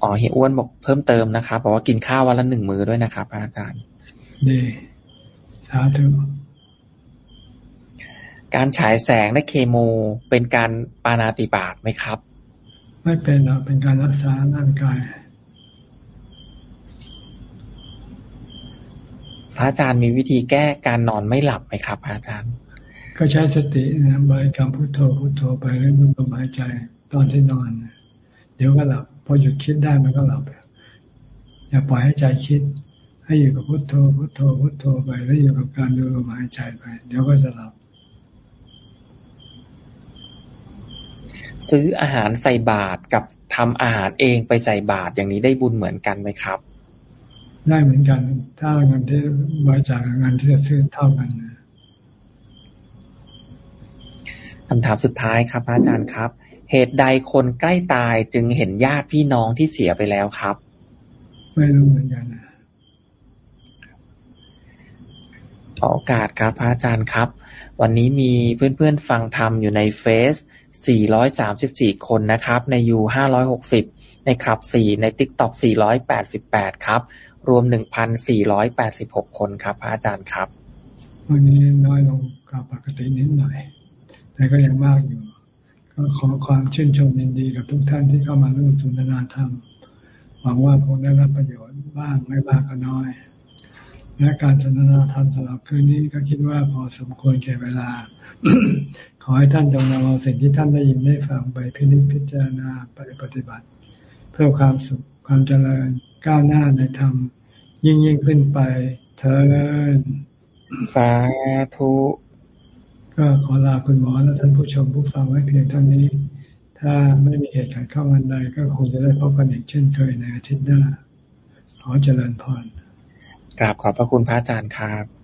Speaker 1: อ๋อเฮียอ้วนบอกเพิ่มเติมนะครับบอกว่ากินข้าววันละหนึ่งมื้อด้วยนะครับอาจารย์
Speaker 2: ดีสาธุ
Speaker 1: การฉายแสงและเคโมเป็นการปานาติบาตไหมครับ
Speaker 2: ไม่เป็นหรอกเป็นการรักษาร่างกาย
Speaker 1: พระอาจารย์มีวิธีแก้การนอนไม่หลับไหมครับ พระอาจารย์
Speaker 2: ก็ใช้สตินะบริกรรมพุทโธพุทโธไปเรื่อยๆลมหายใจตอนที่นอน เดี๋ยวก็หลับ พอหยุดคิดได้มันก็หลับอย่าปล่อยให้ใจคิด ให้อยู่กับพุทโธพุทโธพุทโธไปแล้วอยู่กับการดูลมหายใจไป เดี๋ยวก็จะหลับ
Speaker 1: ซื้ออาหารใส่บาตรกับทำอาหารเองไปใส่บาตรอย่างนี้ได้บุญเหมือนกันไหมครับ
Speaker 2: ได้เหมือนกัน ถ้าเงินที่บริจาคเงินที่จะซื้อเท่ากันนะ
Speaker 1: คำถามสุดท้ายครับอาจารย์ครับ เหตุใดคนใกล้ตายจึงเห็นญาติพี่น้องที่เสียไปแล้วครับ
Speaker 2: ไม่รู้เหมือนกันนะ
Speaker 1: ขอโอกาสครับพระอาจารย์ครับ วันนี้มีเพื่อนๆฟังธรรมอยู่ในเฟซ 434 คนนะครับ ในยู560 ในคลับ 4 ในติ๊กต็อก488 ครับ รวม 1,486 คนครับพระอาจารย์ครับ
Speaker 2: วันนี้น้อยลงกว่าปกตินิดหน่อย แต่ก็ยังมากอยู่ ก็ขอความชื่นชมยินดีกับทุกท่านที่เข้ามาร่วมสนทนาธรรม หวังว่าคงได้รับประโยชน์บ้างไม่บ้างก็น้อย และการสนทนาธรรมสำหรับคืนนี้ก็คิดว่าพอสมควรแก่เวลา ขอให้ท่านจงนำเอาสิ่งที่ท่านได้ยินได้ฟังไปพิจิตพิจารณาไปปฏิบัติ เพื่อความสุขความเจริญก้าวหน้าในธรรม ยิ่งยิ่งขึ้นไปเธอ
Speaker 1: สาธุ
Speaker 2: ก็ขอลาคุณหมอและท่านผู้ชมผู้ฟังไว้เพียงเท่านี้ ถ้าไม่มีเหตุการณ์เข้าวันใดก็คงจะได้พบกันอีกเช่นเคยในอาทิตย์หน้า ขอเจริญพร
Speaker 1: กราบขอบพระคุณพระอาจารย์ครับ